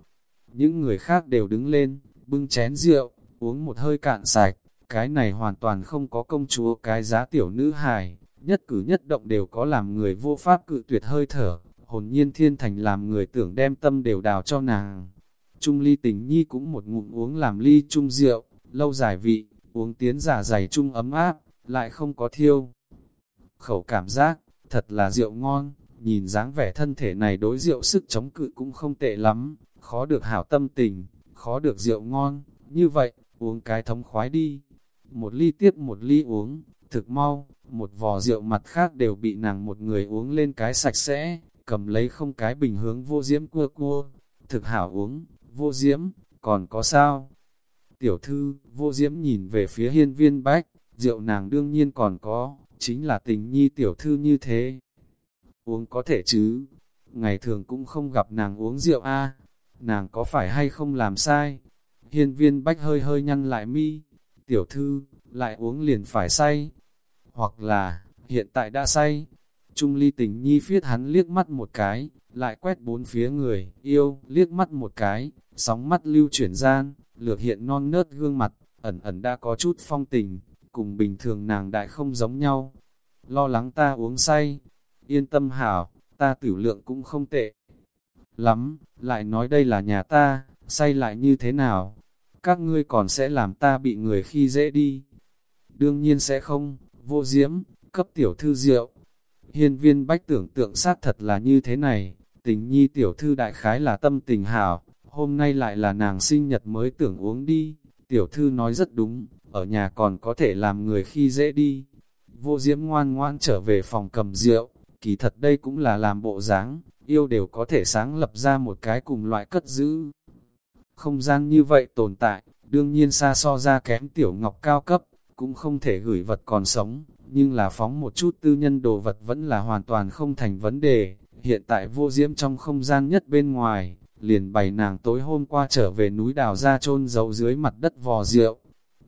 Những người khác đều đứng lên, bưng chén rượu, uống một hơi cạn sạch, cái này hoàn toàn không có công chúa cái giá tiểu nữ hài, nhất cử nhất động đều có làm người vô pháp cự tuyệt hơi thở, hồn nhiên thiên thành làm người tưởng đem tâm đều đào cho nàng. Trung ly tình nhi cũng một ngụm uống làm ly chung rượu, lâu dài vị, uống tiến giả dày trung ấm áp, lại không có thiêu. Khẩu cảm giác, thật là rượu ngon, nhìn dáng vẻ thân thể này đối rượu sức chống cự cũng không tệ lắm, khó được hảo tâm tình, khó được rượu ngon, như vậy, uống cái thống khoái đi. Một ly tiếp một ly uống, thực mau, một vò rượu mặt khác đều bị nàng một người uống lên cái sạch sẽ, cầm lấy không cái bình hướng vô diễm cua cua, thực hảo uống, vô diễm, còn có sao? Tiểu thư, vô diễm nhìn về phía hiên viên bách, rượu nàng đương nhiên còn có, chính là tình nhi tiểu thư như thế. Uống có thể chứ, ngày thường cũng không gặp nàng uống rượu a. Nàng có phải hay không làm sai? Hiên viên bách hơi hơi nhăn lại mi, tiểu thư, lại uống liền phải say, hoặc là, hiện tại đã say, Trung ly tình nhi phiết hắn liếc mắt một cái, lại quét bốn phía người, yêu, liếc mắt một cái, sóng mắt lưu chuyển gian, lược hiện non nớt gương mặt, ẩn ẩn đã có chút phong tình, cùng bình thường nàng đại không giống nhau. Lo lắng ta uống say, yên tâm hảo, ta tử lượng cũng không tệ. Lắm, lại nói đây là nhà ta, say lại như thế nào? Các ngươi còn sẽ làm ta bị người khi dễ đi. Đương nhiên sẽ không, vô diễm, cấp tiểu thư rượu, Hiên viên bách tưởng tượng sát thật là như thế này, tình nhi tiểu thư đại khái là tâm tình hảo, hôm nay lại là nàng sinh nhật mới tưởng uống đi, tiểu thư nói rất đúng, ở nhà còn có thể làm người khi dễ đi. Vô diễm ngoan ngoan trở về phòng cầm rượu, kỳ thật đây cũng là làm bộ dáng, yêu đều có thể sáng lập ra một cái cùng loại cất giữ. Không gian như vậy tồn tại, đương nhiên xa so ra kém tiểu ngọc cao cấp, cũng không thể gửi vật còn sống, nhưng là phóng một chút tư nhân đồ vật vẫn là hoàn toàn không thành vấn đề. Hiện tại vô diễm trong không gian nhất bên ngoài, liền bày nàng tối hôm qua trở về núi đào ra chôn giấu dưới mặt đất vò rượu.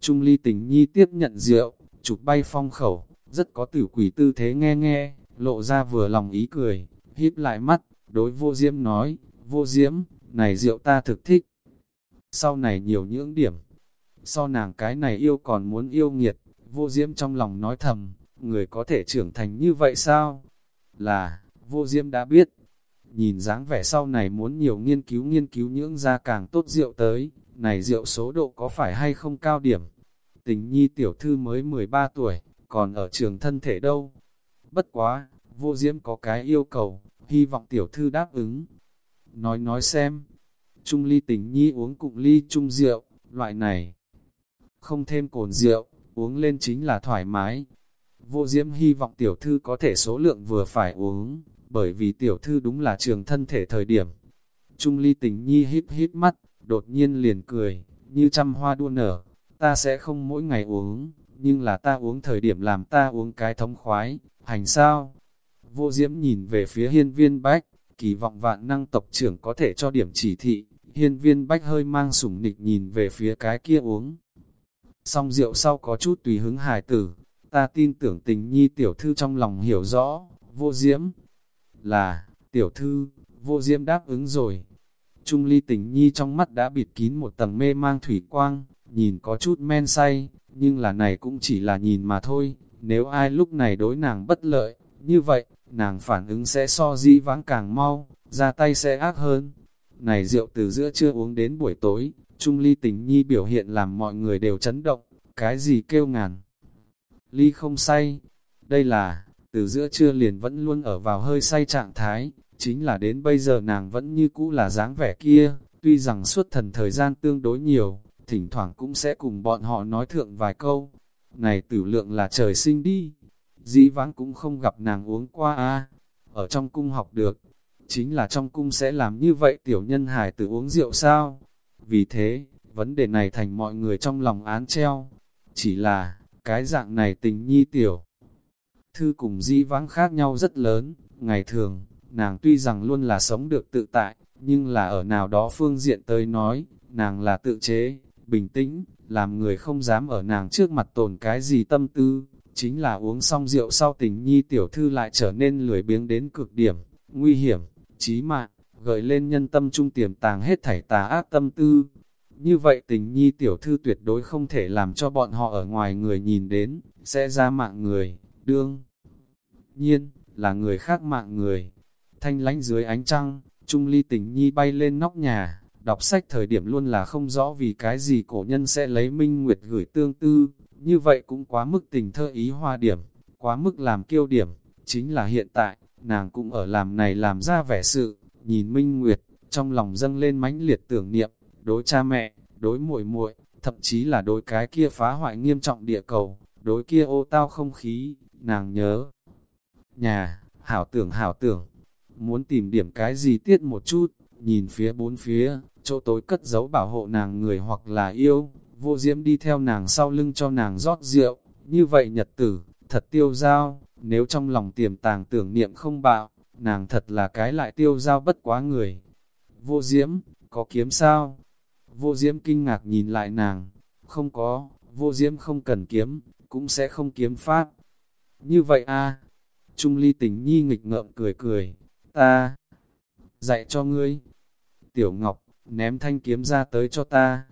Trung ly tình nhi tiếp nhận rượu, chụp bay phong khẩu, rất có tử quỷ tư thế nghe nghe, lộ ra vừa lòng ý cười, híp lại mắt, đối vô diễm nói, vô diễm, này rượu ta thực thích. Sau này nhiều những điểm, so nàng cái này yêu còn muốn yêu nghiệt, vô diễm trong lòng nói thầm, người có thể trưởng thành như vậy sao? Là, vô diễm đã biết, nhìn dáng vẻ sau này muốn nhiều nghiên cứu nghiên cứu nhưỡng ra càng tốt rượu tới, này rượu số độ có phải hay không cao điểm? Tình nhi tiểu thư mới 13 tuổi, còn ở trường thân thể đâu? Bất quá, vô diễm có cái yêu cầu, hy vọng tiểu thư đáp ứng. Nói nói xem, trung ly tình nhi uống cụm ly chung rượu, loại này, không thêm cồn rượu, uống lên chính là thoải mái. Vô diễm hy vọng tiểu thư có thể số lượng vừa phải uống, bởi vì tiểu thư đúng là trường thân thể thời điểm. Trung ly tình nhi híp híp mắt, đột nhiên liền cười, như trăm hoa đua nở, ta sẽ không mỗi ngày uống, nhưng là ta uống thời điểm làm ta uống cái thống khoái, hành sao? Vô diễm nhìn về phía hiên viên bách, kỳ vọng vạn năng tộc trưởng có thể cho điểm chỉ thị, hiên viên bách hơi mang sủng nịch nhìn về phía cái kia uống. Xong rượu sau có chút tùy hứng hài tử, ta tin tưởng tình nhi tiểu thư trong lòng hiểu rõ, vô diễm, là, tiểu thư, vô diễm đáp ứng rồi. Trung ly tình nhi trong mắt đã bịt kín một tầng mê mang thủy quang, nhìn có chút men say, nhưng là này cũng chỉ là nhìn mà thôi, nếu ai lúc này đối nàng bất lợi, như vậy, nàng phản ứng sẽ so dĩ vãng càng mau, ra tay sẽ ác hơn. Này rượu từ giữa trưa uống đến buổi tối, Trung ly tình nhi biểu hiện làm mọi người đều chấn động, cái gì kêu ngàn. Ly không say, đây là, từ giữa trưa liền vẫn luôn ở vào hơi say trạng thái, chính là đến bây giờ nàng vẫn như cũ là dáng vẻ kia, tuy rằng suốt thần thời gian tương đối nhiều, thỉnh thoảng cũng sẽ cùng bọn họ nói thượng vài câu. Này tử lượng là trời sinh đi, dĩ vãng cũng không gặp nàng uống qua a ở trong cung học được, chính là trong cung sẽ làm như vậy tiểu nhân hài tử uống rượu sao? Vì thế, vấn đề này thành mọi người trong lòng án treo, chỉ là, cái dạng này tình nhi tiểu. Thư cùng dĩ vãng khác nhau rất lớn, ngày thường, nàng tuy rằng luôn là sống được tự tại, nhưng là ở nào đó phương diện tới nói, nàng là tự chế, bình tĩnh, làm người không dám ở nàng trước mặt tồn cái gì tâm tư, chính là uống xong rượu sau tình nhi tiểu thư lại trở nên lười biếng đến cực điểm, nguy hiểm, chí mạng, gợi lên nhân tâm trung tiềm tàng hết thảy tà ác tâm tư. Như vậy tình nhi tiểu thư tuyệt đối không thể làm cho bọn họ ở ngoài người nhìn đến, sẽ ra mạng người, đương. Nhiên, là người khác mạng người. Thanh lánh dưới ánh trăng, Trung ly tình nhi bay lên nóc nhà, đọc sách thời điểm luôn là không rõ vì cái gì cổ nhân sẽ lấy minh nguyệt gửi tương tư, như vậy cũng quá mức tình thơ ý hoa điểm, quá mức làm kiêu điểm, chính là hiện tại, nàng cũng ở làm này làm ra vẻ sự, nhìn minh nguyệt, trong lòng dâng lên mãnh liệt tưởng niệm, đối cha mẹ, đối muội muội, thậm chí là đối cái kia phá hoại nghiêm trọng địa cầu, đối kia ô tao không khí, nàng nhớ. Nhà, hảo tưởng hảo tưởng, muốn tìm điểm cái gì tiết một chút, nhìn phía bốn phía, chỗ tối cất giấu bảo hộ nàng người hoặc là yêu, vô diễm đi theo nàng sau lưng cho nàng rót rượu, như vậy nhật tử, thật tiêu giao, nếu trong lòng tiềm tàng tưởng niệm không bạo, nàng thật là cái lại tiêu giao bất quá người. Vô diễm, có kiếm sao? Vô diễm kinh ngạc nhìn lại nàng, không có, vô diễm không cần kiếm, cũng sẽ không kiếm pháp. Như vậy a à? Trung ly tình nhi nghịch ngợm cười cười, ta dạy cho ngươi. Tiểu Ngọc, ném thanh kiếm ra tới cho ta.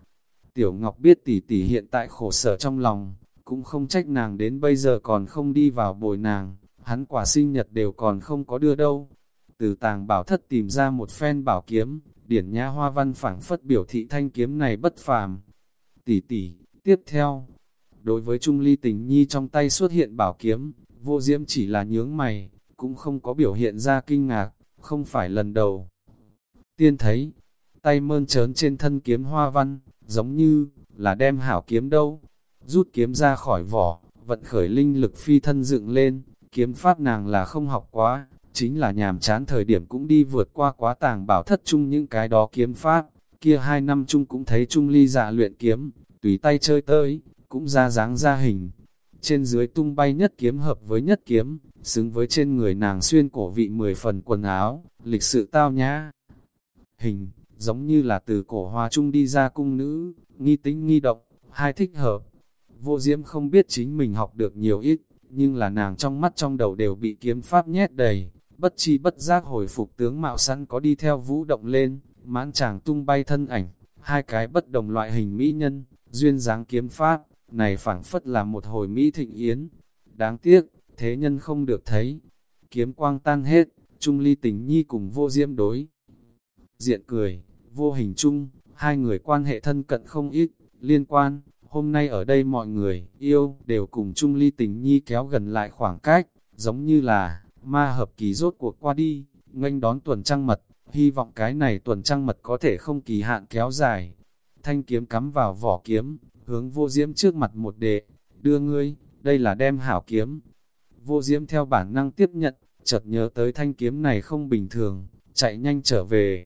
Tiểu Ngọc biết tỷ tỷ hiện tại khổ sở trong lòng, cũng không trách nàng đến bây giờ còn không đi vào bồi nàng, hắn quả sinh nhật đều còn không có đưa đâu. Từ tàng bảo thất tìm ra một phen bảo kiếm, điển nha hoa văn phảng phất biểu thị thanh kiếm này bất phàm. Tỷ tỷ, tiếp theo, đối với Trung Ly tình nhi trong tay xuất hiện bảo kiếm, vô diễm chỉ là nhướng mày, cũng không có biểu hiện ra kinh ngạc, không phải lần đầu. Tiên thấy, tay mơn trớn trên thân kiếm hoa văn, giống như, là đem hảo kiếm đâu. Rút kiếm ra khỏi vỏ, vận khởi linh lực phi thân dựng lên, kiếm pháp nàng là không học quá, chính là nhàm chán thời điểm cũng đi vượt qua quá tàng bảo thất chung những cái đó kiếm pháp, kia hai năm chung cũng thấy Trung Ly dạ luyện kiếm, tùy tay chơi tới, cũng ra dáng ra hình. Trên dưới tung bay nhất kiếm hợp với nhất kiếm, xứng với trên người nàng xuyên cổ vị mười phần quần áo, lịch sự tao nhã. Hình, giống như là từ cổ hoa trung đi ra cung nữ, nghi tính nghi động, hai thích hợp. Vô diễm không biết chính mình học được nhiều ít, nhưng là nàng trong mắt trong đầu đều bị kiếm pháp nhét đầy, bất chi bất giác hồi phục tướng mạo sẵn có đi theo vũ động lên, mãn chàng tung bay thân ảnh, hai cái bất đồng loại hình mỹ nhân, duyên dáng kiếm pháp, này phảng phất là một hồi mỹ thịnh yến. Đáng tiếc, thế nhân không được thấy. Kiếm quang tan hết, Trung Ly tình nhi cùng vô diễm đối. Diện cười, vô hình chung, hai người quan hệ thân cận không ít, liên quan, hôm nay ở đây mọi người, yêu, đều cùng Trung Ly tình nhi kéo gần lại khoảng cách, giống như là, ma hợp kỳ rốt cuộc qua đi, nghênh đón tuần trăng mật, hy vọng cái này tuần trăng mật có thể không kỳ hạn kéo dài. Thanh kiếm cắm vào vỏ kiếm, hướng vô diễm trước mặt một đệ, đưa ngươi, đây là đem hảo kiếm. Vô diễm theo bản năng tiếp nhận, chợt nhớ tới thanh kiếm này không bình thường, chạy nhanh trở về.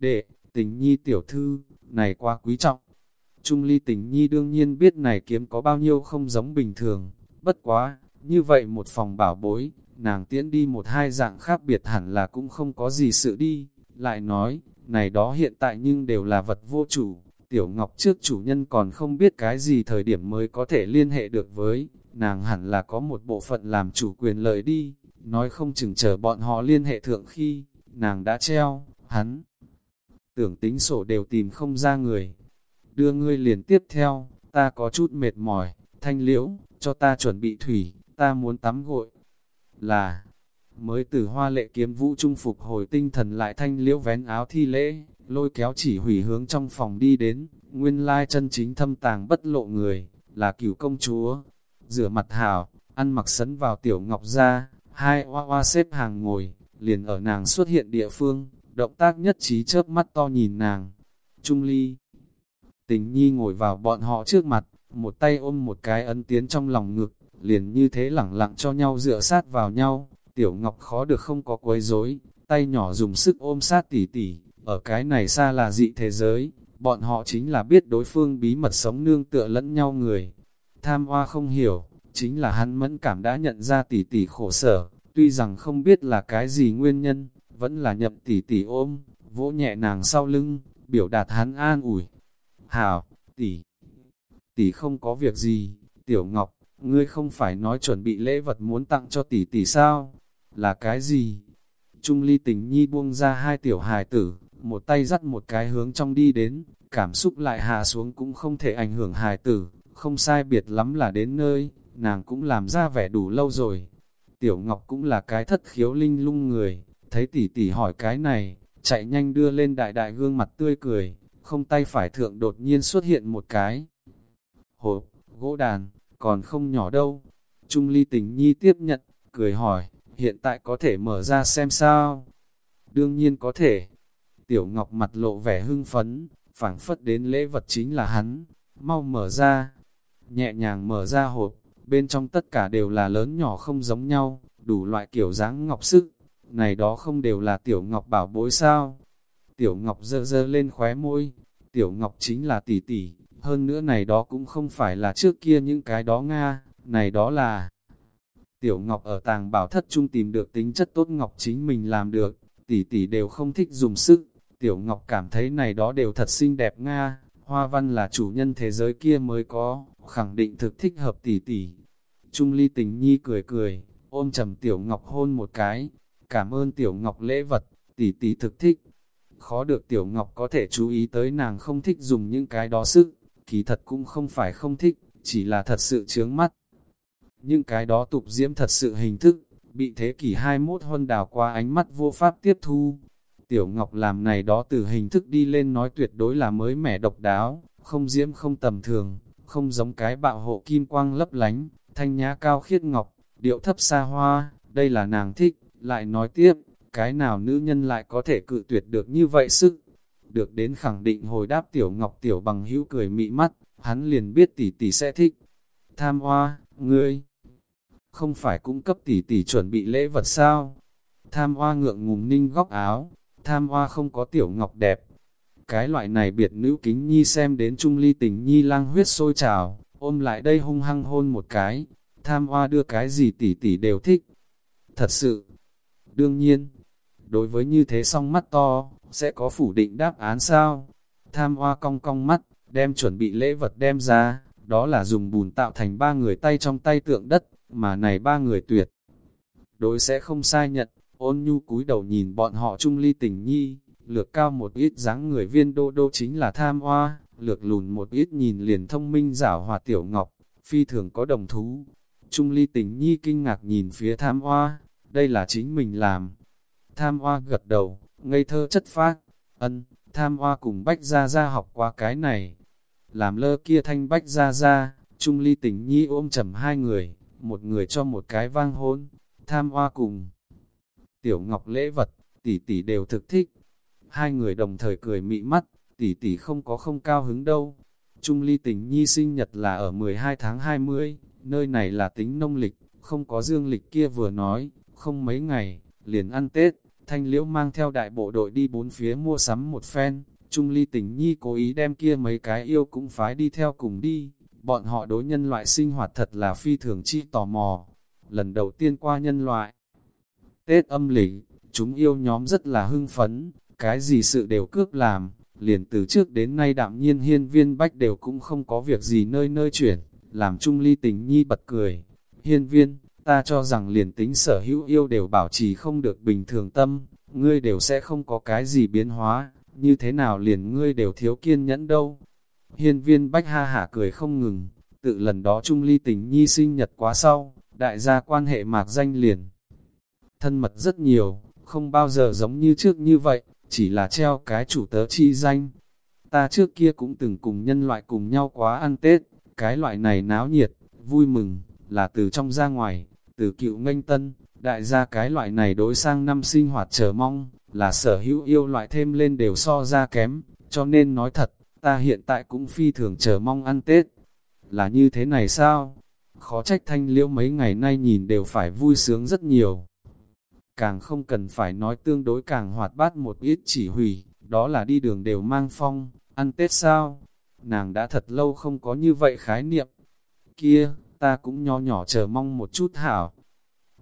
Đệ, tình nhi tiểu thư, này quá quý trọng. Trung ly tình nhi đương nhiên biết này kiếm có bao nhiêu không giống bình thường, bất quá, như vậy một phòng bảo bối, nàng tiễn đi một hai dạng khác biệt hẳn là cũng không có gì sự đi, lại nói, này đó hiện tại nhưng đều là vật vô chủ, tiểu ngọc trước chủ nhân còn không biết cái gì thời điểm mới có thể liên hệ được với, nàng hẳn là có một bộ phận làm chủ quyền lợi đi, nói không chừng chờ bọn họ liên hệ thượng khi, nàng đã treo, hắn, tưởng tính sổ đều tìm không ra người, đưa ngươi liền tiếp theo, ta có chút mệt mỏi, thanh liễu, cho ta chuẩn bị thủy, ta muốn tắm gội, là, mới từ hoa lệ kiếm vũ trung phục hồi tinh thần lại thanh liễu vén áo thi lễ, lôi kéo chỉ hủy hướng trong phòng đi đến, nguyên lai chân chính thâm tàng bất lộ người, là cửu công chúa. Rửa mặt hảo, ăn mặc sấn vào tiểu ngọc ra, hai hoa hoa xếp hàng ngồi, liền ở nàng xuất hiện địa phương, động tác nhất trí chớp mắt to nhìn nàng. Trung ly, tình nhi ngồi vào bọn họ trước mặt, một tay ôm một cái ấn tiến trong lòng ngực, liền như thế lẳng lặng cho nhau dựa sát vào nhau, tiểu ngọc khó được không có quấy rối, tay nhỏ dùng sức ôm sát tỉ tỉ, ở cái này xa là dị thế giới, bọn họ chính là biết đối phương bí mật sống nương tựa lẫn nhau người. Tham hoa không hiểu, chính là hắn mẫn cảm đã nhận ra tỷ tỷ khổ sở, tuy rằng không biết là cái gì nguyên nhân, vẫn là nhậm tỷ tỷ ôm, vỗ nhẹ nàng sau lưng, biểu đạt hắn an ủi. Hảo, tỷ, tỷ không có việc gì, tiểu ngọc, ngươi không phải nói chuẩn bị lễ vật muốn tặng cho tỷ tỷ sao? Là cái gì? Trung ly tình nhi buông ra hai tiểu hài tử, một tay dắt một cái hướng trong đi đến, cảm xúc lại hạ xuống cũng không thể ảnh hưởng hài tử, không sai biệt lắm là đến nơi, nàng cũng làm ra vẻ đủ lâu rồi. Tiểu Ngọc cũng là cái thất khiếu linh lung người, thấy tỷ tỷ hỏi cái này, chạy nhanh đưa lên đại đại gương mặt tươi cười, không tay phải thượng đột nhiên xuất hiện một cái. Hộp, gỗ đàn, còn không nhỏ đâu. Trung ly tình nhi tiếp nhận, cười hỏi, hiện tại có thể mở ra xem sao? Đương nhiên có thể. Tiểu Ngọc mặt lộ vẻ hưng phấn, phảng phất đến lễ vật chính là hắn, mau mở ra. Nhẹ nhàng mở ra hộp, bên trong tất cả đều là lớn nhỏ không giống nhau, đủ loại kiểu dáng ngọc sức. Này đó không đều là Tiểu Ngọc bảo bối sao? Tiểu Ngọc dơ dơ lên khóe môi, Tiểu Ngọc chính là tỷ tỷ, hơn nữa này đó cũng không phải là trước kia những cái đó Nga, này đó là... Tiểu Ngọc ở tàng bảo thất trung tìm được tính chất tốt Ngọc chính mình làm được, tỷ tỷ đều không thích dùng sức. Tiểu Ngọc cảm thấy này đó đều thật xinh đẹp Nga, hoa văn là chủ nhân thế giới kia mới có, khẳng định thực thích hợp tỷ tỷ. Trung ly tình nhi cười cười, ôm trầm Tiểu Ngọc hôn một cái, cảm ơn Tiểu Ngọc lễ vật, tỷ tỷ thực thích. Khó được Tiểu Ngọc có thể chú ý tới nàng không thích dùng những cái đó sức, kỳ thật cũng không phải không thích, chỉ là thật sự chướng mắt. Những cái đó tục diễm thật sự hình thức, bị thế kỷ 21 huân đào qua ánh mắt vô pháp tiếp thu. Tiểu Ngọc làm này đó từ hình thức đi lên nói tuyệt đối là mới mẻ độc đáo, không diễm không tầm thường, không giống cái bạo hộ kim quang lấp lánh, thanh nhã cao khiết ngọc, điệu thấp xa hoa, đây là nàng thích, lại nói tiếp, cái nào nữ nhân lại có thể cự tuyệt được như vậy sức. Được đến khẳng định hồi đáp tiểu ngọc tiểu bằng hữu cười mị mắt, hắn liền biết tỷ tỷ sẽ thích. Tham hoa, ngươi, không phải cung cấp tỷ tỷ chuẩn bị lễ vật sao? Tham hoa ngượng ngùng ninh góc áo, tham hoa không có tiểu ngọc đẹp. Cái loại này biệt nữ kính nhi xem đến trung ly tình nhi lang huyết sôi trào, ôm lại đây hung hăng hôn một cái, tham hoa đưa cái gì tỷ tỷ đều thích. Thật sự, đương nhiên, đối với như thế song mắt to, sẽ có phủ định đáp án sao? Tham hoa cong cong mắt, đem chuẩn bị lễ vật đem ra, đó là dùng bùn tạo thành ba người tay trong tay tượng đất, mà này ba người tuyệt. Đối sẽ không sai nhận, ôn nhu cúi đầu nhìn bọn họ chung ly tình nhi, lược cao một ít dáng người viên đô đô chính là tham hoa, lược lùn một ít nhìn liền thông minh giả hòa tiểu ngọc, phi thường có đồng thú. Trung ly tình nhi kinh ngạc nhìn phía tham hoa, đây là chính mình làm. Tham hoa gật đầu, ngây thơ chất phác, ân, tham hoa cùng bách ra ra học qua cái này. Làm lơ kia thanh bách ra ra, Trung ly tình nhi ôm chầm hai người, một người cho một cái vang hôn, tham hoa cùng. Tiểu Ngọc lễ vật, tỷ tỷ đều thực thích. Hai người đồng thời cười mị mắt, tỷ tỷ không có không cao hứng đâu. Trung ly tình nhi sinh nhật là ở 12 tháng 20, nơi này là tính nông lịch, không có dương lịch kia vừa nói, không mấy ngày, liền ăn Tết, thanh liễu mang theo đại bộ đội đi bốn phía mua sắm một phen, Trung ly tình nhi cố ý đem kia mấy cái yêu cũng phái đi theo cùng đi, bọn họ đối nhân loại sinh hoạt thật là phi thường chi tò mò, lần đầu tiên qua nhân loại. Tết âm lịch, chúng yêu nhóm rất là hưng phấn, cái gì sự đều cướp làm, liền từ trước đến nay đạm nhiên hiên viên bách đều cũng không có việc gì nơi nơi chuyển, làm Trung Ly tình nhi bật cười. Hiên viên, ta cho rằng liền tính sở hữu yêu đều bảo trì không được bình thường tâm, ngươi đều sẽ không có cái gì biến hóa, như thế nào liền ngươi đều thiếu kiên nhẫn đâu. Hiên viên bách ha hả cười không ngừng, tự lần đó Trung Ly tình nhi sinh nhật quá sau, đại gia quan hệ mạc danh liền. Thân mật rất nhiều, không bao giờ giống như trước như vậy, chỉ là treo cái chủ tớ chi danh. Ta trước kia cũng từng cùng nhân loại cùng nhau quá ăn Tết, cái loại này náo nhiệt, vui mừng, là từ trong ra ngoài, từ cựu nganh tân, đại gia cái loại này đối sang năm sinh hoạt chờ mong, là sở hữu yêu loại thêm lên đều so ra kém, cho nên nói thật, ta hiện tại cũng phi thường chờ mong ăn Tết. Là như thế này sao? Khó trách thanh liễu mấy ngày nay nhìn đều phải vui sướng rất nhiều càng không cần phải nói tương đối càng hoạt bát một ít chỉ hủy, đó là đi đường đều mang phong, ăn Tết sao? Nàng đã thật lâu không có như vậy khái niệm. Kia, ta cũng nho nhỏ chờ mong một chút hảo.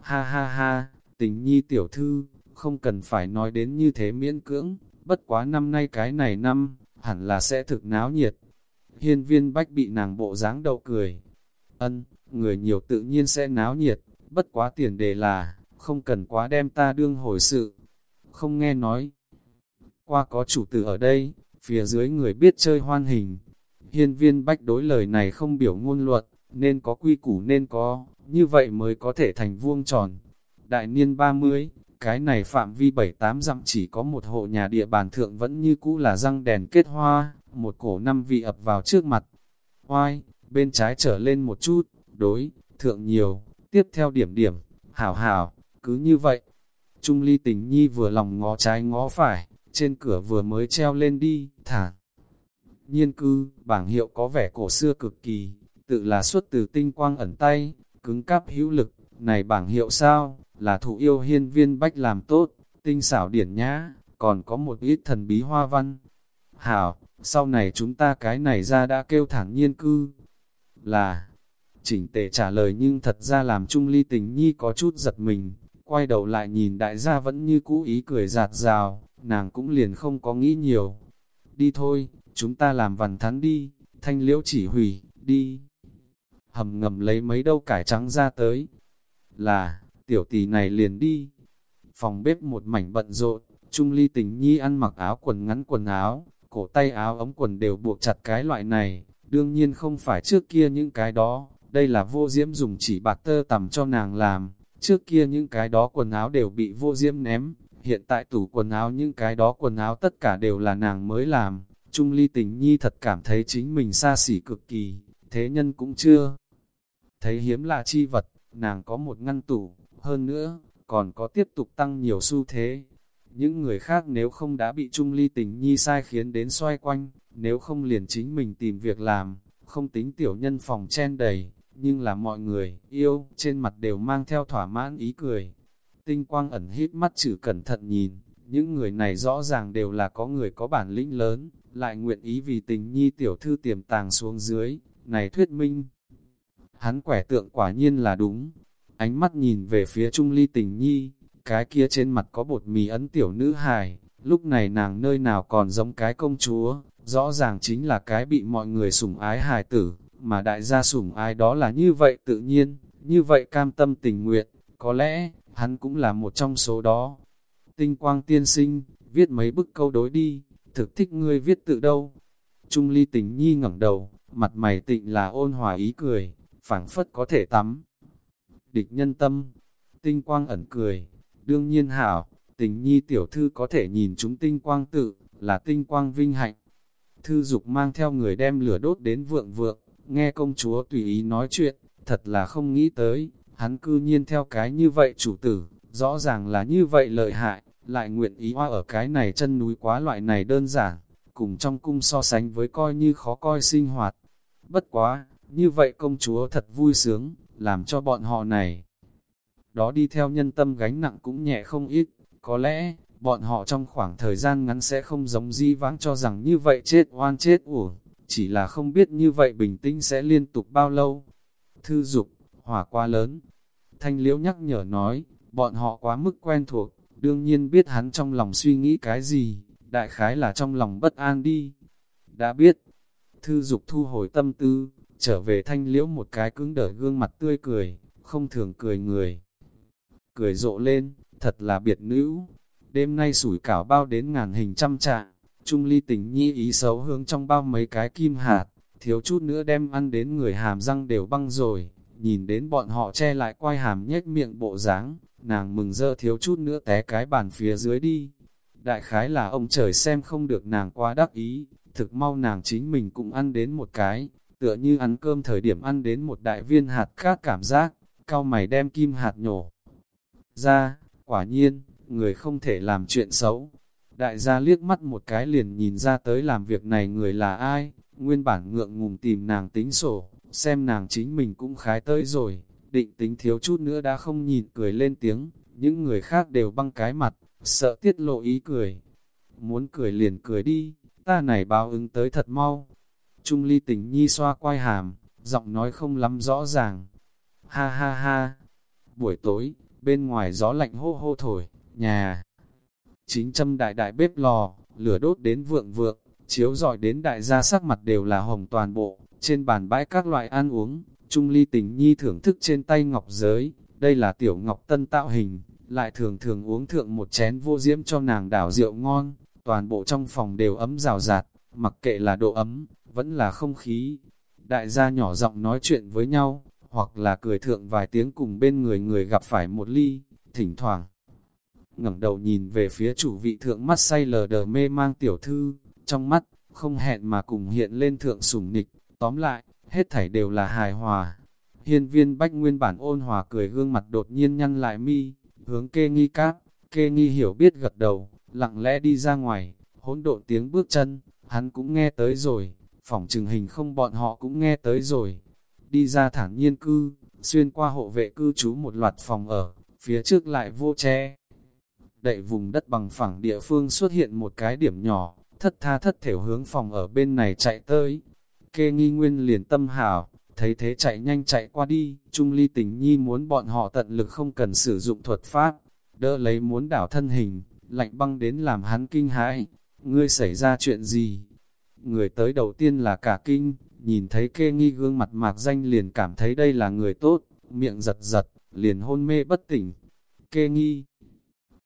Ha ha ha, tình nhi tiểu thư, không cần phải nói đến như thế miễn cưỡng, bất quá năm nay cái này năm, hẳn là sẽ thực náo nhiệt. Hiên viên bách bị nàng bộ dáng đậu cười. Ân, người nhiều tự nhiên sẽ náo nhiệt, bất quá tiền đề là, không cần quá đem ta đương hồi sự. Không nghe nói. Qua có chủ tử ở đây, phía dưới người biết chơi hoan hình. Hiên viên bách đối lời này không biểu ngôn luật, nên có quy củ nên có, như vậy mới có thể thành vuông tròn. Đại niên 30, cái này phạm vi 7-8 dặm chỉ có một hộ nhà địa bàn thượng vẫn như cũ là răng đèn kết hoa, một cổ năm vị ập vào trước mặt. Oai, bên trái trở lên một chút, đối, thượng nhiều, tiếp theo điểm điểm, hảo hảo, cứ như vậy, Trung ly tình nhi vừa lòng ngó trái ngó phải, trên cửa vừa mới treo lên đi, thả. Nhiên cư, bảng hiệu có vẻ cổ xưa cực kỳ, tự là xuất từ tinh quang ẩn tay, cứng cáp hữu lực, này bảng hiệu sao, là thủ yêu hiên viên bách làm tốt, tinh xảo điển nhã, còn có một ít thần bí hoa văn. Hảo, sau này chúng ta cái này ra đã kêu thẳng nhiên cư, là, chỉnh tề trả lời nhưng thật ra làm Trung ly tình nhi có chút giật mình, quay đầu lại nhìn đại gia vẫn như cũ ý cười giạt rào, nàng cũng liền không có nghĩ nhiều. Đi thôi, chúng ta làm vằn thắn đi, thanh liễu chỉ hủy, đi. Hầm ngầm lấy mấy đâu cải trắng ra tới. Là, tiểu tỷ này liền đi. Phòng bếp một mảnh bận rộn, Trung ly tình nhi ăn mặc áo quần ngắn quần áo, cổ tay áo ống quần đều buộc chặt cái loại này, đương nhiên không phải trước kia những cái đó, đây là vô diễm dùng chỉ bạc tơ tầm cho nàng làm, Trước kia những cái đó quần áo đều bị vô diêm ném, hiện tại tủ quần áo những cái đó quần áo tất cả đều là nàng mới làm. Trung ly tình nhi thật cảm thấy chính mình xa xỉ cực kỳ, thế nhân cũng chưa. Thấy hiếm là chi vật, nàng có một ngăn tủ, hơn nữa, còn có tiếp tục tăng nhiều xu thế. Những người khác nếu không đã bị Trung Ly tình nhi sai khiến đến xoay quanh, nếu không liền chính mình tìm việc làm, không tính tiểu nhân phòng chen đầy, nhưng là mọi người, yêu, trên mặt đều mang theo thỏa mãn ý cười. Tinh quang ẩn hít mắt chữ cẩn thận nhìn, những người này rõ ràng đều là có người có bản lĩnh lớn, lại nguyện ý vì tình nhi tiểu thư tiềm tàng xuống dưới, này thuyết minh. Hắn quẻ tượng quả nhiên là đúng, ánh mắt nhìn về phía Trung Ly tình nhi, cái kia trên mặt có bột mì ấn tiểu nữ hài, lúc này nàng nơi nào còn giống cái công chúa, rõ ràng chính là cái bị mọi người sủng ái hài tử, mà đại gia sủng ai đó là như vậy tự nhiên, như vậy cam tâm tình nguyện, có lẽ, hắn cũng là một trong số đó. Tinh quang tiên sinh, viết mấy bức câu đối đi, thực thích ngươi viết tự đâu. Trung ly tình nhi ngẩng đầu, mặt mày tịnh là ôn hòa ý cười, phảng phất có thể tắm. Địch nhân tâm, tinh quang ẩn cười, đương nhiên hảo, tình nhi tiểu thư có thể nhìn chúng tinh quang tự, là tinh quang vinh hạnh. Thư dục mang theo người đem lửa đốt đến vượng vượng, nghe công chúa tùy ý nói chuyện, thật là không nghĩ tới, hắn cư nhiên theo cái như vậy chủ tử, rõ ràng là như vậy lợi hại, lại nguyện ý hoa ở cái này chân núi quá loại này đơn giản, cùng trong cung so sánh với coi như khó coi sinh hoạt. Bất quá, như vậy công chúa thật vui sướng, làm cho bọn họ này. Đó đi theo nhân tâm gánh nặng cũng nhẹ không ít, có lẽ, bọn họ trong khoảng thời gian ngắn sẽ không giống di vãng cho rằng như vậy chết oan chết uổng, chỉ là không biết như vậy bình tĩnh sẽ liên tục bao lâu. Thư dục, hỏa quá lớn. Thanh liễu nhắc nhở nói, bọn họ quá mức quen thuộc, đương nhiên biết hắn trong lòng suy nghĩ cái gì, đại khái là trong lòng bất an đi. Đã biết, thư dục thu hồi tâm tư, trở về thanh liễu một cái cứng đờ gương mặt tươi cười, không thường cười người. Cười rộ lên, thật là biệt nữ. Đêm nay sủi cảo bao đến ngàn hình trăm trạng, Trung ly tình nhi ý xấu hướng trong bao mấy cái kim hạt, thiếu chút nữa đem ăn đến người hàm răng đều băng rồi, nhìn đến bọn họ che lại quay hàm nhếch miệng bộ dáng nàng mừng rỡ thiếu chút nữa té cái bàn phía dưới đi. Đại khái là ông trời xem không được nàng quá đắc ý, thực mau nàng chính mình cũng ăn đến một cái, tựa như ăn cơm thời điểm ăn đến một đại viên hạt cát cảm giác, cao mày đem kim hạt nhổ. Ra, quả nhiên, người không thể làm chuyện xấu, Đại gia liếc mắt một cái liền nhìn ra tới làm việc này người là ai, nguyên bản ngượng ngùng tìm nàng tính sổ, xem nàng chính mình cũng khái tới rồi, định tính thiếu chút nữa đã không nhìn cười lên tiếng, những người khác đều băng cái mặt, sợ tiết lộ ý cười. Muốn cười liền cười đi, ta này báo ứng tới thật mau. Trung ly tình nhi xoa quay hàm, giọng nói không lắm rõ ràng. Ha ha ha, buổi tối, bên ngoài gió lạnh hô hô thổi, nhà chính châm đại đại bếp lò, lửa đốt đến vượng vượng, chiếu dọi đến đại gia sắc mặt đều là hồng toàn bộ, trên bàn bãi các loại ăn uống, Trung Ly tình nhi thưởng thức trên tay ngọc giới, đây là tiểu ngọc tân tạo hình, lại thường thường uống thượng một chén vô diễm cho nàng đảo rượu ngon, toàn bộ trong phòng đều ấm rào rạt, mặc kệ là độ ấm, vẫn là không khí. Đại gia nhỏ giọng nói chuyện với nhau, hoặc là cười thượng vài tiếng cùng bên người người gặp phải một ly, thỉnh thoảng ngẩng đầu nhìn về phía chủ vị thượng mắt say lờ đờ mê mang tiểu thư, trong mắt, không hẹn mà cùng hiện lên thượng sủng nịch, tóm lại, hết thảy đều là hài hòa. Hiên viên bách nguyên bản ôn hòa cười gương mặt đột nhiên nhăn lại mi, hướng kê nghi cát, kê nghi hiểu biết gật đầu, lặng lẽ đi ra ngoài, hỗn độn tiếng bước chân, hắn cũng nghe tới rồi, phỏng trừng hình không bọn họ cũng nghe tới rồi. Đi ra thản nhiên cư, xuyên qua hộ vệ cư trú một loạt phòng ở, phía trước lại vô che đậy vùng đất bằng phẳng địa phương xuất hiện một cái điểm nhỏ, thất tha thất thểu hướng phòng ở bên này chạy tới. Kê nghi nguyên liền tâm hảo, thấy thế chạy nhanh chạy qua đi, Trung Ly tình nhi muốn bọn họ tận lực không cần sử dụng thuật pháp, đỡ lấy muốn đảo thân hình, lạnh băng đến làm hắn kinh hãi. Ngươi xảy ra chuyện gì? Người tới đầu tiên là cả kinh, nhìn thấy kê nghi gương mặt mạc danh liền cảm thấy đây là người tốt, miệng giật giật, liền hôn mê bất tỉnh. Kê nghi,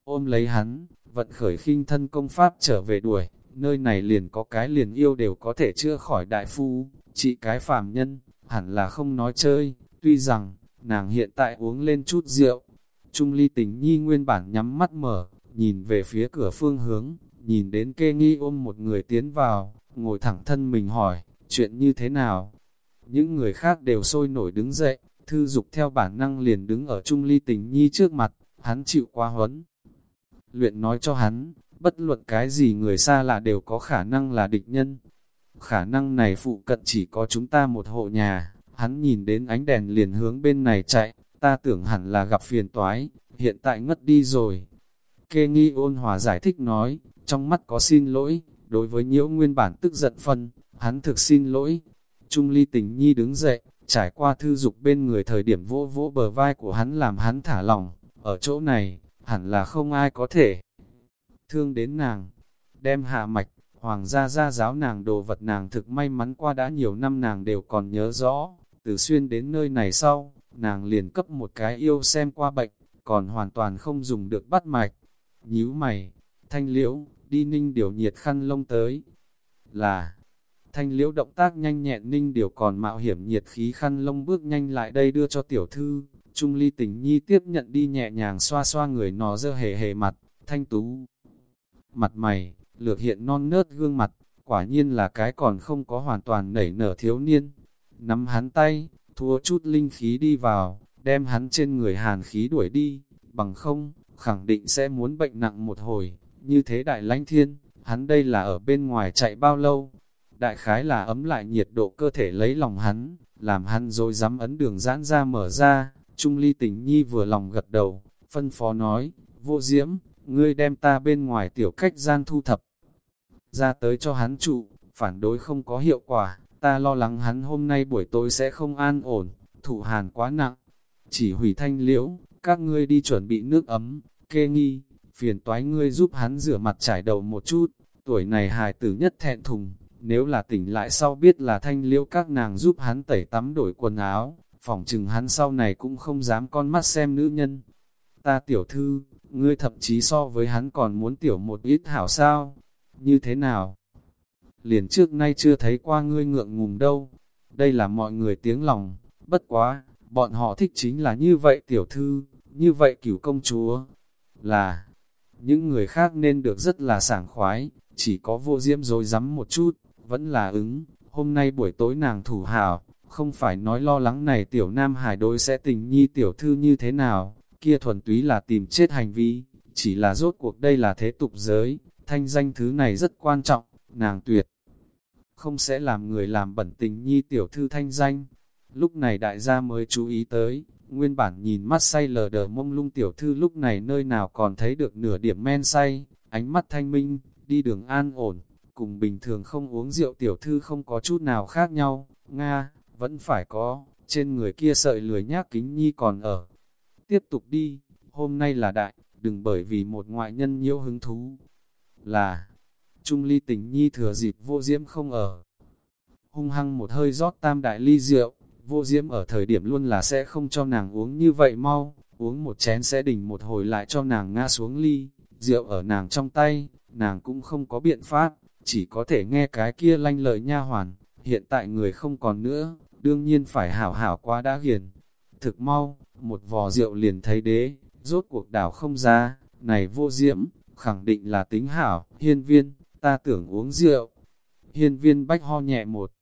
ôm lấy hắn, vận khởi khinh thân công pháp trở về đuổi, nơi này liền có cái liền yêu đều có thể chữa khỏi đại phu, chỉ cái phàm nhân, hẳn là không nói chơi, tuy rằng, nàng hiện tại uống lên chút rượu. Trung ly tình nhi nguyên bản nhắm mắt mở, nhìn về phía cửa phương hướng, nhìn đến kê nghi ôm một người tiến vào, ngồi thẳng thân mình hỏi, chuyện như thế nào? Những người khác đều sôi nổi đứng dậy, Thư dục theo bản năng liền đứng ở Trung Ly Tình Nhi trước mặt, hắn chịu qua huấn. Luyện nói cho hắn, bất luận cái gì người xa lạ đều có khả năng là địch nhân. Khả năng này phụ cận chỉ có chúng ta một hộ nhà, hắn nhìn đến ánh đèn liền hướng bên này chạy, ta tưởng hẳn là gặp phiền toái, hiện tại ngất đi rồi. Kê nghi ôn hòa giải thích nói, trong mắt có xin lỗi, đối với nhiễu nguyên bản tức giận phân, hắn thực xin lỗi. Trung ly tình nhi đứng dậy, trải qua thư dục bên người thời điểm vỗ vỗ bờ vai của hắn làm hắn thả lòng, ở chỗ này, hẳn là không ai có thể thương đến nàng. Đem hạ mạch, hoàng gia gia giáo nàng đồ vật nàng thực may mắn qua đã nhiều năm nàng đều còn nhớ rõ, từ xuyên đến nơi này sau, nàng liền cấp một cái yêu xem qua bệnh, còn hoàn toàn không dùng được bắt mạch. Nhíu mày, thanh liễu, đi ninh điều nhiệt khăn lông tới. Là, thanh liễu động tác nhanh nhẹn ninh điều còn mạo hiểm nhiệt khí khăn lông bước nhanh lại đây đưa cho tiểu thư. Trung ly tình nhi tiếp nhận đi nhẹ nhàng xoa xoa người nó dơ hề hề mặt, thanh tú. Mặt mày, lược hiện non nớt gương mặt, quả nhiên là cái còn không có hoàn toàn nảy nở thiếu niên. Nắm hắn tay, thua chút linh khí đi vào, đem hắn trên người hàn khí đuổi đi, bằng không, khẳng định sẽ muốn bệnh nặng một hồi, như thế đại lánh thiên, hắn đây là ở bên ngoài chạy bao lâu, đại khái là ấm lại nhiệt độ cơ thể lấy lòng hắn, làm hắn rồi dám ấn đường giãn ra mở ra, Trung Ly Tình Nhi vừa lòng gật đầu, phân phó nói, vô diễm, ngươi đem ta bên ngoài tiểu cách gian thu thập, ra tới cho hắn trụ, phản đối không có hiệu quả, ta lo lắng hắn hôm nay buổi tối sẽ không an ổn, thủ hàn quá nặng, chỉ hủy thanh liễu, các ngươi đi chuẩn bị nước ấm, kê nghi, phiền toái ngươi giúp hắn rửa mặt trải đầu một chút, tuổi này hài tử nhất thẹn thùng, nếu là tỉnh lại sau biết là thanh liễu các nàng giúp hắn tẩy tắm đổi quần áo, phỏng chừng hắn sau này cũng không dám con mắt xem nữ nhân. Ta tiểu thư, ngươi thậm chí so với hắn còn muốn tiểu một ít hảo sao, như thế nào? Liền trước nay chưa thấy qua ngươi ngượng ngùng đâu, đây là mọi người tiếng lòng, bất quá, bọn họ thích chính là như vậy tiểu thư, như vậy cửu công chúa, là, những người khác nên được rất là sảng khoái, chỉ có vô diễm rồi rắm một chút, vẫn là ứng, hôm nay buổi tối nàng thủ hảo, không phải nói lo lắng này tiểu nam hải đối sẽ tình nhi tiểu thư như thế nào, kia thuần túy là tìm chết hành vi, chỉ là rốt cuộc đây là thế tục giới, thanh danh thứ này rất quan trọng, nàng tuyệt. Không sẽ làm người làm bẩn tình nhi tiểu thư thanh danh. Lúc này đại gia mới chú ý tới, nguyên bản nhìn mắt say lờ đờ mông lung tiểu thư lúc này nơi nào còn thấy được nửa điểm men say, ánh mắt thanh minh, đi đường an ổn, cùng bình thường không uống rượu tiểu thư không có chút nào khác nhau, Nga, vẫn phải có, trên người kia sợi lười nhác kính nhi còn ở. Tiếp tục đi, hôm nay là đại, đừng bởi vì một ngoại nhân nhiễu hứng thú. Là, Trung ly tình nhi thừa dịp vô diễm không ở. Hung hăng một hơi rót tam đại ly rượu, vô diễm ở thời điểm luôn là sẽ không cho nàng uống như vậy mau, uống một chén sẽ đỉnh một hồi lại cho nàng ngã xuống ly, rượu ở nàng trong tay, nàng cũng không có biện pháp, chỉ có thể nghe cái kia lanh lợi nha hoàn, hiện tại người không còn nữa, đương nhiên phải hảo hảo quá đã hiền. Thực mau, một vò rượu liền thấy đế, rốt cuộc đảo không ra, này vô diễm, khẳng định là tính hảo, hiên viên, ta tưởng uống rượu. Hiên viên bách ho nhẹ một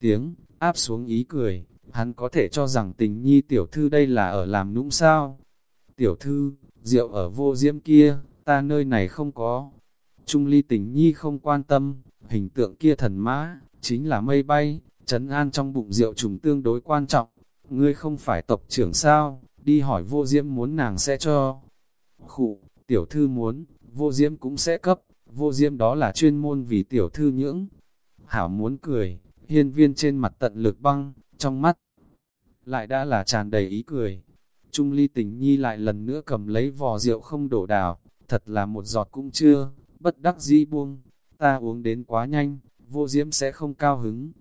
tiếng, áp xuống ý cười, hắn có thể cho rằng tình nhi tiểu thư đây là ở làm nũng sao. Tiểu thư, rượu ở vô diễm kia, ta nơi này không có. Trung ly tình nhi không quan tâm, hình tượng kia thần mã, chính là mây bay, trấn an trong bụng rượu trùng tương đối quan trọng. Ngươi không phải tộc trưởng sao, đi hỏi vô diễm muốn nàng sẽ cho. Khụ, tiểu thư muốn, vô diễm cũng sẽ cấp, vô diễm đó là chuyên môn vì tiểu thư nhưỡng. Hảo muốn cười, hiên viên trên mặt tận lực băng, trong mắt lại đã là tràn đầy ý cười. Trung ly tình nhi lại lần nữa cầm lấy vò rượu không đổ đào, thật là một giọt cũng chưa, bất đắc dĩ buông, ta uống đến quá nhanh, vô diễm sẽ không cao hứng.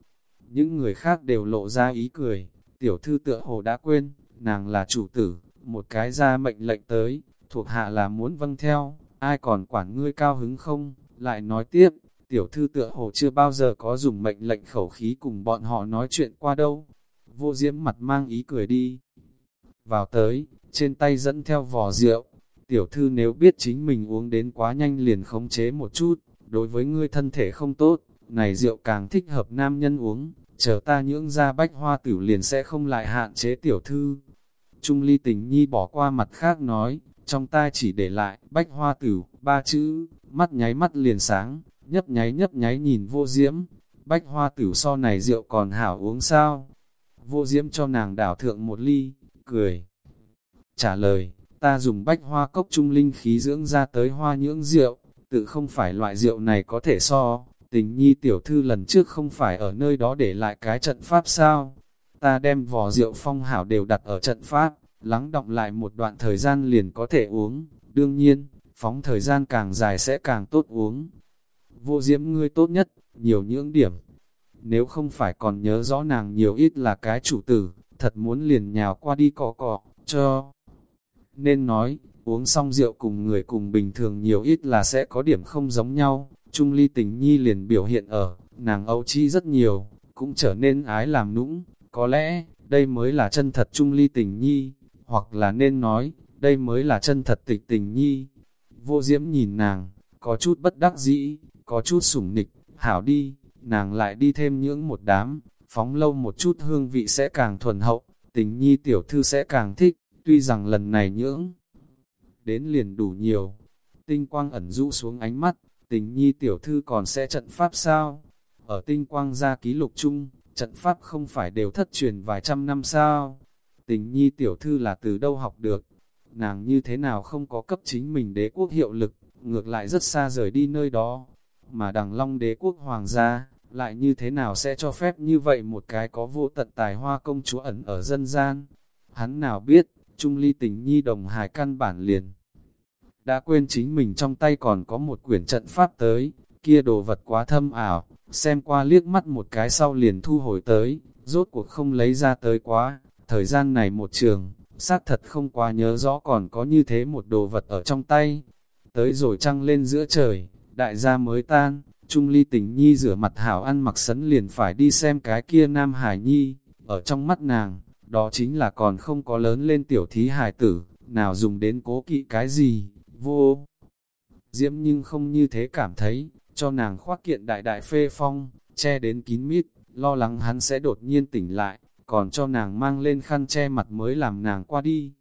Những người khác đều lộ ra ý cười, tiểu thư tựa hồ đã quên, nàng là chủ tử, một cái ra mệnh lệnh tới, thuộc hạ là muốn vâng theo, ai còn quản ngươi cao hứng không, lại nói tiếp, tiểu thư tựa hồ chưa bao giờ có dùng mệnh lệnh khẩu khí cùng bọn họ nói chuyện qua đâu. Vô diễm mặt mang ý cười đi. Vào tới, trên tay dẫn theo vò rượu, tiểu thư nếu biết chính mình uống đến quá nhanh liền khống chế một chút, đối với ngươi thân thể không tốt, này rượu càng thích hợp nam nhân uống, chờ ta nhưỡng ra bách hoa tử liền sẽ không lại hạn chế tiểu thư. Trung ly tình nhi bỏ qua mặt khác nói, trong tai chỉ để lại, bách hoa tử, ba chữ, mắt nháy mắt liền sáng, nhấp nháy nhấp nháy nhìn vô diễm, bách hoa tử so này rượu còn hảo uống sao? Vô diễm cho nàng đảo thượng một ly, cười. Trả lời, ta dùng bách hoa cốc trung linh khí dưỡng ra tới hoa nhưỡng rượu, tự không phải loại rượu này có thể so, tình nhi tiểu thư lần trước không phải ở nơi đó để lại cái trận pháp sao? Ta đem vò rượu phong hảo đều đặt ở trận pháp, lắng động lại một đoạn thời gian liền có thể uống, đương nhiên, phóng thời gian càng dài sẽ càng tốt uống. Vô diễm ngươi tốt nhất, nhiều những điểm. Nếu không phải còn nhớ rõ nàng nhiều ít là cái chủ tử, thật muốn liền nhào qua đi cọ cọ, cho. Nên nói, uống xong rượu cùng người cùng bình thường nhiều ít là sẽ có điểm không giống nhau. Trung ly tình nhi liền biểu hiện ở, nàng âu chi rất nhiều, cũng trở nên ái làm nũng. Có lẽ, đây mới là chân thật Trung ly tình nhi, hoặc là nên nói, đây mới là chân thật tịch tình nhi. Vô diễm nhìn nàng, có chút bất đắc dĩ, có chút sủng nịch, hảo đi, nàng lại đi thêm những một đám, phóng lâu một chút hương vị sẽ càng thuần hậu, tình nhi tiểu thư sẽ càng thích, tuy rằng lần này nhưỡng đến liền đủ nhiều. Tinh quang ẩn rũ xuống ánh mắt, tình nhi tiểu thư còn sẽ trận pháp sao? Ở tinh quang gia ký lục chung, trận pháp không phải đều thất truyền vài trăm năm sao? Tình nhi tiểu thư là từ đâu học được? Nàng như thế nào không có cấp chính mình đế quốc hiệu lực, ngược lại rất xa rời đi nơi đó. Mà đằng long đế quốc hoàng gia, lại như thế nào sẽ cho phép như vậy một cái có vô tận tài hoa công chúa ẩn ở dân gian? Hắn nào biết, Trung ly tình nhi đồng hài căn bản liền. Đã quên chính mình trong tay còn có một quyển trận pháp tới, kia đồ vật quá thâm ảo, xem qua liếc mắt một cái sau liền thu hồi tới, rốt cuộc không lấy ra tới quá, thời gian này một trường, xác thật không quá nhớ rõ còn có như thế một đồ vật ở trong tay. Tới rồi trăng lên giữa trời, đại gia mới tan, Trung ly tình nhi rửa mặt hảo ăn mặc sấn liền phải đi xem cái kia nam hải nhi, ở trong mắt nàng, đó chính là còn không có lớn lên tiểu thí hài tử, nào dùng đến cố kỵ cái gì, vô. Diễm nhưng không như thế cảm thấy, cho nàng khoác kiện đại đại phê phong, che đến kín mít, lo lắng hắn sẽ đột nhiên tỉnh lại, còn cho nàng mang lên khăn che mặt mới làm nàng qua đi.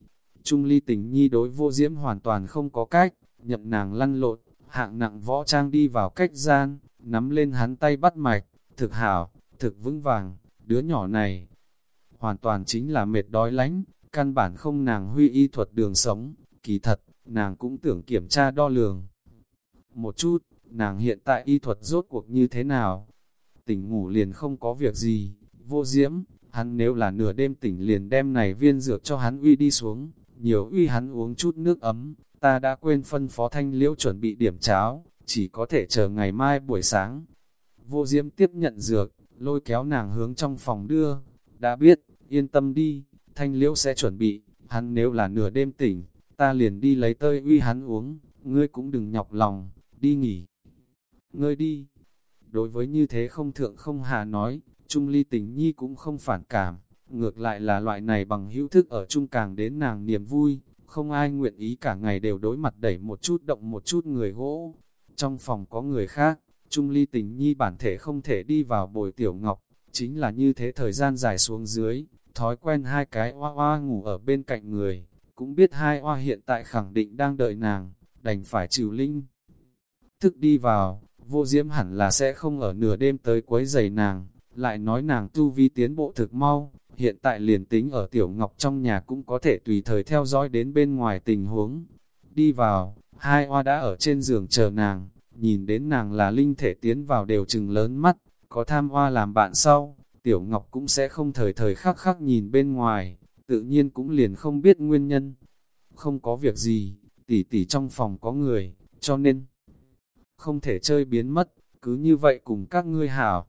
Trung ly tình nhi đối vô diễm hoàn toàn không có cách, nhậm nàng lăn lộn, hạng nặng võ trang đi vào cách gian, nắm lên hắn tay bắt mạch, thực hảo, thực vững vàng, đứa nhỏ này, hoàn toàn chính là mệt đói lánh, căn bản không nàng huy y thuật đường sống, kỳ thật, nàng cũng tưởng kiểm tra đo lường. Một chút, nàng hiện tại y thuật rốt cuộc như thế nào? Tỉnh ngủ liền không có việc gì, vô diễm, hắn nếu là nửa đêm tỉnh liền đem này viên dược cho hắn uy đi xuống, nhiều uy hắn uống chút nước ấm, ta đã quên phân phó thanh liễu chuẩn bị điểm cháo, chỉ có thể chờ ngày mai buổi sáng. Vô diễm tiếp nhận dược, lôi kéo nàng hướng trong phòng đưa, đã biết, yên tâm đi, thanh liễu sẽ chuẩn bị, hắn nếu là nửa đêm tỉnh, ta liền đi lấy tơi uy hắn uống, ngươi cũng đừng nhọc lòng, đi nghỉ. Ngươi đi, đối với như thế không thượng không hà nói, Trung ly tình nhi cũng không phản cảm, ngược lại là loại này bằng hữu thức ở chung càng đến nàng niềm vui, không ai nguyện ý cả ngày đều đối mặt đẩy một chút động một chút người gỗ. Trong phòng có người khác, Trung ly tình nhi bản thể không thể đi vào bồi tiểu ngọc, chính là như thế thời gian dài xuống dưới, thói quen hai cái oa oa ngủ ở bên cạnh người, cũng biết hai oa hiện tại khẳng định đang đợi nàng, đành phải trừ linh. Thức đi vào, vô diễm hẳn là sẽ không ở nửa đêm tới quấy giày nàng, lại nói nàng tu vi tiến bộ thực mau, hiện tại liền tính ở tiểu ngọc trong nhà cũng có thể tùy thời theo dõi đến bên ngoài tình huống. Đi vào, hai oa đã ở trên giường chờ nàng, nhìn đến nàng là linh thể tiến vào đều chừng lớn mắt, có tham hoa làm bạn sau, Tiểu Ngọc cũng sẽ không thời thời khắc khắc nhìn bên ngoài, tự nhiên cũng liền không biết nguyên nhân. Không có việc gì, tỷ tỷ trong phòng có người, cho nên không thể chơi biến mất, cứ như vậy cùng các ngươi hảo.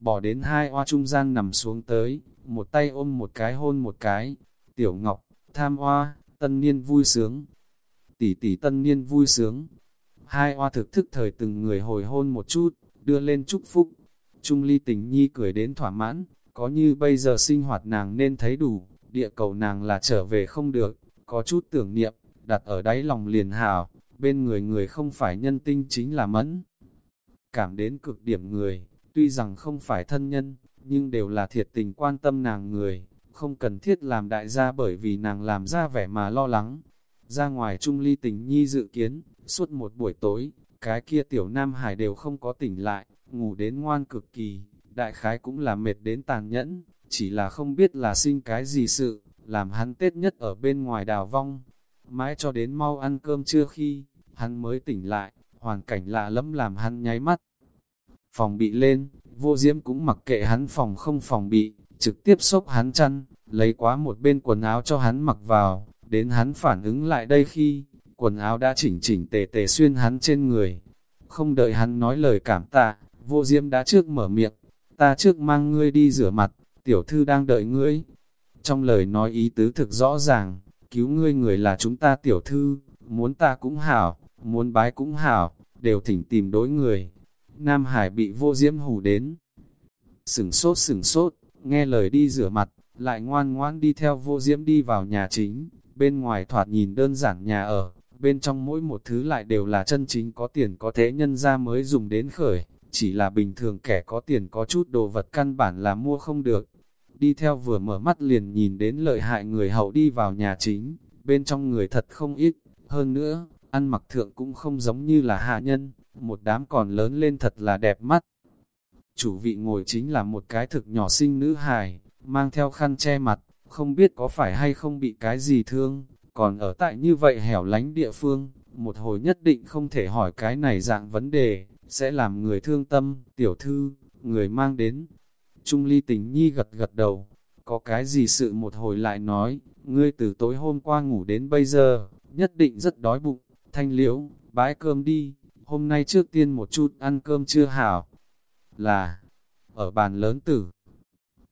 Bỏ đến hai oa trung gian nằm xuống tới, một tay ôm một cái hôn một cái. Tiểu Ngọc, tham oa, tân niên vui sướng. Tỷ tỷ tân niên vui sướng. Hai oa thực thức thời từng người hồi hôn một chút, đưa lên chúc phúc. Trung ly tình nhi cười đến thỏa mãn, có như bây giờ sinh hoạt nàng nên thấy đủ, địa cầu nàng là trở về không được, có chút tưởng niệm, đặt ở đáy lòng liền hảo, bên người người không phải nhân tinh chính là mẫn. Cảm đến cực điểm người, tuy rằng không phải thân nhân, nhưng đều là thiệt tình quan tâm nàng người, không cần thiết làm đại gia bởi vì nàng làm ra vẻ mà lo lắng. Ra ngoài trung ly tình nhi dự kiến, suốt một buổi tối, cái kia tiểu nam hải đều không có tỉnh lại, ngủ đến ngoan cực kỳ, đại khái cũng là mệt đến tàn nhẫn, chỉ là không biết là sinh cái gì sự, làm hắn tết nhất ở bên ngoài đào vong. Mãi cho đến mau ăn cơm trưa khi, hắn mới tỉnh lại, hoàn cảnh lạ lẫm làm hắn nháy mắt. Phòng bị lên, vô diễm cũng mặc kệ hắn phòng không phòng bị, trực tiếp xốc hắn chăn, lấy quá một bên quần áo cho hắn mặc vào, đến hắn phản ứng lại đây khi, quần áo đã chỉnh chỉnh tề tề xuyên hắn trên người. Không đợi hắn nói lời cảm tạ, vô diễm đã trước mở miệng, ta trước mang ngươi đi rửa mặt, tiểu thư đang đợi ngươi. Trong lời nói ý tứ thực rõ ràng, cứu ngươi người là chúng ta tiểu thư, muốn ta cũng hảo, muốn bái cũng hảo, đều thỉnh tìm đối người. Nam Hải bị vô diễm hù đến. Sửng sốt sửng sốt, nghe lời đi rửa mặt, lại ngoan ngoan đi theo vô diễm đi vào nhà chính, bên ngoài thoạt nhìn đơn giản nhà ở, bên trong mỗi một thứ lại đều là chân chính có tiền có thế nhân ra mới dùng đến khởi, chỉ là bình thường kẻ có tiền có chút đồ vật căn bản là mua không được. Đi theo vừa mở mắt liền nhìn đến lợi hại người hậu đi vào nhà chính, bên trong người thật không ít, hơn nữa, ăn mặc thượng cũng không giống như là hạ nhân, một đám còn lớn lên thật là đẹp mắt. Chủ vị ngồi chính là một cái thực nhỏ sinh nữ hài, mang theo khăn che mặt, không biết có phải hay không bị cái gì thương, còn ở tại như vậy hẻo lánh địa phương, một hồi nhất định không thể hỏi cái này dạng vấn đề, sẽ làm người thương tâm, tiểu thư, người mang đến. Trung ly tình nhi gật gật đầu, có cái gì sự một hồi lại nói, ngươi từ tối hôm qua ngủ đến bây giờ, nhất định rất đói bụng, thanh liễu, bãi cơm đi, hôm nay trước tiên một chút ăn cơm chưa hảo, là, ở bàn lớn tử,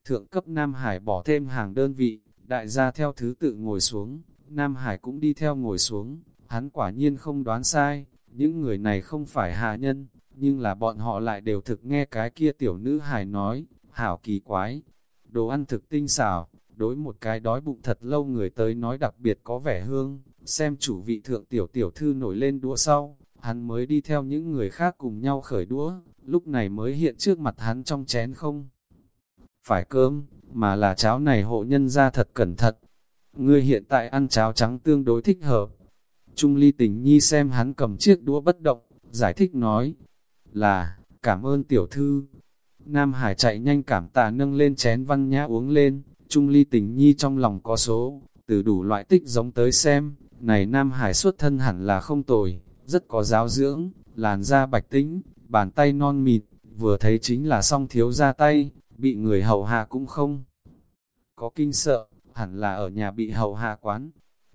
thượng cấp Nam Hải bỏ thêm hàng đơn vị, đại gia theo thứ tự ngồi xuống, Nam Hải cũng đi theo ngồi xuống, hắn quả nhiên không đoán sai, những người này không phải hạ nhân, nhưng là bọn họ lại đều thực nghe cái kia tiểu nữ hài nói, hảo kỳ quái, đồ ăn thực tinh xảo, đối một cái đói bụng thật lâu người tới nói đặc biệt có vẻ hương, xem chủ vị thượng tiểu tiểu thư nổi lên đũa sau, hắn mới đi theo những người khác cùng nhau khởi đũa, lúc này mới hiện trước mặt hắn trong chén không. Phải cơm, mà là cháo này hộ nhân ra thật cẩn thận. Ngươi hiện tại ăn cháo trắng tương đối thích hợp. Trung ly tình nhi xem hắn cầm chiếc đũa bất động, giải thích nói, là, cảm ơn tiểu thư. Nam Hải chạy nhanh cảm tạ nâng lên chén văn nhã uống lên, Trung ly tình nhi trong lòng có số, từ đủ loại tích giống tới xem, này Nam Hải xuất thân hẳn là không tồi, rất có giáo dưỡng, làn da bạch tính, bàn tay non mịt, vừa thấy chính là song thiếu ra tay, bị người hậu hạ cũng không. Có kinh sợ, hẳn là ở nhà bị hậu hạ quán.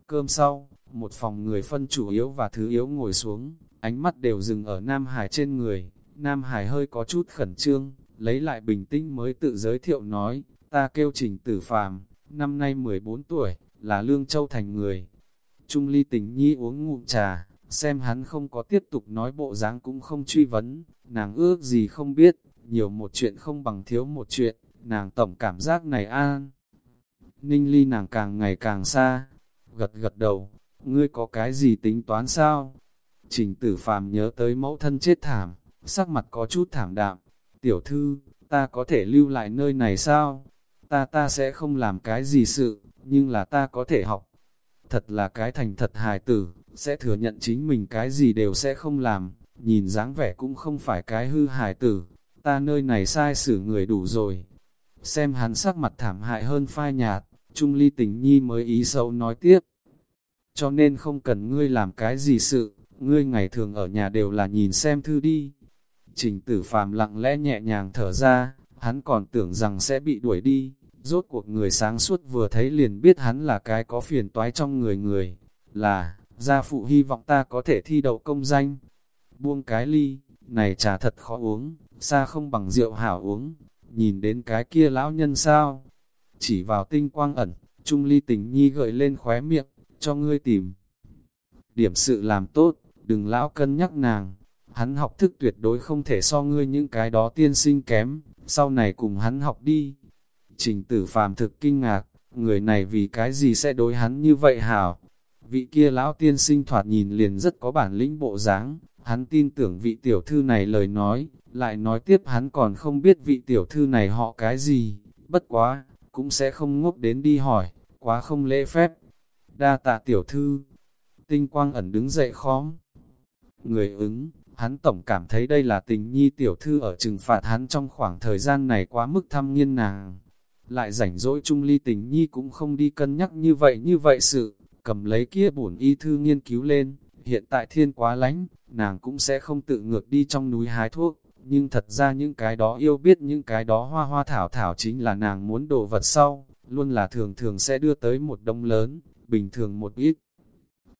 Cơm sau, một phòng người phân chủ yếu và thứ yếu ngồi xuống, ánh mắt đều dừng ở Nam Hải trên người. Nam Hải hơi có chút khẩn trương, lấy lại bình tĩnh mới tự giới thiệu nói, ta kêu trình tử phàm, năm nay 14 tuổi, là Lương Châu Thành người. Trung ly tình nhi uống ngụm trà, xem hắn không có tiếp tục nói bộ dáng cũng không truy vấn, nàng ước gì không biết, nhiều một chuyện không bằng thiếu một chuyện, nàng tổng cảm giác này an. Ninh ly nàng càng ngày càng xa, gật gật đầu, ngươi có cái gì tính toán sao? Trình tử phàm nhớ tới mẫu thân chết thảm, sắc mặt có chút thảm đạm, tiểu thư, ta có thể lưu lại nơi này sao? Ta ta sẽ không làm cái gì sự, nhưng là ta có thể học. Thật là cái thành thật hài tử, sẽ thừa nhận chính mình cái gì đều sẽ không làm, nhìn dáng vẻ cũng không phải cái hư hài tử, ta nơi này sai xử người đủ rồi. Xem hắn sắc mặt thảm hại hơn phai nhạt, Trung Ly tình nhi mới ý sâu nói tiếp. Cho nên không cần ngươi làm cái gì sự, ngươi ngày thường ở nhà đều là nhìn xem thư đi. Trình tử phàm lặng lẽ nhẹ nhàng thở ra, hắn còn tưởng rằng sẽ bị đuổi đi. Rốt cuộc người sáng suốt vừa thấy liền biết hắn là cái có phiền toái trong người người, là, gia phụ hy vọng ta có thể thi đậu công danh. Buông cái ly, này trà thật khó uống, xa không bằng rượu hảo uống, nhìn đến cái kia lão nhân sao? Chỉ vào tinh quang ẩn, Trung Ly tình nhi gợi lên khóe miệng, cho ngươi tìm. Điểm sự làm tốt, đừng lão cân nhắc nàng, hắn học thức tuyệt đối không thể so ngươi những cái đó tiên sinh kém, sau này cùng hắn học đi. Trình tử phàm thực kinh ngạc, người này vì cái gì sẽ đối hắn như vậy hảo? Vị kia lão tiên sinh thoạt nhìn liền rất có bản lĩnh bộ dáng, hắn tin tưởng vị tiểu thư này lời nói, lại nói tiếp hắn còn không biết vị tiểu thư này họ cái gì, bất quá, cũng sẽ không ngốc đến đi hỏi, quá không lễ phép. Đa tạ tiểu thư, tinh quang ẩn đứng dậy khóm. Người ứng, hắn tổng cảm thấy đây là tình nhi tiểu thư ở trừng phạt hắn trong khoảng thời gian này quá mức thăm nghiên nàng. Lại rảnh rỗi chung ly tình nhi cũng không đi cân nhắc như vậy như vậy sự, cầm lấy kia bổn y thư nghiên cứu lên, hiện tại thiên quá lánh, nàng cũng sẽ không tự ngược đi trong núi hái thuốc, nhưng thật ra những cái đó yêu biết những cái đó hoa hoa thảo thảo chính là nàng muốn đồ vật sau, luôn là thường thường sẽ đưa tới một đông lớn, bình thường một ít.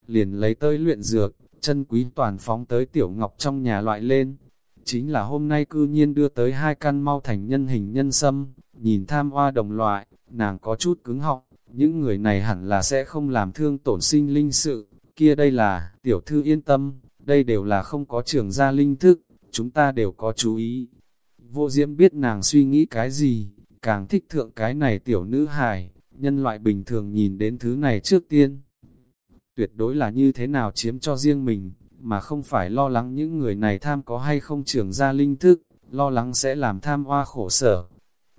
Liền lấy tới luyện dược, chân quý toàn phóng tới tiểu ngọc trong nhà loại lên. Chính là hôm nay cư nhiên đưa tới hai căn mau thành nhân hình nhân sâm, nhìn tham hoa đồng loại, nàng có chút cứng họng, những người này hẳn là sẽ không làm thương tổn sinh linh sự, kia đây là, tiểu thư yên tâm, đây đều là không có trường gia linh thức, chúng ta đều có chú ý. Vô diễm biết nàng suy nghĩ cái gì, càng thích thượng cái này tiểu nữ hài, nhân loại bình thường nhìn đến thứ này trước tiên. Tuyệt đối là như thế nào chiếm cho riêng mình, mà không phải lo lắng những người này tham có hay không trưởng ra linh thức, lo lắng sẽ làm tham hoa khổ sở.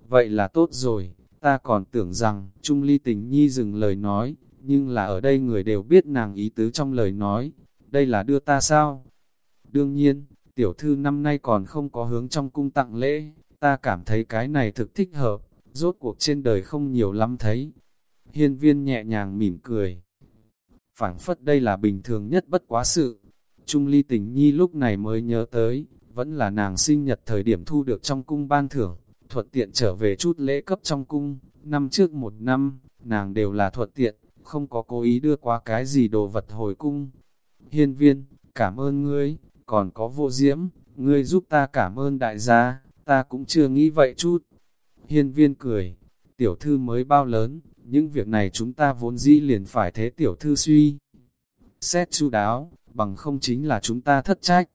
Vậy là tốt rồi, ta còn tưởng rằng, Trung Ly tình nhi dừng lời nói, nhưng là ở đây người đều biết nàng ý tứ trong lời nói, đây là đưa ta sao? Đương nhiên, tiểu thư năm nay còn không có hướng trong cung tặng lễ, ta cảm thấy cái này thực thích hợp, rốt cuộc trên đời không nhiều lắm thấy. Hiên viên nhẹ nhàng mỉm cười phảng phất đây là bình thường nhất bất quá sự. Trung ly tình nhi lúc này mới nhớ tới, vẫn là nàng sinh nhật thời điểm thu được trong cung ban thưởng, thuận tiện trở về chút lễ cấp trong cung, năm trước một năm, nàng đều là thuận tiện, không có cố ý đưa qua cái gì đồ vật hồi cung. Hiên viên, cảm ơn ngươi, còn có vô diễm, ngươi giúp ta cảm ơn đại gia, ta cũng chưa nghĩ vậy chút. Hiên viên cười, tiểu thư mới bao lớn, những việc này chúng ta vốn dĩ liền phải thế tiểu thư suy. Xét chu đáo, bằng không chính là chúng ta thất trách.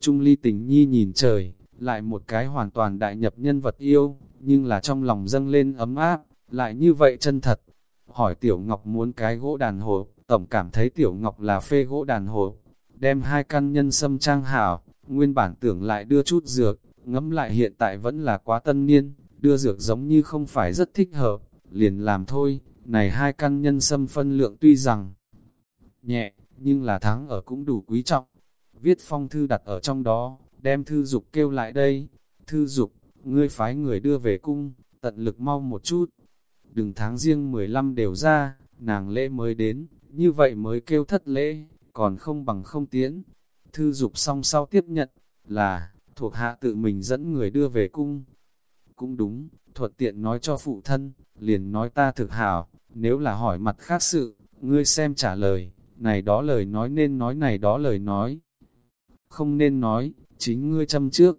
Trung ly tình nhi nhìn trời, lại một cái hoàn toàn đại nhập nhân vật yêu, nhưng là trong lòng dâng lên ấm áp, lại như vậy chân thật. Hỏi Tiểu Ngọc muốn cái gỗ đàn hồ, tổng cảm thấy Tiểu Ngọc là phê gỗ đàn hồ. Đem hai căn nhân sâm trang hảo, nguyên bản tưởng lại đưa chút dược, ngẫm lại hiện tại vẫn là quá tân niên, đưa dược giống như không phải rất thích hợp, liền làm thôi, này hai căn nhân sâm phân lượng tuy rằng nhẹ, nhưng là thắng ở cũng đủ quý trọng. Viết phong thư đặt ở trong đó, đem thư dục kêu lại đây, thư dục, ngươi phái người đưa về cung, tận lực mau một chút. Đừng tháng riêng 15 đều ra, nàng lễ mới đến, như vậy mới kêu thất lễ, còn không bằng không tiến. Thư dục xong sau tiếp nhận, là, thuộc hạ tự mình dẫn người đưa về cung. Cũng đúng, thuận tiện nói cho phụ thân, liền nói ta thực hảo, nếu là hỏi mặt khác sự, ngươi xem trả lời, này đó lời nói nên nói này đó lời nói. Không nên nói, chính ngươi châm trước.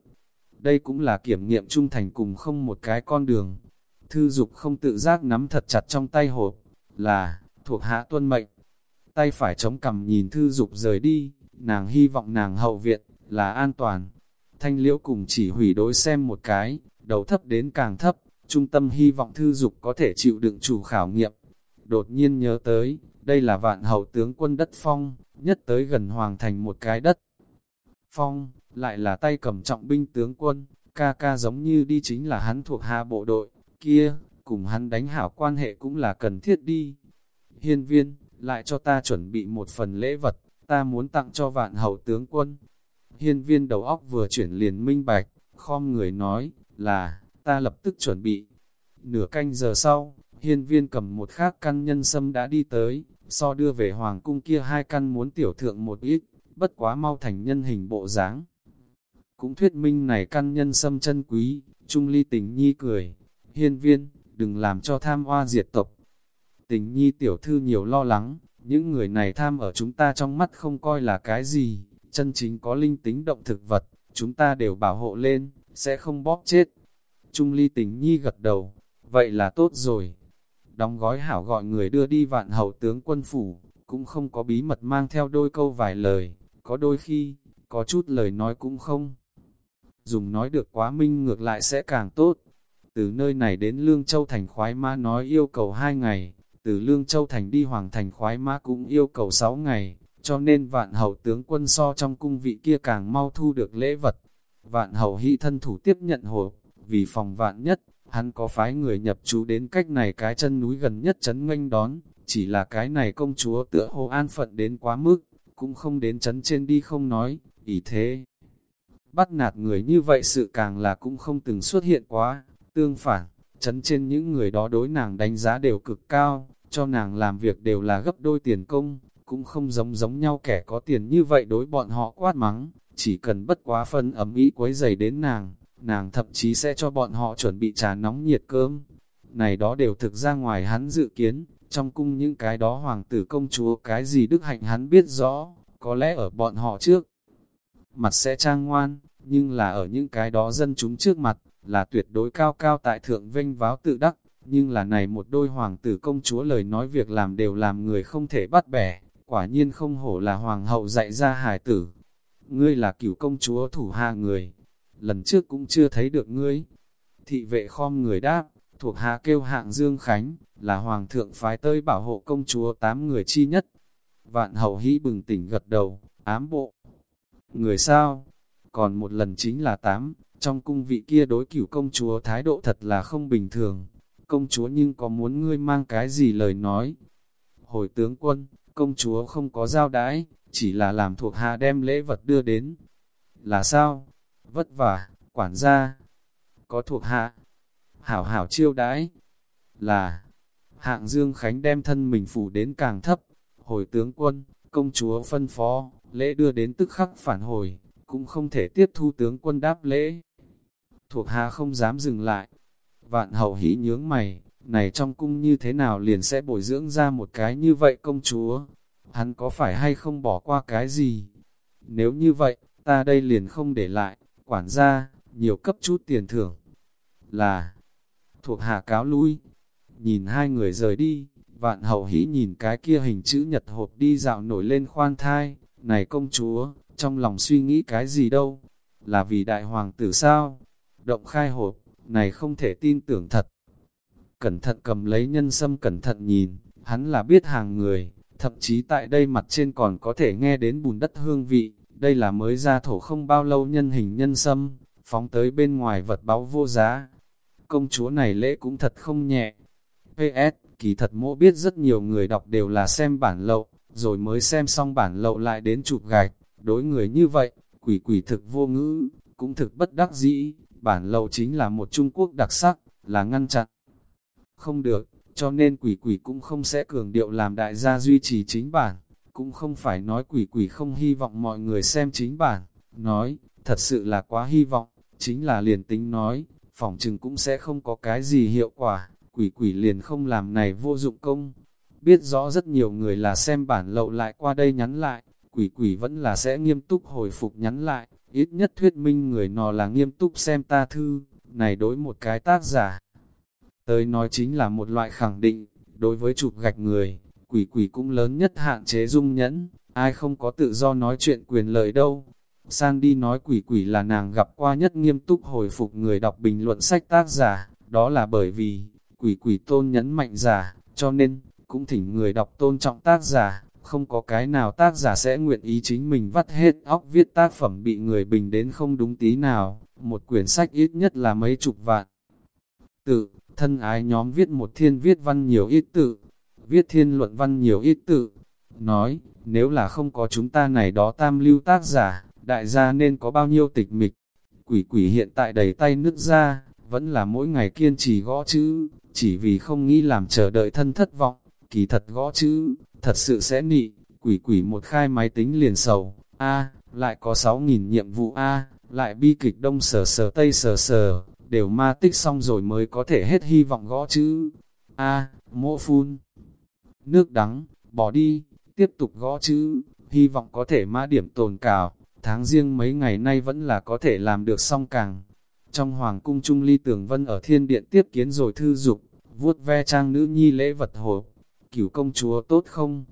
Đây cũng là kiểm nghiệm trung thành cùng không một cái con đường. Thư dục không tự giác nắm thật chặt trong tay hộp, là, thuộc hạ tuân mệnh. Tay phải chống cầm nhìn thư dục rời đi, nàng hy vọng nàng hậu viện, là an toàn. Thanh liễu cùng chỉ hủy đối xem một cái, đầu thấp đến càng thấp, trung tâm hy vọng thư dục có thể chịu đựng chủ khảo nghiệm. Đột nhiên nhớ tới, đây là vạn hậu tướng quân đất phong, nhất tới gần hoàng thành một cái đất. Phong, lại là tay cầm trọng binh tướng quân, ca ca giống như đi chính là hắn thuộc hạ bộ đội, kia, cùng hắn đánh hảo quan hệ cũng là cần thiết đi. Hiên viên, lại cho ta chuẩn bị một phần lễ vật, ta muốn tặng cho vạn hậu tướng quân. Hiên viên đầu óc vừa chuyển liền minh bạch, khom người nói, là, ta lập tức chuẩn bị. Nửa canh giờ sau, hiên viên cầm một khác căn nhân sâm đã đi tới, so đưa về hoàng cung kia hai căn muốn tiểu thượng một ít, bất quá mau thành nhân hình bộ dáng. Cũng thuyết minh này căn nhân sâm chân quý, trung ly tình nhi cười, hiên viên, đừng làm cho tham hoa diệt tộc. Tình nhi tiểu thư nhiều lo lắng, những người này tham ở chúng ta trong mắt không coi là cái gì, chân chính có linh tính động thực vật, chúng ta đều bảo hộ lên, sẽ không bóp chết. Trung ly tình nhi gật đầu, vậy là tốt rồi. Đóng gói hảo gọi người đưa đi vạn hậu tướng quân phủ, cũng không có bí mật mang theo đôi câu vài lời, có đôi khi, có chút lời nói cũng không. Dùng nói được quá minh ngược lại sẽ càng tốt. Từ nơi này đến Lương Châu Thành khoái ma nói yêu cầu hai ngày, từ Lương Châu Thành đi Hoàng Thành khoái ma cũng yêu cầu sáu ngày, cho nên vạn hậu tướng quân so trong cung vị kia càng mau thu được lễ vật. Vạn hậu hy thân thủ tiếp nhận hộp, vì phòng vạn nhất, hắn có phái người nhập trú đến cách này cái chân núi gần nhất chấn nghênh đón, chỉ là cái này công chúa tựa hồ an phận đến quá mức, cũng không đến chấn trên đi không nói, ý thế. Bắt nạt người như vậy sự càng là cũng không từng xuất hiện quá, tương phản, chấn trên những người đó đối nàng đánh giá đều cực cao, cho nàng làm việc đều là gấp đôi tiền công, cũng không giống giống nhau kẻ có tiền như vậy đối bọn họ quát mắng, chỉ cần bất quá phân ấm ý quấy dày đến nàng, nàng thậm chí sẽ cho bọn họ chuẩn bị trà nóng nhiệt cơm. Này đó đều thực ra ngoài hắn dự kiến, trong cung những cái đó hoàng tử công chúa cái gì đức hạnh hắn biết rõ, có lẽ ở bọn họ trước. Mặt sẽ trang ngoan, nhưng là ở những cái đó dân chúng trước mặt, là tuyệt đối cao cao tại thượng vinh váo tự đắc, nhưng là này một đôi hoàng tử công chúa lời nói việc làm đều làm người không thể bắt bẻ, quả nhiên không hổ là hoàng hậu dạy ra hài tử. Ngươi là cửu công chúa thủ hạ người, lần trước cũng chưa thấy được ngươi. Thị vệ khom người đáp, thuộc hạ kêu hạng Dương Khánh, là hoàng thượng phái tơi bảo hộ công chúa tám người chi nhất. Vạn hậu hĩ bừng tỉnh gật đầu, ám bộ. Người sao? Còn một lần chính là tám, trong cung vị kia đối cửu công chúa thái độ thật là không bình thường. Công chúa nhưng có muốn ngươi mang cái gì lời nói? Hồi tướng quân, công chúa không có giao đãi, chỉ là làm thuộc hạ đem lễ vật đưa đến. Là sao? Vất vả, quản gia. Có thuộc hạ. Hảo hảo chiêu đãi. Là, hạng Dương Khánh đem thân mình phủ đến càng thấp. Hồi tướng quân, công chúa phân phó, lễ đưa đến tức khắc phản hồi, cũng không thể tiếp thu tướng quân đáp lễ. Thuộc hạ không dám dừng lại. Vạn hậu hỉ nhướng mày, này trong cung như thế nào liền sẽ bồi dưỡng ra một cái như vậy công chúa? Hắn có phải hay không bỏ qua cái gì? Nếu như vậy, ta đây liền không để lại, quản gia, nhiều cấp chút tiền thưởng. Là, thuộc hạ cáo lui, nhìn hai người rời đi, vạn hậu hĩ nhìn cái kia hình chữ nhật hộp đi dạo nổi lên khoan thai, này công chúa, trong lòng suy nghĩ cái gì đâu, là vì đại hoàng tử sao? Động khai hộp, này không thể tin tưởng thật. Cẩn thận cầm lấy nhân sâm cẩn thận nhìn, hắn là biết hàng người, thậm chí tại đây mặt trên còn có thể nghe đến bùn đất hương vị, đây là mới ra thổ không bao lâu nhân hình nhân sâm, phóng tới bên ngoài vật báu vô giá. Công chúa này lễ cũng thật không nhẹ. PS, kỳ thật mỗ biết rất nhiều người đọc đều là xem bản lậu, rồi mới xem xong bản lậu lại đến chụp gạch. Đối người như vậy, quỷ quỷ thực vô ngữ, cũng thực bất đắc dĩ, bản lậu chính là một Trung Quốc đặc sắc, là ngăn chặn. Không được, cho nên quỷ quỷ cũng không sẽ cường điệu làm đại gia duy trì chính bản, cũng không phải nói quỷ quỷ không hy vọng mọi người xem chính bản, nói, thật sự là quá hy vọng, chính là liền tính nói, phỏng chừng cũng sẽ không có cái gì hiệu quả, quỷ quỷ liền không làm này vô dụng công. Biết rõ rất nhiều người là xem bản lậu lại qua đây nhắn lại, quỷ quỷ vẫn là sẽ nghiêm túc hồi phục nhắn lại, ít nhất thuyết minh người nọ là nghiêm túc xem ta thư, này đối một cái tác giả. Tới nói chính là một loại khẳng định, đối với chụp gạch người, quỷ quỷ cũng lớn nhất hạn chế dung nhẫn, ai không có tự do nói chuyện quyền lợi đâu. Sandy đi nói quỷ quỷ là nàng gặp qua nhất nghiêm túc hồi phục người đọc bình luận sách tác giả, đó là bởi vì, quỷ quỷ tôn nhấn mạnh giả, cho nên, cũng thỉnh người đọc tôn trọng tác giả, không có cái nào tác giả sẽ nguyện ý chính mình vắt hết óc viết tác phẩm bị người bình đến không đúng tí nào, một quyển sách ít nhất là mấy chục vạn. Tự, thân ái nhóm viết một thiên viết văn nhiều ít tự, viết thiên luận văn nhiều ít tự. Nói, nếu là không có chúng ta này đó tam lưu tác giả, đại gia nên có bao nhiêu tịch mịch. Quỷ quỷ hiện tại đầy tay nứt ra, vẫn là mỗi ngày kiên trì gõ chữ, chỉ vì không nghĩ làm chờ đợi thân thất vọng. Kỳ thật gõ chữ, thật sự sẽ nị, quỷ quỷ một khai máy tính liền sầu. A, lại có 6.000 nhiệm vụ A, lại bi kịch đông sờ sờ tây sờ sờ, đều ma tích xong rồi mới có thể hết hy vọng gõ chữ. A, mô phun nước đắng, bỏ đi, tiếp tục gõ chữ, hy vọng có thể mã điểm tồn cào, tháng riêng mấy ngày nay vẫn là có thể làm được xong càng. Trong hoàng cung trung ly tường vân ở thiên điện tiếp kiến rồi thư dục, vuốt ve trang nữ nhi lễ vật hộp, cửu công chúa tốt không?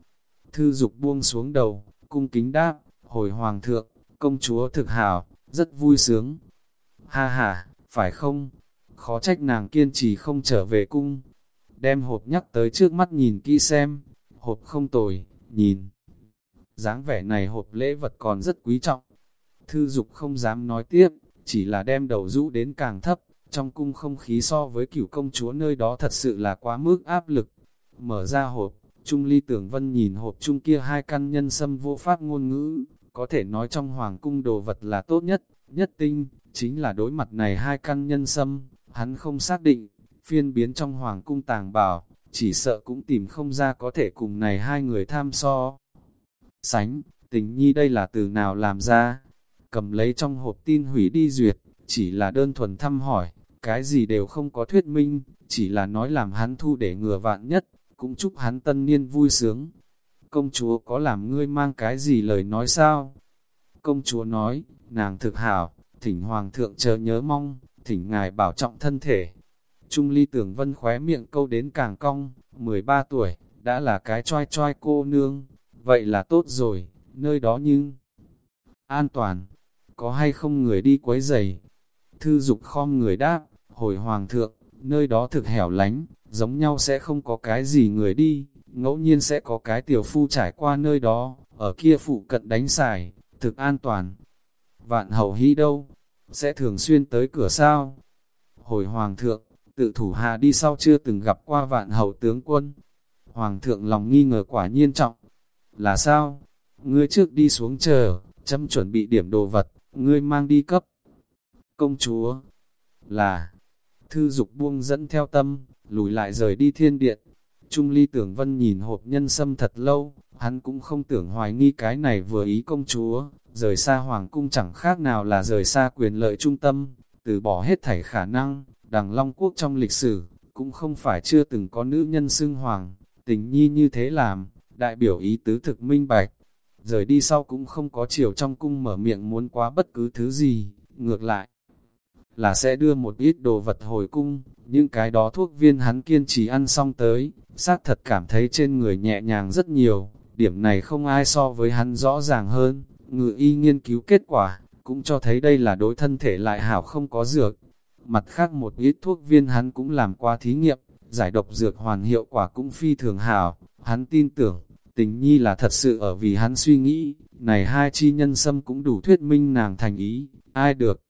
Thư dục buông xuống đầu, cung kính đáp, hồi hoàng thượng, công chúa thực hảo, rất vui sướng. Ha ha, phải không? Khó trách nàng kiên trì không trở về cung, đem hộp nhắc tới trước mắt nhìn kỹ xem, hộp không tồi, nhìn. dáng vẻ này hộp lễ vật còn rất quý trọng. Thư dục không dám nói tiếp, chỉ là đem đầu rũ đến càng thấp, trong cung không khí so với cửu công chúa nơi đó thật sự là quá mức áp lực. Mở ra hộp, Trung Ly Tưởng Vân nhìn hộp chung kia hai căn nhân sâm vô pháp ngôn ngữ, có thể nói trong hoàng cung đồ vật là tốt nhất, nhất tinh, chính là đối mặt này hai căn nhân sâm, hắn không xác định, phiên biến trong hoàng cung tàng bảo, chỉ sợ cũng tìm không ra có thể cùng này hai người tham so. Sánh, tình nhi đây là từ nào làm ra, cầm lấy trong hộp tin hủy đi duyệt, chỉ là đơn thuần thăm hỏi, cái gì đều không có thuyết minh, chỉ là nói làm hắn thu để ngừa vạn nhất, cũng chúc hắn tân niên vui sướng. Công chúa có làm ngươi mang cái gì lời nói sao? Công chúa nói, nàng thực hảo, thỉnh hoàng thượng chờ nhớ mong, thỉnh ngài bảo trọng thân thể. Trung ly tưởng vân khóe miệng câu đến càng cong, 13 tuổi, đã là cái choi choi cô nương, vậy là tốt rồi, nơi đó nhưng an toàn, có hay không người đi quấy giày. Thư dục khom người đáp, hồi hoàng thượng, nơi đó thực hẻo lánh, giống nhau sẽ không có cái gì người đi, ngẫu nhiên sẽ có cái tiểu phu trải qua nơi đó, ở kia phụ cận đánh xài, thực an toàn. Vạn hầu hy đâu? Sẽ thường xuyên tới cửa sao? Hồi hoàng thượng, tự thủ hạ đi sau chưa từng gặp qua vạn hầu tướng quân. Hoàng thượng lòng nghi ngờ quả nhiên trọng. Là sao? Ngươi trước đi xuống chờ, chăm chuẩn bị điểm đồ vật, ngươi mang đi cấp. Công chúa, là, thư dục buông dẫn theo tâm, lùi lại rời đi thiên điện. Trung ly tưởng vân nhìn hộp nhân sâm thật lâu, hắn cũng không tưởng hoài nghi cái này vừa ý công chúa, rời xa hoàng cung chẳng khác nào là rời xa quyền lợi trung tâm, từ bỏ hết thảy khả năng, đằng Long Quốc trong lịch sử, cũng không phải chưa từng có nữ nhân xưng hoàng, tình nhi như thế làm, đại biểu ý tứ thực minh bạch. Rời đi sau cũng không có chiều trong cung mở miệng muốn quá bất cứ thứ gì, ngược lại, là sẽ đưa một ít đồ vật hồi cung, những cái đó thuốc viên hắn kiên trì ăn xong tới, xác thật cảm thấy trên người nhẹ nhàng rất nhiều, điểm này không ai so với hắn rõ ràng hơn, ngự y nghiên cứu kết quả, cũng cho thấy đây là đối thân thể lại hảo không có dược. Mặt khác một ít thuốc viên hắn cũng làm qua thí nghiệm, giải độc dược hoàn hiệu quả cũng phi thường hảo, hắn tin tưởng, tình nhi là thật sự ở vì hắn suy nghĩ, này hai chi nhân sâm cũng đủ thuyết minh nàng thành ý, ai được.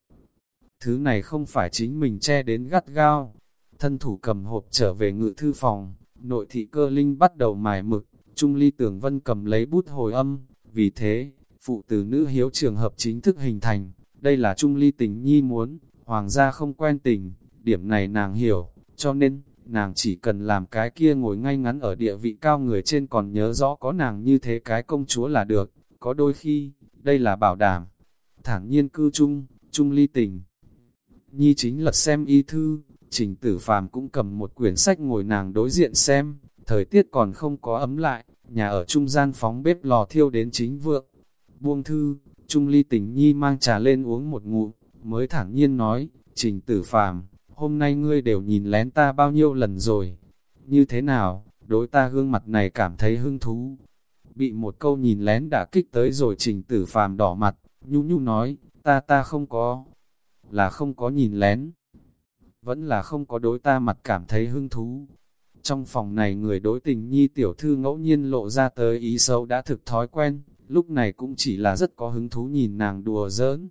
Thứ này không phải chính mình che đến gắt gao, thân thủ cầm hộp trở về ngự thư phòng, nội thị cơ linh bắt đầu mài mực, Trung ly tưởng vân cầm lấy bút hồi âm, vì thế, phụ tử nữ hiếu trường hợp chính thức hình thành, đây là Trung ly tình nhi muốn, hoàng gia không quen tình, điểm này nàng hiểu, cho nên, nàng chỉ cần làm cái kia ngồi ngay ngắn ở địa vị cao người trên còn nhớ rõ có nàng như thế cái công chúa là được, có đôi khi, đây là bảo đảm. Thẳng nhiên cư chung, chung ly tình. Nhi chính lật xem y thư, trình tử phàm cũng cầm một quyển sách ngồi nàng đối diện xem, thời tiết còn không có ấm lại, nhà ở trung gian phóng bếp lò thiêu đến chính vượng. Buông thư, Trung Ly Tình Nhi mang trà lên uống một ngụm, mới thẳng nhiên nói, trình tử phàm, hôm nay ngươi đều nhìn lén ta bao nhiêu lần rồi. Như thế nào, đối ta gương mặt này cảm thấy hứng thú. Bị một câu nhìn lén đã kích tới rồi trình tử phàm đỏ mặt, nhu nhu nói, ta ta không có, là không có nhìn lén. Vẫn là không có đối ta mặt cảm thấy hứng thú. Trong phòng này người đối tình nhi tiểu thư ngẫu nhiên lộ ra tới ý xấu đã thực thói quen, lúc này cũng chỉ là rất có hứng thú nhìn nàng đùa giỡn.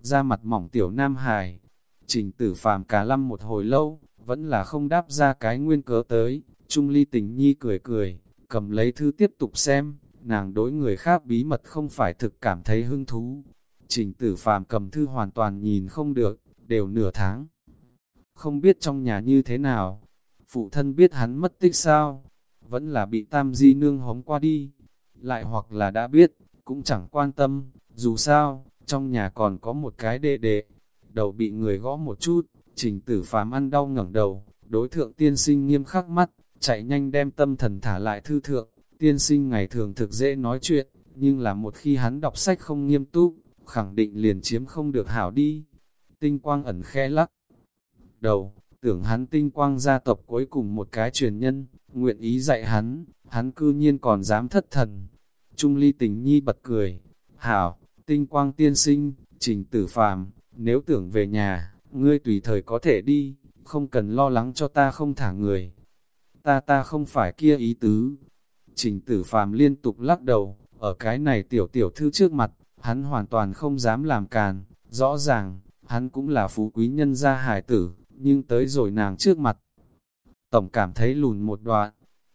Ra mặt mỏng tiểu nam hài, trình tử phàm cả lâm một hồi lâu, vẫn là không đáp ra cái nguyên cớ tới, Trung ly tình nhi cười cười, cầm lấy thư tiếp tục xem, nàng đối người khác bí mật không phải thực cảm thấy hứng thú. Trình tử phàm cầm thư hoàn toàn nhìn không được, đều nửa tháng. Không biết trong nhà như thế nào, phụ thân biết hắn mất tích sao, vẫn là bị tam di nương hống qua đi, lại hoặc là đã biết, cũng chẳng quan tâm, dù sao, trong nhà còn có một cái đệ đệ, đầu bị người gõ một chút, trình tử phàm ăn đau ngẩng đầu, đối thượng tiên sinh nghiêm khắc mắt, chạy nhanh đem tâm thần thả lại thư thượng, tiên sinh ngày thường thực dễ nói chuyện, nhưng là một khi hắn đọc sách không nghiêm túc, khẳng định liền chiếm không được hảo đi. Tinh quang ẩn khe lắc. Đầu, tưởng hắn tinh quang gia tộc cuối cùng một cái truyền nhân, nguyện ý dạy hắn, hắn cư nhiên còn dám thất thần. Trung ly tình nhi bật cười, hảo, tinh quang tiên sinh, trình tử phàm, nếu tưởng về nhà, ngươi tùy thời có thể đi, không cần lo lắng cho ta không thả người. Ta ta không phải kia ý tứ. Trình tử phàm liên tục lắc đầu, ở cái này tiểu tiểu thư trước mặt, hắn hoàn toàn không dám làm càn, rõ ràng, hắn cũng là phú quý nhân gia hải tử, nhưng tới rồi nàng trước mặt. Tổng cảm thấy lùn một đoạn,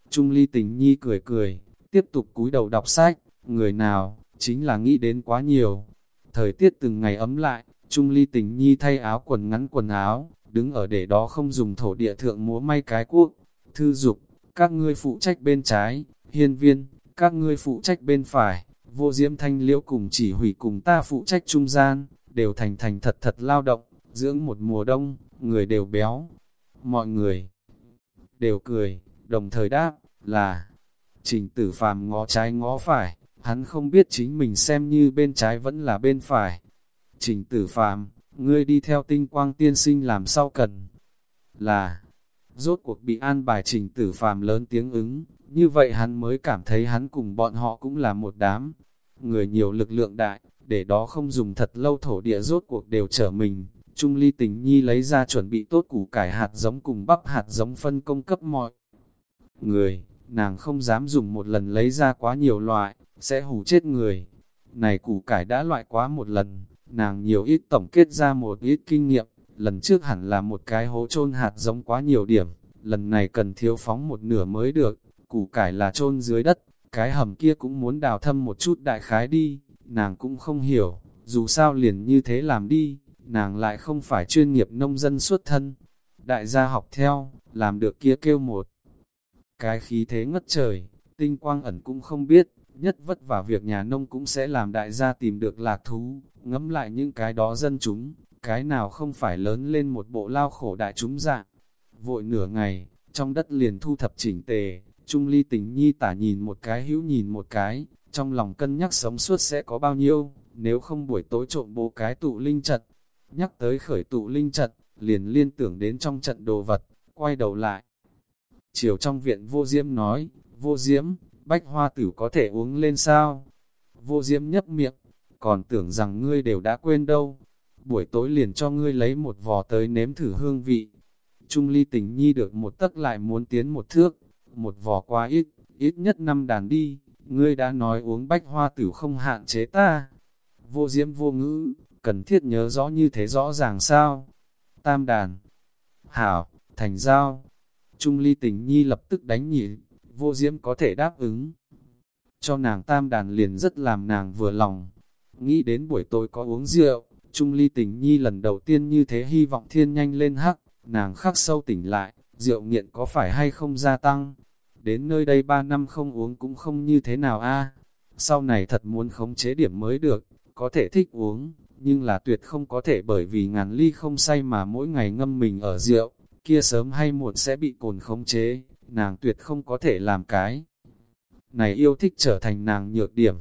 Trung ly tình nhi cười cười, tiếp tục cúi đầu đọc sách, người nào, chính là nghĩ đến quá nhiều. Thời tiết từng ngày ấm lại, Trung ly tình nhi thay áo quần ngắn quần áo, đứng ở để đó không dùng thổ địa thượng múa may cái cuốc. Thư dục, các ngươi phụ trách bên trái, hiên viên, các ngươi phụ trách bên phải, vô diễm thanh liễu cùng chỉ hủy cùng ta phụ trách trung gian, đều thành thành thật thật lao động, dưỡng một mùa đông, người đều béo. Mọi người đều cười, đồng thời đáp, là trình tử phàm ngó trái ngó phải, hắn không biết chính mình xem như bên trái vẫn là bên phải. Trình tử phàm, ngươi đi theo tinh quang tiên sinh làm sao cần, là rốt cuộc bị an bài trình tử phàm lớn tiếng ứng, như vậy hắn mới cảm thấy hắn cùng bọn họ cũng là một đám. Người nhiều lực lượng đại, để đó không dùng thật lâu thổ địa rốt cuộc đều trở mình. Trung ly tình nhi lấy ra chuẩn bị tốt củ cải hạt giống cùng bắp hạt giống phân công cấp mọi người, nàng không dám dùng một lần lấy ra quá nhiều loại, sẽ hù chết người. Này củ cải đã loại quá một lần, nàng nhiều ít tổng kết ra một ít kinh nghiệm, lần trước hẳn là một cái hố chôn hạt giống quá nhiều điểm, lần này cần thiếu phóng một nửa mới được, củ cải là chôn dưới đất, cái hầm kia cũng muốn đào thâm một chút đại khái đi, nàng cũng không hiểu, dù sao liền như thế làm đi, nàng lại không phải chuyên nghiệp nông dân xuất thân. Đại gia học theo, làm được kia kêu một. Cái khí thế ngất trời, tinh quang ẩn cũng không biết, nhất vất vả việc nhà nông cũng sẽ làm đại gia tìm được lạc thú, ngẫm lại những cái đó dân chúng, cái nào không phải lớn lên một bộ lao khổ đại chúng dạng. Vội nửa ngày, trong đất liền thu thập chỉnh tề, Trung ly tình nhi tả nhìn một cái hữu nhìn một cái, trong lòng cân nhắc sống suốt sẽ có bao nhiêu, nếu không buổi tối trộm bố cái tụ linh trận. Nhắc tới khởi tụ linh trận, liền liên tưởng đến trong trận đồ vật, quay đầu lại. Chiều trong viện vô diễm nói, vô diễm, bách hoa tử có thể uống lên sao? Vô diễm nhấp miệng, còn tưởng rằng ngươi đều đã quên đâu. Buổi tối liền cho ngươi lấy một vò tới nếm thử hương vị. Trung ly tình nhi được một tấc lại muốn tiến một thước, một vò quá ít, ít nhất năm đàn đi, ngươi đã nói uống bách hoa tử không hạn chế ta. Vô diễm vô ngữ, cần thiết nhớ rõ như thế rõ ràng sao. Tam đàn, hảo, thành giao, trung ly tình nhi lập tức đánh nhị, vô diễm có thể đáp ứng. Cho nàng tam đàn liền rất làm nàng vừa lòng. Nghĩ đến buổi tối có uống rượu, Trung ly tình nhi lần đầu tiên như thế hy vọng thiên nhanh lên hắc, nàng khắc sâu tỉnh lại, rượu nghiện có phải hay không gia tăng. Đến nơi đây ba năm không uống cũng không như thế nào a Sau này thật muốn khống chế điểm mới được, có thể thích uống, nhưng là tuyệt không có thể bởi vì ngàn ly không say mà mỗi ngày ngâm mình ở rượu, kia sớm hay muộn sẽ bị cồn khống chế, nàng tuyệt không có thể làm cái. Này yêu thích trở thành nàng nhược điểm,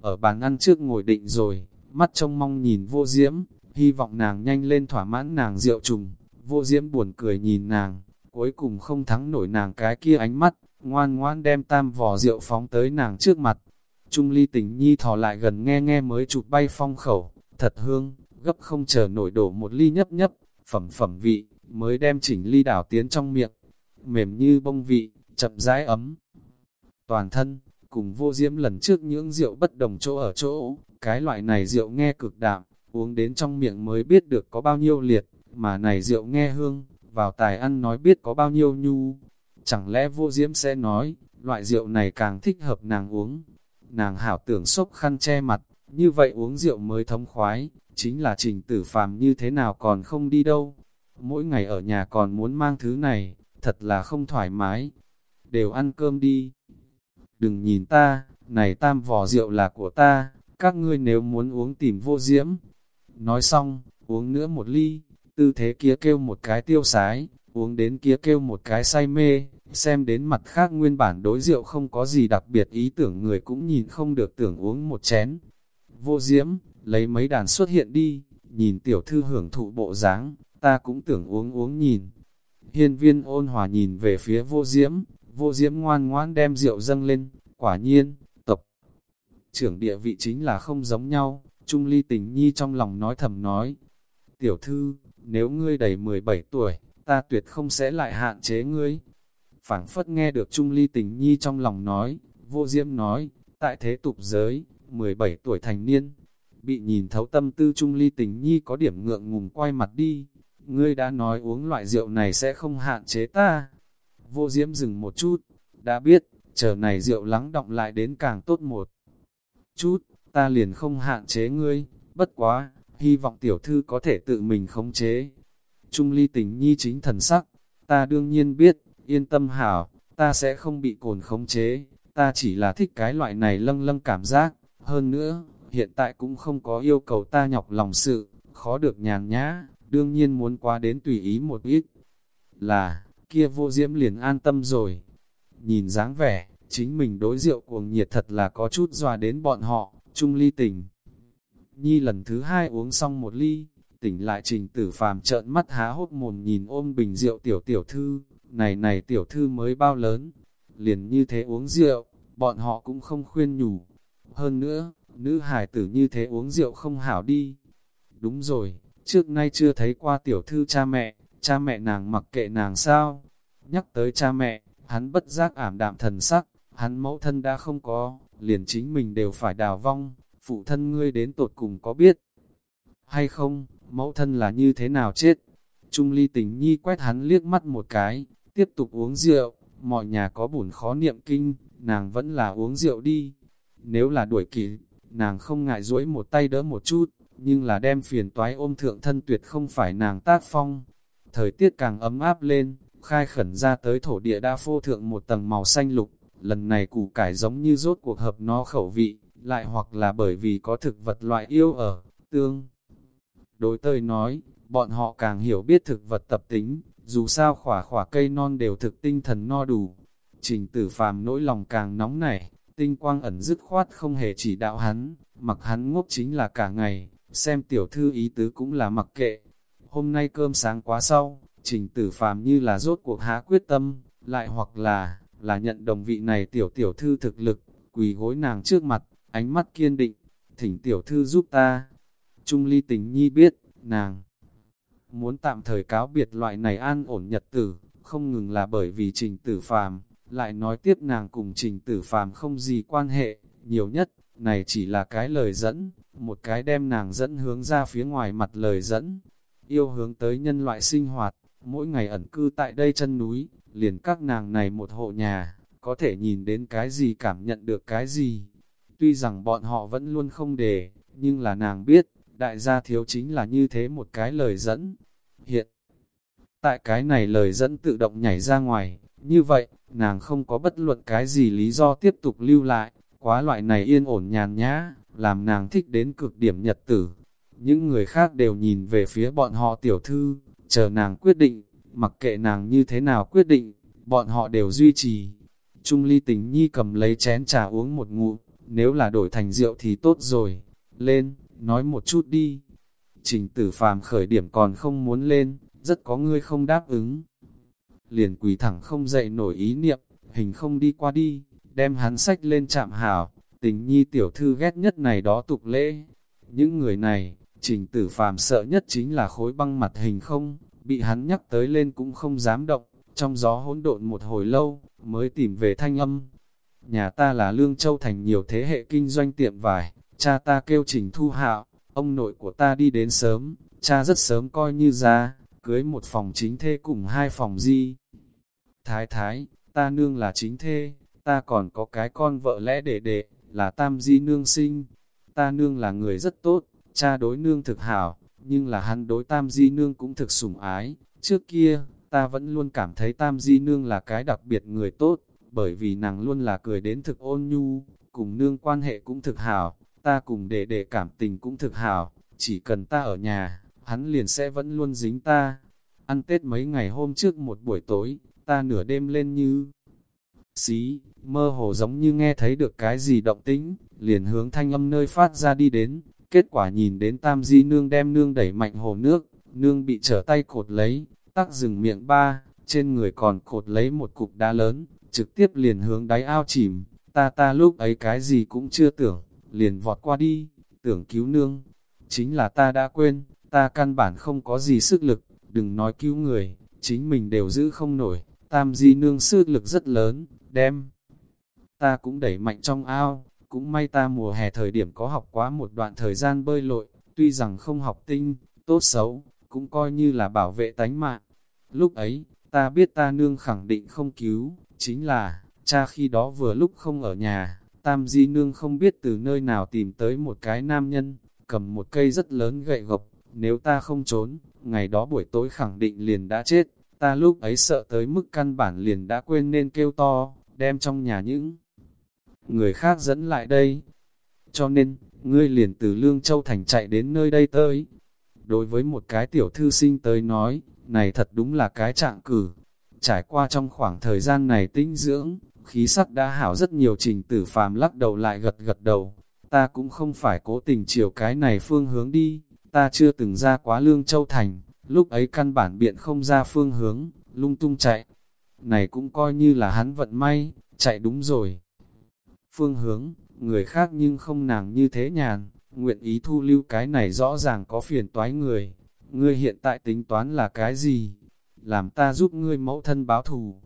ở bàn ăn trước ngồi định rồi, mắt trông mong nhìn vô diễm, hy vọng nàng nhanh lên thỏa mãn nàng rượu trùng, vô diễm buồn cười nhìn nàng, cuối cùng không thắng nổi nàng cái kia ánh mắt, ngoan ngoan đem tam vò rượu phóng tới nàng trước mặt. Trung ly tình nhi thò lại gần nghe nghe mới chụp bay phong khẩu, thật hương, gấp không chờ nổi đổ một ly nhấp nhấp, phẩm phẩm vị, mới đem chỉnh ly đảo tiến trong miệng, mềm như bông vị, chậm rãi ấm. Toàn thân, cùng vô diễm lần trước những rượu bất đồng chỗ ở chỗ, cái loại này rượu nghe cực đạm, uống đến trong miệng mới biết được có bao nhiêu liệt, mà này rượu nghe hương, vào tài ăn nói biết có bao nhiêu nhu. Chẳng lẽ vô diễm sẽ nói, loại rượu này càng thích hợp nàng uống. Nàng hảo tưởng sốc khăn che mặt, như vậy uống rượu mới thống khoái, chính là trình tử phàm như thế nào còn không đi đâu. Mỗi ngày ở nhà còn muốn mang thứ này, thật là không thoải mái. Đều ăn cơm đi. Đừng nhìn ta, này tam vò rượu là của ta, các ngươi nếu muốn uống tìm vô diễm. Nói xong, uống nữa một ly, tư thế kia kêu một cái tiêu sái, uống đến kia kêu một cái say mê, xem đến mặt khác nguyên bản đối rượu không có gì đặc biệt ý tưởng người cũng nhìn không được tưởng uống một chén. Vô diễm, lấy mấy đàn xuất hiện đi, nhìn tiểu thư hưởng thụ bộ dáng, ta cũng tưởng uống uống nhìn. Hiên viên ôn hòa nhìn về phía vô diễm, vô diễm ngoan ngoan đem rượu dâng lên, quả nhiên, tộc trưởng địa vị chính là không giống nhau, Trung ly tình nhi trong lòng nói thầm nói, tiểu thư, nếu ngươi đầy 17 tuổi, ta tuyệt không sẽ lại hạn chế ngươi. phảng phất nghe được Trung ly tình nhi trong lòng nói, vô diễm nói, tại thế tục giới, 17 tuổi thành niên, Bị nhìn thấu tâm tư Trung Ly tình nhi có điểm ngượng ngùng quay mặt đi. Ngươi đã nói uống loại rượu này sẽ không hạn chế ta. Vô diễm dừng một chút, đã biết, chờ này rượu lắng động lại đến càng tốt một chút, ta liền không hạn chế ngươi, bất quá, hy vọng tiểu thư có thể tự mình khống chế. Trung ly tình nhi chính thần sắc, ta đương nhiên biết, yên tâm hảo, ta sẽ không bị cồn khống chế, ta chỉ là thích cái loại này lâng lâng cảm giác, hơn nữa, hiện tại cũng không có yêu cầu ta nhọc lòng sự, khó được nhàn nhã, đương nhiên muốn qua đến tùy ý một ít. Là, kia vô diễm liền an tâm rồi. Nhìn dáng vẻ, chính mình đối rượu cuồng nhiệt thật là có chút dòa đến bọn họ, chung ly tình. Nhi lần thứ hai uống xong một ly, tỉnh lại trình tử phàm trợn mắt há hốt mồm nhìn ôm bình rượu tiểu tiểu thư, này này tiểu thư mới bao lớn, liền như thế uống rượu, bọn họ cũng không khuyên nhủ. Hơn nữa, nữ hải tử như thế uống rượu không hảo đi. Đúng rồi, trước nay chưa thấy qua tiểu thư cha mẹ, cha mẹ nàng mặc kệ nàng sao. Nhắc tới cha mẹ, hắn bất giác ảm đạm thần sắc, hắn mẫu thân đã không có, liền chính mình đều phải đào vong, phụ thân ngươi đến tột cùng có biết hay không, mẫu thân là như thế nào chết. Trung ly tình nhi quét hắn liếc mắt một cái, tiếp tục uống rượu, mọi nhà có bùn khó niệm kinh, nàng vẫn là uống rượu đi. Nếu là đuổi kỷ, nàng không ngại duỗi một tay đỡ một chút, nhưng là đem phiền toái ôm thượng thân tuyệt không phải nàng tác phong. Thời tiết càng ấm áp lên, khai khẩn ra tới thổ địa đa phô thượng một tầng màu xanh lục, lần này củ cải giống như rốt cuộc hợp nó khẩu vị, lại hoặc là bởi vì có thực vật loại yêu ở, tương. Đối tơi nói, bọn họ càng hiểu biết thực vật tập tính, dù sao khỏa khỏa cây non đều thực tinh thần no đủ. Trình tử phàm nỗi lòng càng nóng nảy, tinh quang ẩn dứt khoát không hề chỉ đạo hắn, mặc hắn ngốc chính là cả ngày, xem tiểu thư ý tứ cũng là mặc kệ. Hôm nay cơm sáng quá sau, trình tử phàm như là rốt cuộc há quyết tâm, lại hoặc là, là nhận đồng vị này tiểu tiểu thư thực lực, quỳ gối nàng trước mặt, ánh mắt kiên định, thỉnh tiểu thư giúp ta. Trung ly tình nhi biết, nàng muốn tạm thời cáo biệt loại này an ổn nhật tử, không ngừng là bởi vì trình tử phàm, lại nói tiếp nàng cùng trình tử phàm không gì quan hệ, nhiều nhất, này chỉ là cái lời dẫn, một cái đem nàng dẫn hướng ra phía ngoài mặt lời dẫn, yêu hướng tới nhân loại sinh hoạt, mỗi ngày ẩn cư tại đây chân núi, liền các nàng này một hộ nhà, có thể nhìn đến cái gì cảm nhận được cái gì. Tuy rằng bọn họ vẫn luôn không để nhưng là nàng biết, đại gia thiếu chính là như thế một cái lời dẫn. Hiện tại cái này lời dẫn tự động nhảy ra ngoài, như vậy, nàng không có bất luận cái gì lý do tiếp tục lưu lại, quá loại này yên ổn nhàn nhã, làm nàng thích đến cực điểm nhật tử. Những người khác đều nhìn về phía bọn họ tiểu thư, chờ nàng quyết định, mặc kệ nàng như thế nào quyết định, bọn họ đều duy trì. Trung ly tình nhi cầm lấy chén trà uống một ngụm, nếu là đổi thành rượu thì tốt rồi. Lên, nói một chút đi. Trình tử phàm khởi điểm còn không muốn lên, rất có ngươi không đáp ứng. Liền quỳ thẳng không dậy nổi ý niệm, hình không đi qua đi, đem hắn sách lên chạm hảo, tình nhi tiểu thư ghét nhất này đó tục lễ. Những người này, trình tử phàm sợ nhất chính là khối băng mặt hình không, bị hắn nhắc tới lên cũng không dám động, trong gió hỗn độn một hồi lâu, mới tìm về thanh âm. Nhà ta là Lương Châu thành nhiều thế hệ kinh doanh tiệm vải, cha ta kêu trình thu hạo, ông nội của ta đi đến sớm, cha rất sớm coi như ra, cưới một phòng chính thê cùng hai phòng di. Thái thái, ta nương là chính thê, ta còn có cái con vợ lẽ đệ đệ, là tam di nương sinh. Ta nương là người rất tốt, cha đối nương thực hảo, nhưng là hắn đối tam di nương cũng thực sủng ái. Trước kia, ta vẫn luôn cảm thấy tam di nương là cái đặc biệt người tốt, bởi vì nàng luôn là cười đến thực ôn nhu, cùng nương quan hệ cũng thực hảo, ta cùng đệ đệ cảm tình cũng thực hảo, chỉ cần ta ở nhà, hắn liền sẽ vẫn luôn dính ta. Ăn Tết mấy ngày hôm trước một buổi tối, ta nửa đêm lên như xí, mơ hồ giống như nghe thấy được cái gì động tĩnh, liền hướng thanh âm nơi phát ra đi đến, kết quả nhìn đến tam di nương đem nương đẩy mạnh hồ nước, nương bị trở tay cột lấy, tắc dừng miệng ba, trên người còn cột lấy một cục đá lớn, trực tiếp liền hướng đáy ao chìm, ta ta lúc ấy cái gì cũng chưa tưởng, liền vọt qua đi, tưởng cứu nương, chính là ta đã quên, ta căn bản không có gì sức lực, đừng nói cứu người, chính mình đều giữ không nổi, tam di nương sức lực rất lớn, đem. Ta cũng đẩy mạnh trong ao, cũng may ta mùa hè thời điểm có học quá một đoạn thời gian bơi lội, tuy rằng không học tinh, tốt xấu, cũng coi như là bảo vệ tánh mạng. Lúc ấy, ta biết ta nương khẳng định không cứu, chính là, cha khi đó vừa lúc không ở nhà, tam di nương không biết từ nơi nào tìm tới một cái nam nhân, cầm một cây rất lớn gậy gộc, nếu ta không trốn, ngày đó buổi tối khẳng định liền đã chết, ta lúc ấy sợ tới mức căn bản liền đã quên nên kêu to, đem trong nhà những người khác dẫn lại đây. Cho nên, ngươi liền từ Lương Châu Thành chạy đến nơi đây tới. Đối với một cái tiểu thư sinh tới nói, này thật đúng là cái trạng cử. Trải qua trong khoảng thời gian này tinh dưỡng, khí sắc đã hảo rất nhiều trình tử phàm lắc đầu lại gật gật đầu. Ta cũng không phải cố tình chiều cái này phương hướng đi, ta chưa từng ra quá Lương Châu Thành, lúc ấy căn bản biện không ra phương hướng, lung tung chạy. Này cũng coi như là hắn vận may, chạy đúng rồi. Phương hướng, người khác nhưng không nàng như thế nhàn, nguyện ý thu lưu cái này rõ ràng có phiền toái người. Ngươi hiện tại tính toán là cái gì? Làm ta giúp ngươi mẫu thân báo thù.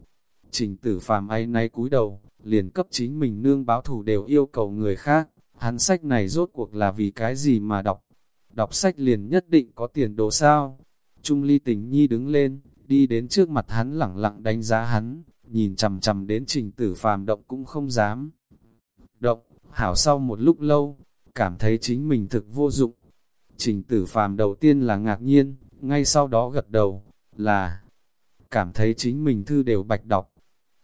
Trình tử phàm ấy nay cúi đầu, liền cấp chính mình nương báo thù đều yêu cầu người khác. Hắn sách này rốt cuộc là vì cái gì mà đọc? Đọc sách liền nhất định có tiền đồ sao? Trung ly tình nhi đứng lên, đi đến trước mặt hắn lẳng lặng đánh giá hắn, nhìn chầm chầm đến trình tử phàm động cũng không dám. Động, hảo sau một lúc lâu, cảm thấy chính mình thực vô dụng. Trình tử phàm đầu tiên là ngạc nhiên, ngay sau đó gật đầu, là cảm thấy chính mình thư đều bạch đọc.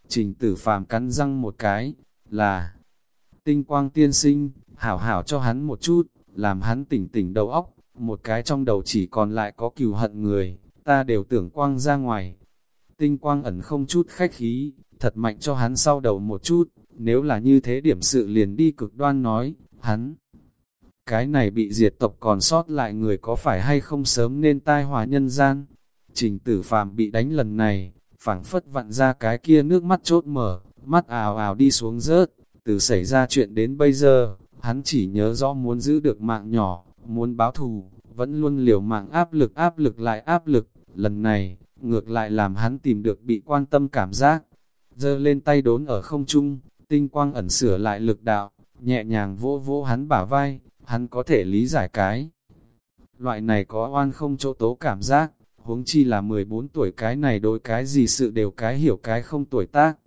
Trình tử phàm cắn răng một cái, là tinh quang tiên sinh, hảo hảo cho hắn một chút, làm hắn tỉnh tỉnh đầu óc, một cái trong đầu chỉ còn lại có cừu hận người, ta đều tưởng quang ra ngoài. Tinh quang ẩn không chút khách khí, thật mạnh cho hắn sau đầu một chút, nếu là như thế điểm sự liền đi cực đoan nói, hắn. Cái này bị diệt tộc còn sót lại người có phải hay không sớm nên tai hòa nhân gian. Trình tử phàm bị đánh lần này, phảng phất vặn ra cái kia nước mắt chốt mở, mắt ào ào đi xuống rớt, từ xảy ra chuyện đến bây giờ, hắn chỉ nhớ rõ muốn giữ được mạng nhỏ, muốn báo thù, vẫn luôn liều mạng áp lực áp lực lại áp lực, lần này, ngược lại làm hắn tìm được bị quan tâm cảm giác. Dơ lên tay đốn ở không trung, tinh quang ẩn sửa lại lực đạo, nhẹ nhàng vỗ vỗ hắn bả vai, hắn có thể lý giải cái. Loại này có oan không chỗ tố cảm giác, huống chi là 14 tuổi cái này đối cái gì sự đều cái hiểu cái không tuổi tác.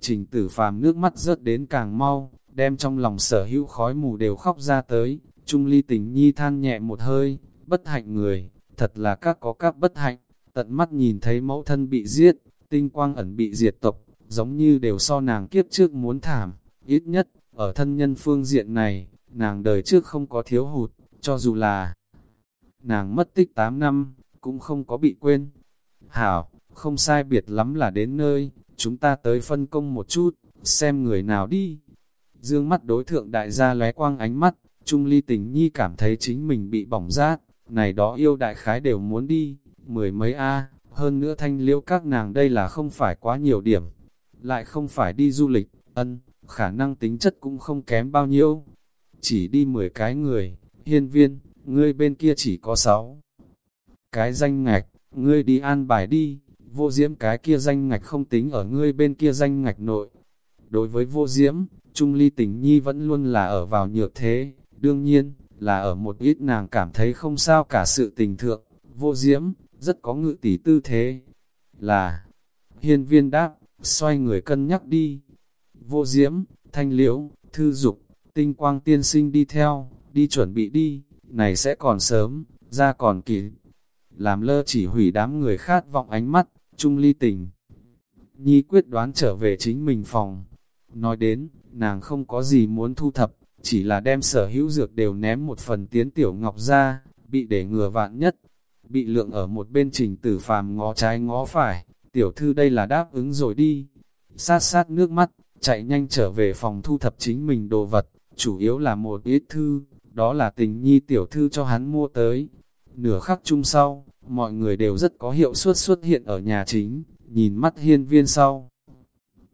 Trình tử phàm nước mắt rớt đến càng mau, đem trong lòng sở hữu khói mù đều khóc ra tới, Trung ly tình nhi than nhẹ một hơi, bất hạnh người, thật là các có các bất hạnh, tận mắt nhìn thấy mẫu thân bị giết, tinh quang ẩn bị diệt tộc, giống như đều so nàng kiếp trước muốn thảm, ít nhất, ở thân nhân phương diện này, nàng đời trước không có thiếu hụt, cho dù là nàng mất tích 8 năm, cũng không có bị quên. Hảo, không sai biệt lắm là đến nơi, chúng ta tới phân công một chút, xem người nào đi. Dương mắt đối thượng đại gia lóe quang ánh mắt, Trung ly tình nhi cảm thấy chính mình bị bỏng rát, này đó yêu đại khái đều muốn đi, mười mấy A, hơn nữa thanh liễu các nàng đây là không phải quá nhiều điểm, lại không phải đi du lịch, ân, khả năng tính chất cũng không kém bao nhiêu, chỉ đi 10 cái người, hiên viên, ngươi bên kia chỉ có 6 cái danh ngạch, ngươi đi an bài đi, vô diễm cái kia danh ngạch không tính ở ngươi bên kia danh ngạch nội. Đối với vô diễm, Trung Ly tình nhi vẫn luôn là ở vào nhược thế, đương nhiên, là ở một ít nàng cảm thấy không sao cả sự tình thượng, vô diễm, rất có ngự tỷ tư thế. Là, hiên viên đáp, xoay người cân nhắc đi. Vô diễm, thanh liễu, thư dục, tinh quang tiên sinh đi theo, đi chuẩn bị đi, này sẽ còn sớm, ra còn kịp. Làm lơ chỉ hủy đám người khát vọng ánh mắt, trung ly tình. Nhi quyết đoán trở về chính mình phòng. Nói đến, nàng không có gì muốn thu thập, chỉ là đem sở hữu dược đều ném một phần tiến tiểu ngọc ra, bị để ngừa vạn nhất. Bị lượng ở một bên trình tử phàm ngó trái ngó phải, tiểu thư đây là đáp ứng rồi đi. Sát sát nước mắt, chạy nhanh trở về phòng thu thập chính mình đồ vật, chủ yếu là một ít thư, đó là tình nhi tiểu thư cho hắn mua tới. Nửa khắc chung sau, mọi người đều rất có hiệu suất xuất hiện ở nhà chính, nhìn mắt hiên viên sau.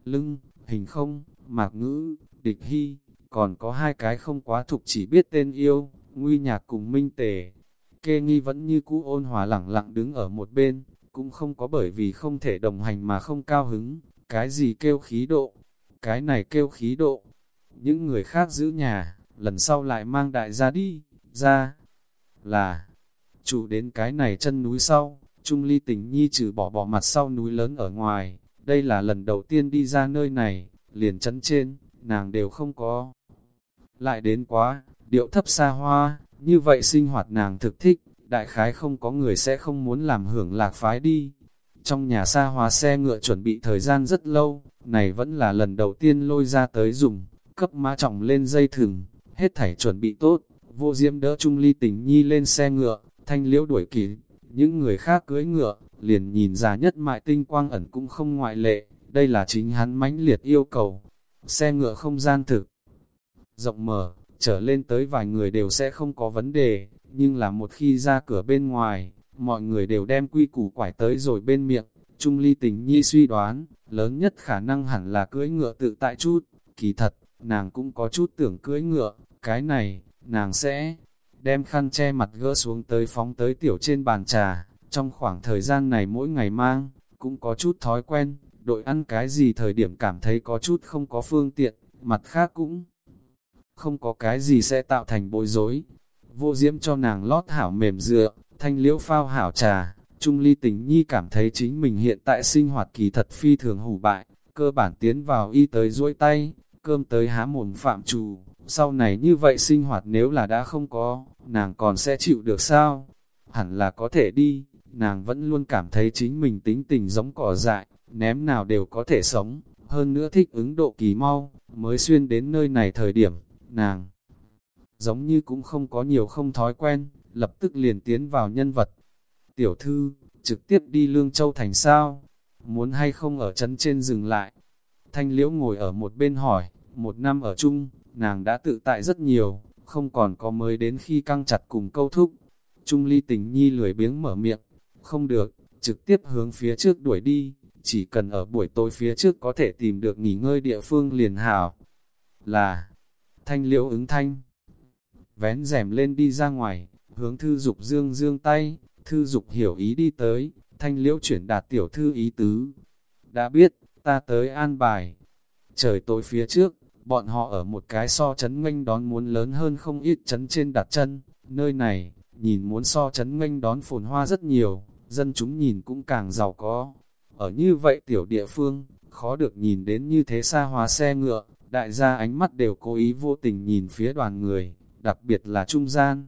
Lưng, hình không, mạc ngữ, địch hy, còn có hai cái không quá thục chỉ biết tên yêu, nguy nhạc cùng minh tề. Kê nghi vẫn như cũ ôn hòa lẳng lặng đứng ở một bên, cũng không có bởi vì không thể đồng hành mà không cao hứng, cái gì kêu khí độ, cái này kêu khí độ. những người khác giữ nhà, lần sau lại mang đại gia đi, ra, là, chủ đến cái này chân núi sau, Trung Ly tình nhi trừ bỏ bỏ mặt sau núi lớn ở ngoài, đây là lần đầu tiên đi ra nơi này, liền chấn trên, nàng đều không có. Lại đến quá, điệu thấp xa hoa, như vậy sinh hoạt nàng thực thích, đại khái không có người sẽ không muốn làm hưởng lạc phái đi. Trong nhà xa hoa xe ngựa chuẩn bị thời gian rất lâu, này vẫn là lần đầu tiên lôi ra tới dùng, cấp mã trọng lên dây thừng, hết thảy chuẩn bị tốt, vô diễm đỡ Trung Ly tình nhi lên xe ngựa, thanh liễu đuổi kỳ những người khác cưới ngựa, liền nhìn ra nhất mại tinh quang ẩn cũng không ngoại lệ, đây là chính hắn mãnh liệt yêu cầu. Xe ngựa không gian thực, rộng mở, trở lên tới vài người đều sẽ không có vấn đề, nhưng là một khi ra cửa bên ngoài, mọi người đều đem quy củ quải tới rồi bên miệng. Trung ly tình nhi suy đoán, lớn nhất khả năng hẳn là cưỡi ngựa tự tại chút, kỳ thật, nàng cũng có chút tưởng cưỡi ngựa, cái này, nàng sẽ đem khăn che mặt gỡ xuống tới phóng tới tiểu trên bàn trà, trong khoảng thời gian này mỗi ngày mang, cũng có chút thói quen, đội ăn cái gì thời điểm cảm thấy có chút không có phương tiện, mặt khác cũng không có cái gì sẽ tạo thành bối rối. Vô diễm cho nàng lót hảo mềm dựa, thanh liễu phao hảo trà, Trung ly tình nhi cảm thấy chính mình hiện tại sinh hoạt kỳ thật phi thường hủ bại, cơ bản tiến vào y tới duỗi tay, cơm tới há mồm phạm trù, sau này như vậy sinh hoạt nếu là đã không có, nàng còn sẽ chịu được sao? Hẳn là có thể đi, nàng vẫn luôn cảm thấy chính mình tính tình giống cỏ dại, ném nào đều có thể sống, hơn nữa thích ứng độ kỳ mau, mới xuyên đến nơi này thời điểm, nàng giống như cũng không có nhiều không thói quen, lập tức liền tiến vào nhân vật. Tiểu thư, trực tiếp đi Lương Châu thành sao? Muốn hay không ở chân trên dừng lại? Thanh liễu ngồi ở một bên hỏi, một năm ở chung, nàng đã tự tại rất nhiều, không còn có mới đến khi căng chặt cùng câu thúc. Trung ly tình nhi lười biếng mở miệng, không được, trực tiếp hướng phía trước đuổi đi, chỉ cần ở buổi tối phía trước có thể tìm được nghỉ ngơi địa phương liền hảo. Là, thanh liễu ứng thanh, vén rèm lên đi ra ngoài, hướng thư dục dương dương tay, thư dục hiểu ý đi tới, thanh liễu chuyển đạt tiểu thư ý tứ. Đã biết, ta tới an bài. Trời tối phía trước, bọn họ ở một cái so chấn nghênh đón muốn lớn hơn không ít chấn trên đặt chân, nơi này, nhìn muốn so chấn nghênh đón phồn hoa rất nhiều, dân chúng nhìn cũng càng giàu có. Ở như vậy tiểu địa phương, khó được nhìn đến như thế xa hóa xe ngựa, đại gia ánh mắt đều cố ý vô tình nhìn phía đoàn người, đặc biệt là trung gian.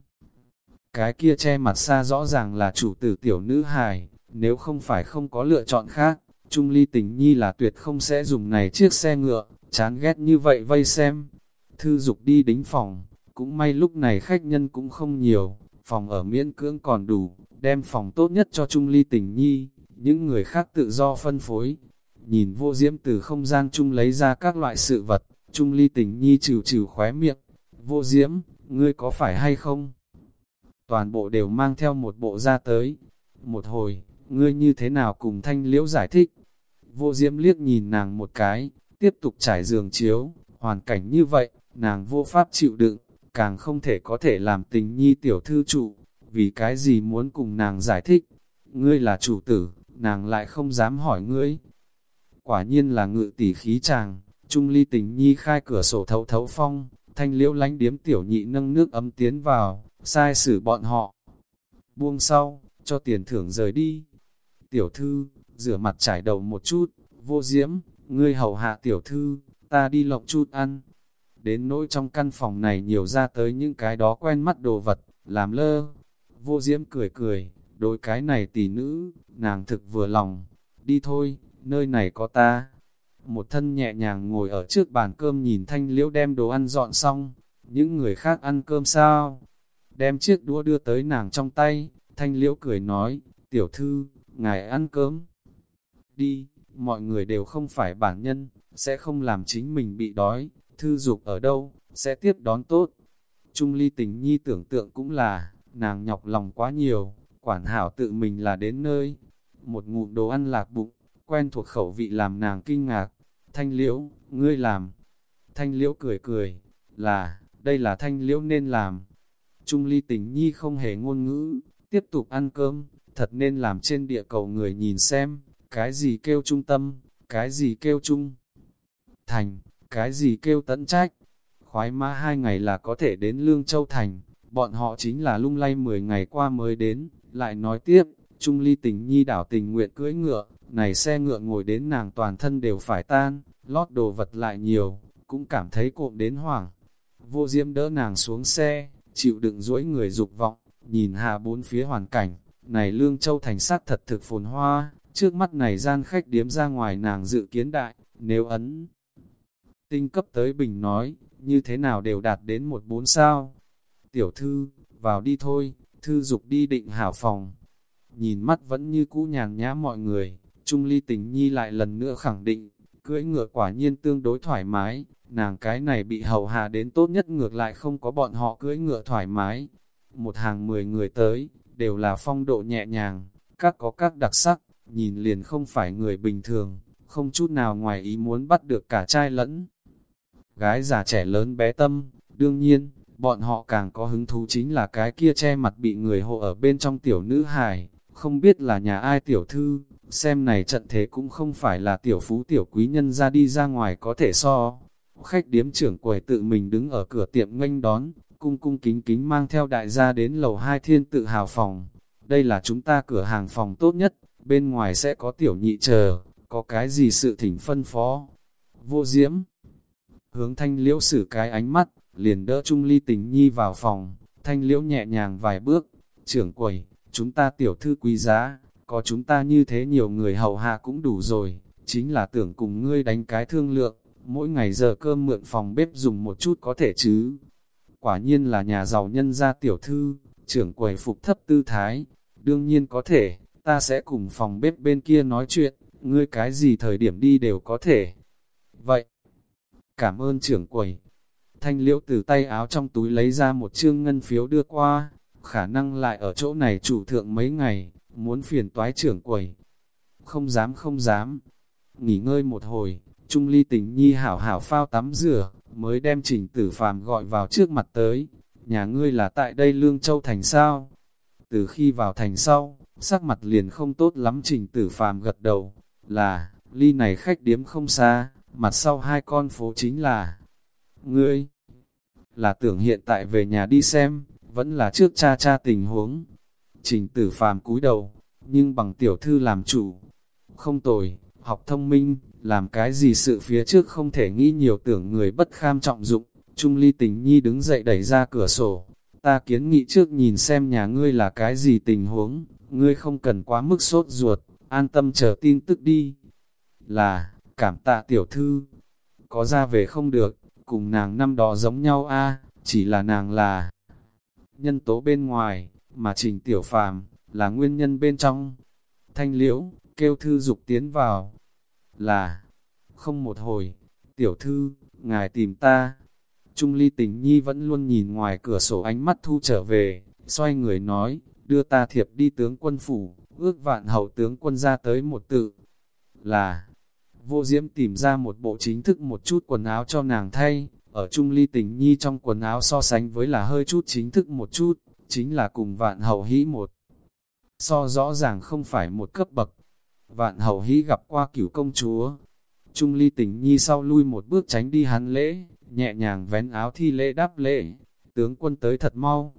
Cái kia che mặt xa rõ ràng là chủ tử tiểu nữ hài, nếu không phải không có lựa chọn khác, Trung ly tình nhi là tuyệt không sẽ dùng này chiếc xe ngựa, chán ghét như vậy vây xem. Thư dục đi đính phòng, cũng may lúc này khách nhân cũng không nhiều, phòng ở miễn cưỡng còn đủ, đem phòng tốt nhất cho Trung Ly tình nhi, những người khác tự do phân phối. Nhìn vô diễm từ không gian chung lấy ra các loại sự vật, chung Ly tình nhi trừ trừ khóe miệng. Vô diễm, ngươi có phải hay không? Toàn bộ đều mang theo một bộ ra tới. Một hồi, ngươi như thế nào cùng thanh liễu giải thích? Vô diễm liếc nhìn nàng một cái, tiếp tục trải giường chiếu, hoàn cảnh như vậy, nàng vô pháp chịu đựng, càng không thể có thể làm tình nhi tiểu thư trụ, vì cái gì muốn cùng nàng giải thích, ngươi là chủ tử, nàng lại không dám hỏi ngươi. Quả nhiên là ngự tỷ khí chàng, trung ly tình nhi khai cửa sổ thấu thấu phong, thanh liễu lánh điếm tiểu nhị nâng nước ấm tiến vào, sai xử bọn họ. Buông sau, cho tiền thưởng rời đi. Tiểu thư, rửa mặt trải đầu một chút, vô diễm, ngươi hầu hạ tiểu thư, ta đi lộng chút ăn. Đến nỗi trong căn phòng này nhiều ra tới những cái đó quen mắt đồ vật, làm lơ. Vô diễm cười cười, đối cái này tỷ nữ, nàng thực vừa lòng. Đi thôi, nơi này có ta. Một thân nhẹ nhàng ngồi ở trước bàn cơm nhìn thanh liễu đem đồ ăn dọn xong. Những người khác ăn cơm sao? Đem chiếc đũa đưa tới nàng trong tay, thanh liễu cười nói, tiểu thư, ngài ăn cơm. Đi mọi người đều không phải bản nhân, sẽ không làm chính mình bị đói, thư dục ở đâu, sẽ tiếp đón tốt. Trung ly tình nhi tưởng tượng cũng là, nàng nhọc lòng quá nhiều, quản hảo tự mình là đến nơi. Một ngụm đồ ăn lạc bụng, quen thuộc khẩu vị làm nàng kinh ngạc. Thanh liễu, ngươi làm. Thanh liễu cười cười, là, đây là thanh liễu nên làm. Trung ly tình nhi không hề ngôn ngữ, tiếp tục ăn cơm, thật nên làm trên địa cầu người nhìn xem, cái gì kêu trung tâm, cái gì kêu trung thành, cái gì kêu tận trách. khoái mã hai ngày là có thể đến Lương Châu Thành, bọn họ chính là lung lay 10 ngày qua mới đến, lại nói tiếp, Trung Ly tình nhi đảo tình nguyện cưỡi ngựa, này xe ngựa ngồi đến nàng toàn thân đều phải tan, lót đồ vật lại nhiều, cũng cảm thấy cộm đến hoảng. Vô diễm đỡ nàng xuống xe, chịu đựng duỗi người dục vọng, nhìn hạ bốn phía hoàn cảnh, này Lương Châu thành sát thật thực phồn hoa, trước mắt này gian khách điếm ra ngoài nàng dự kiến đại, nếu ấn tinh cấp tới bình nói, như thế nào đều đạt đến một bốn sao. Tiểu thư, vào đi thôi, thư dục đi định hảo phòng. Nhìn mắt vẫn như cũ nhàn nhã mọi người, Trung Ly tình nhi lại lần nữa khẳng định, cưỡi ngựa quả nhiên tương đối thoải mái, nàng cái này bị hầu hạ đến tốt nhất ngược lại không có bọn họ cưỡi ngựa thoải mái. Một hàng mười người tới, đều là phong độ nhẹ nhàng, các có các đặc sắc, nhìn liền không phải người bình thường, không chút nào ngoài ý muốn bắt được cả trai lẫn. Gái già trẻ lớn bé tâm, đương nhiên, bọn họ càng có hứng thú chính là cái kia che mặt bị người hộ ở bên trong tiểu nữ hài, không biết là nhà ai tiểu thư, xem này trận thế cũng không phải là tiểu phú tiểu quý nhân ra đi ra ngoài có thể so. Khách điếm trưởng quầy tự mình đứng ở cửa tiệm nghênh đón, cung cung kính kính mang theo đại gia đến lầu hai thiên tự hào phòng. Đây là chúng ta cửa hàng phòng tốt nhất, bên ngoài sẽ có tiểu nhị chờ, có cái gì sự thỉnh phân phó. Vô diễm, hướng thanh liễu xử cái ánh mắt, liền đỡ Trung Ly tình nhi vào phòng, thanh liễu nhẹ nhàng vài bước, trưởng quầy, chúng ta tiểu thư quý giá, có chúng ta như thế nhiều người hầu hạ cũng đủ rồi, chính là tưởng cùng ngươi đánh cái thương lượng, mỗi ngày giờ cơm mượn phòng bếp dùng một chút có thể chứ. Quả nhiên là nhà giàu nhân gia tiểu thư, trưởng quầy phục thấp tư thái, đương nhiên có thể, ta sẽ cùng phòng bếp bên kia nói chuyện, ngươi cái gì thời điểm đi đều có thể. Vậy, cảm ơn trưởng quầy. Thanh liễu từ tay áo trong túi lấy ra một chương ngân phiếu đưa qua, khả năng lại ở chỗ này chủ thượng mấy ngày, muốn phiền toái trưởng quầy. Không dám không dám. Nghỉ ngơi một hồi, Trung Ly tình nhi hảo hảo phao tắm rửa, mới đem trình tử phàm gọi vào trước mặt tới. Nhà ngươi là tại đây Lương Châu Thành sao? Từ khi vào thành sau, sắc mặt liền không tốt lắm trình tử phàm gật đầu, là, ly này khách điếm không xa, mặt sau hai con phố chính là, ngươi, là tưởng hiện tại về nhà đi xem, vẫn là trước cha cha tình huống. Trình tử phàm cúi đầu, nhưng bằng tiểu thư làm chủ, không tồi, học thông minh, làm cái gì sự phía trước không thể nghĩ nhiều tưởng người bất kham trọng dụng. Trung ly tình nhi đứng dậy đẩy ra cửa sổ, ta kiến nghị trước nhìn xem nhà ngươi là cái gì tình huống, ngươi không cần quá mức sốt ruột, an tâm chờ tin tức đi. Là, cảm tạ tiểu thư, có ra về không được, cùng nàng năm đó giống nhau a chỉ là nàng là nhân tố bên ngoài, mà trình tiểu phàm, là nguyên nhân bên trong. Thanh liễu, kêu thư dục tiến vào, là, không một hồi, tiểu thư, ngài tìm ta. Trung ly tình nhi vẫn luôn nhìn ngoài cửa sổ ánh mắt thu trở về, xoay người nói, đưa ta thiệp đi tướng quân phủ, ước vạn hậu tướng quân ra tới một tự. Là, vô diễm tìm ra một bộ chính thức một chút quần áo cho nàng thay, ở Trung Ly tình nhi trong quần áo so sánh với là hơi chút chính thức một chút, chính là cùng vạn hậu hĩ một. So rõ ràng không phải một cấp bậc. Vạn hậu hĩ gặp qua cửu công chúa. Trung Ly tình nhi sau lui một bước tránh đi hắn lễ, nhẹ nhàng vén áo thi lễ đáp lễ. Tướng quân tới thật mau.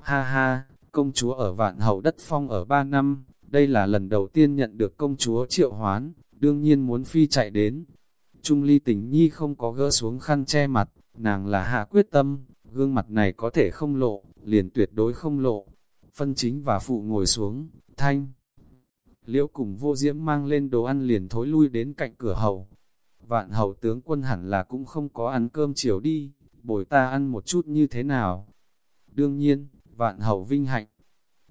Ha ha, công chúa ở vạn hậu đất phong ở ba năm, đây là lần đầu tiên nhận được công chúa triệu hoán, đương nhiên muốn phi chạy đến, Trung ly tình nhi không có gỡ xuống khăn che mặt, nàng là hạ quyết tâm, gương mặt này có thể không lộ, liền tuyệt đối không lộ. Phân chính và phụ ngồi xuống, thanh. Liễu cùng vô diễm mang lên đồ ăn liền thối lui đến cạnh cửa hầu. Vạn hầu tướng quân hẳn là cũng không có ăn cơm chiều đi, bồi ta ăn một chút như thế nào. Đương nhiên, vạn hầu vinh hạnh.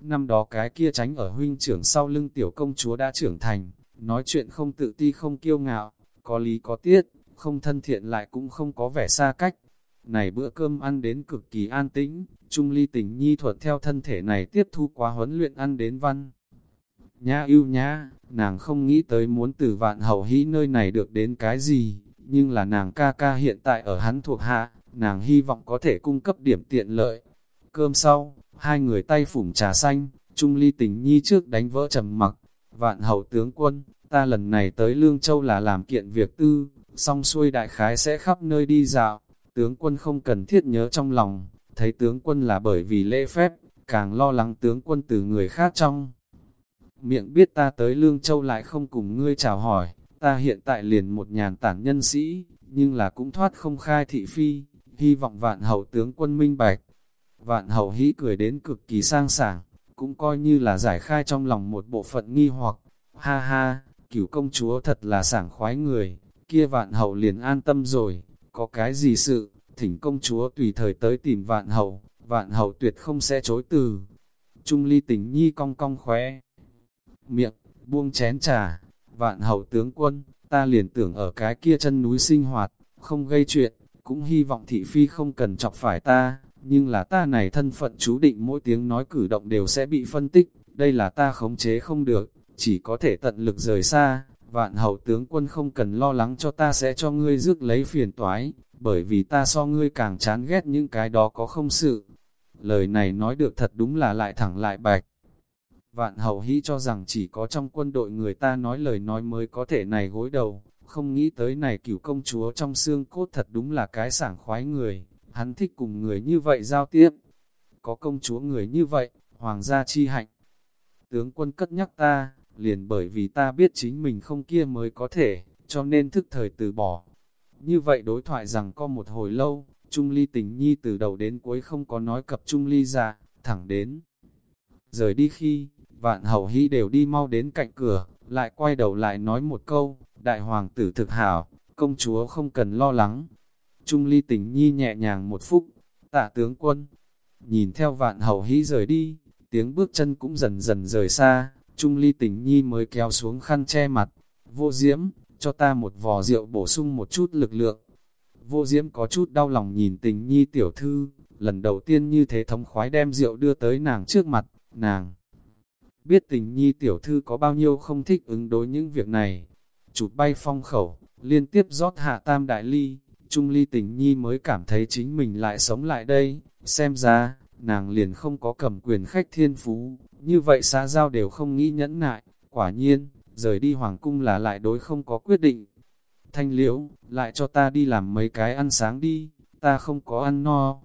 Năm đó cái kia tránh ở huynh trưởng sau lưng tiểu công chúa đã trưởng thành, nói chuyện không tự ti không kiêu ngạo, có lý có tiết, không thân thiện lại cũng không có vẻ xa cách. Này bữa cơm ăn đến cực kỳ an tĩnh, Trung Ly tình nhi thuận theo thân thể này tiếp thu quá huấn luyện ăn đến văn. Nhã yêu nhã, nàng không nghĩ tới muốn từ vạn hậu hĩ nơi này được đến cái gì, nhưng là nàng ca ca hiện tại ở hắn thuộc hạ, nàng hy vọng có thể cung cấp điểm tiện lợi. Cơm sau, hai người tay phủng trà xanh, Trung Ly tình nhi trước đánh vỡ trầm mặc, vạn hậu tướng quân, ta lần này tới Lương Châu là làm kiện việc tư, xong xuôi đại khái sẽ khắp nơi đi dạo, tướng quân không cần thiết nhớ trong lòng, thấy tướng quân là bởi vì lễ phép, càng lo lắng tướng quân từ người khác trong. Miệng biết ta tới Lương Châu lại không cùng ngươi chào hỏi, ta hiện tại liền một nhàn tản nhân sĩ, nhưng là cũng thoát không khai thị phi, hy vọng vạn hậu tướng quân minh bạch. Vạn hậu hĩ cười đến cực kỳ sang sảng, cũng coi như là giải khai trong lòng một bộ phận nghi hoặc, ha ha, cửu công chúa thật là sảng khoái người, kia vạn hậu liền an tâm rồi, có cái gì sự, thỉnh công chúa tùy thời tới tìm vạn hậu, vạn hậu tuyệt không sẽ chối từ. Trung ly tình nhi cong cong khóe, miệng, buông chén trà, vạn hậu tướng quân, ta liền tưởng ở cái kia chân núi sinh hoạt, không gây chuyện, cũng hy vọng thị phi không cần chọc phải ta, nhưng là ta này thân phận chú định mỗi tiếng nói cử động đều sẽ bị phân tích, đây là ta khống chế không được, chỉ có thể tận lực rời xa, vạn hậu tướng quân không cần lo lắng cho ta sẽ cho ngươi rước lấy phiền toái, bởi vì ta so ngươi càng chán ghét những cái đó có không sự. Lời này nói được thật đúng là lại thẳng lại bạch. Vạn hậu hĩ cho rằng chỉ có trong quân đội người ta nói lời nói mới có thể này gối đầu, không nghĩ tới này cửu công chúa trong xương cốt thật đúng là cái sảng khoái người, hắn thích cùng người như vậy giao tiếp. Có công chúa người như vậy, hoàng gia chi hạnh. Tướng quân cất nhắc ta, liền bởi vì ta biết chính mình không kia mới có thể, cho nên thức thời từ bỏ. Như vậy đối thoại rằng có một hồi lâu, Trung Ly tình nhi từ đầu đến cuối không có nói cập Trung Ly ra, thẳng đến. Rời đi khi, vạn hậu hy đều đi mau đến cạnh cửa, lại quay đầu lại nói một câu, đại hoàng tử thực hảo, công chúa không cần lo lắng. Trung ly tình nhi nhẹ nhàng một phút, tạ tướng quân, nhìn theo vạn hậu hy rời đi, tiếng bước chân cũng dần dần rời xa, Trung ly tình nhi mới kéo xuống khăn che mặt, vô diễm, cho ta một vò rượu bổ sung một chút lực lượng. Vô diễm có chút đau lòng nhìn tình nhi tiểu thư, lần đầu tiên như thế thống khoái đem rượu đưa tới nàng trước mặt, nàng biết tình nhi tiểu thư có bao nhiêu không thích ứng đối những việc này. Chụp bay phong khẩu, liên tiếp rót hạ tam đại ly, trung ly tình nhi mới cảm thấy chính mình lại sống lại đây, xem ra, nàng liền không có cầm quyền khách thiên phú, như vậy xã giao đều không nghĩ nhẫn nại, quả nhiên, rời đi hoàng cung là lại đối không có quyết định. Thanh liễu, lại cho ta đi làm mấy cái ăn sáng đi, ta không có ăn no.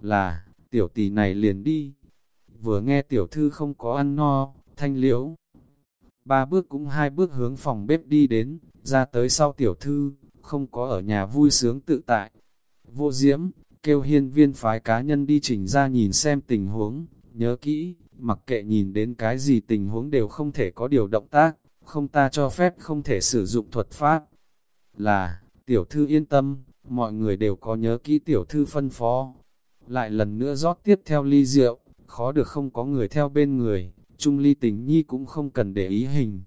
Là, tiểu tỷ này liền đi, vừa nghe tiểu thư không có ăn no, thanh liễu. Ba bước cũng hai bước hướng phòng bếp đi đến, ra tới sau tiểu thư, không có ở nhà vui sướng tự tại. Vô diễm, kêu hiên viên phái cá nhân đi chỉnh ra nhìn xem tình huống, nhớ kỹ, mặc kệ nhìn đến cái gì tình huống đều không thể có điều động tác, không ta cho phép không thể sử dụng thuật pháp. Là, tiểu thư yên tâm, mọi người đều có nhớ kỹ tiểu thư phân phó. Lại lần nữa rót tiếp theo ly rượu, khó được không có người theo bên người, chung Ly tình nhi cũng không cần để ý hình.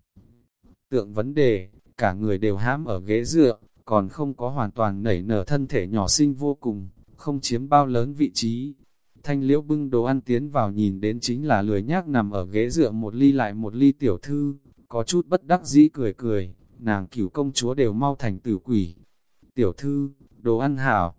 Tượng vấn đề, cả người đều hãm ở ghế dựa, còn không có hoàn toàn nảy nở thân thể nhỏ xinh vô cùng, không chiếm bao lớn vị trí. Thanh liễu bưng đồ ăn tiến vào nhìn đến chính là lười nhác nằm ở ghế dựa một ly lại một ly tiểu thư, có chút bất đắc dĩ cười cười, nàng cửu công chúa đều mau thành tử quỷ. Tiểu thư, đồ ăn hảo.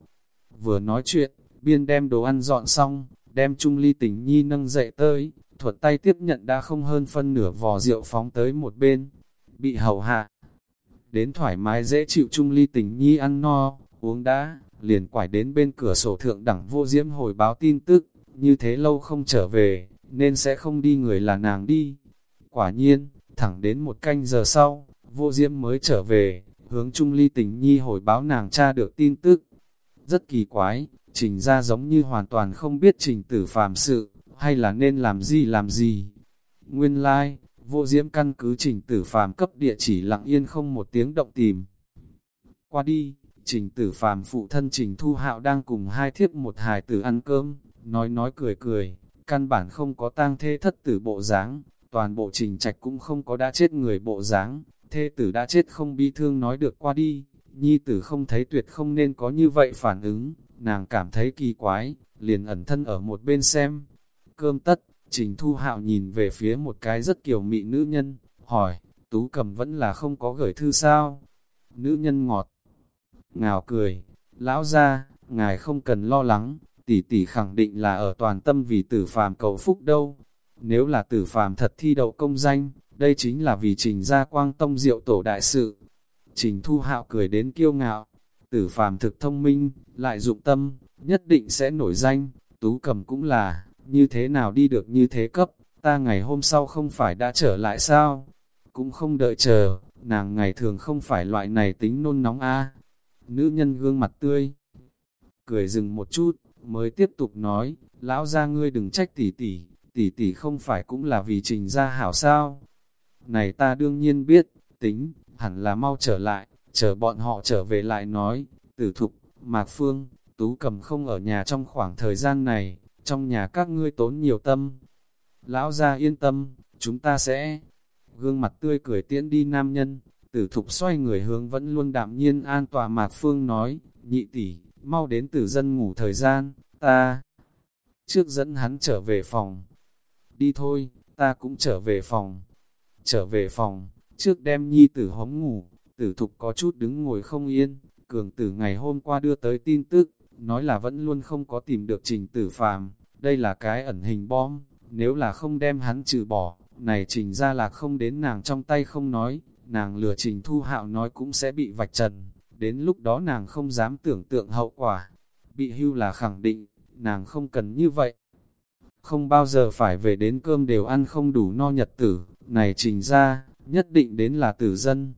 Vừa nói chuyện, biên đem đồ ăn dọn xong, đem chung Ly tình nhi nâng dậy tới, thuật tay tiếp nhận đã không hơn phân nửa vò rượu phóng tới một bên, bị hầu hạ. Đến thoải mái dễ chịu chung Ly tình nhi ăn no, uống đã, liền quải đến bên cửa sổ thượng đẳng vô diễm hồi báo tin tức, như thế lâu không trở về, nên sẽ không đi người là nàng đi. Quả nhiên, thẳng đến một canh giờ sau, vô diễm mới trở về, hướng Trung Ly tình nhi hồi báo nàng tra được tin tức. Rất kỳ quái, trình ra giống như hoàn toàn không biết trình tử phàm sự, hay là nên làm gì làm gì. Nguyên lai, like, vô diễm căn cứ trình tử phàm cấp địa chỉ lặng yên không một tiếng động tìm. Qua đi, trình tử phàm phụ thân trình thu hạo đang cùng hai thiếp một hài tử ăn cơm, nói nói cười cười, căn bản không có tang thê thất tử bộ dáng toàn bộ trình trạch cũng không có đã chết người bộ dáng thê tử đã chết không bi thương nói được qua đi, nhi tử không thấy tuyệt không nên có như vậy phản ứng, nàng cảm thấy kỳ quái, liền ẩn thân ở một bên xem. Cơm tất, Trình Thu Hạo nhìn về phía một cái rất kiều mị nữ nhân, hỏi, Tú Cầm vẫn là không có gửi thư sao? Nữ nhân ngọt, ngào cười, lão ra, ngài không cần lo lắng, tỷ tỷ khẳng định là ở toàn tâm vì tử phàm cầu phúc đâu. Nếu là tử phàm thật thi đậu công danh, đây chính là vì trình gia quang tông diệu tổ đại sự. Trình Thu Hạo cười đến kiêu ngạo, tử phàm thực thông minh, lại dụng tâm, nhất định sẽ nổi danh, tú cầm cũng là, như thế nào đi được như thế cấp, ta ngày hôm sau không phải đã trở lại sao? Cũng không đợi chờ, nàng ngày thường không phải loại này tính nôn nóng a Nữ nhân gương mặt tươi, cười dừng một chút, mới tiếp tục nói, lão ra ngươi đừng trách tỷ tỷ, tỷ tỷ không phải cũng là vì trình ra hảo sao. Này ta đương nhiên biết, tính, hẳn là mau trở lại, chờ bọn họ trở về lại nói, tử thục, mạc phương, tú cầm không ở nhà trong khoảng thời gian này, trong nhà các ngươi tốn nhiều tâm. Lão ra yên tâm, chúng ta sẽ... Gương mặt tươi cười tiễn đi nam nhân, tử thục xoay người hướng vẫn luôn đạm nhiên an tòa mạc phương nói, nhị tỷ, mau đến tử dân ngủ thời gian, ta... Trước dẫn hắn trở về phòng. Đi thôi, ta cũng trở về phòng. Trở về phòng, trước đem nhi tử hóng ngủ, tử thục có chút đứng ngồi không yên, cường tử ngày hôm qua đưa tới tin tức, nói là vẫn luôn không có tìm được trình tử phàm, đây là cái ẩn hình bom, nếu là không đem hắn trừ bỏ, này trình ra là không đến nàng trong tay không nói, nàng lừa trình thu hạo nói cũng sẽ bị vạch trần, đến lúc đó nàng không dám tưởng tượng hậu quả, bị hưu là khẳng định, nàng không cần như vậy. Không bao giờ phải về đến cơm đều ăn không đủ no nhật tử, này trình ra, nhất định đến là tử dân.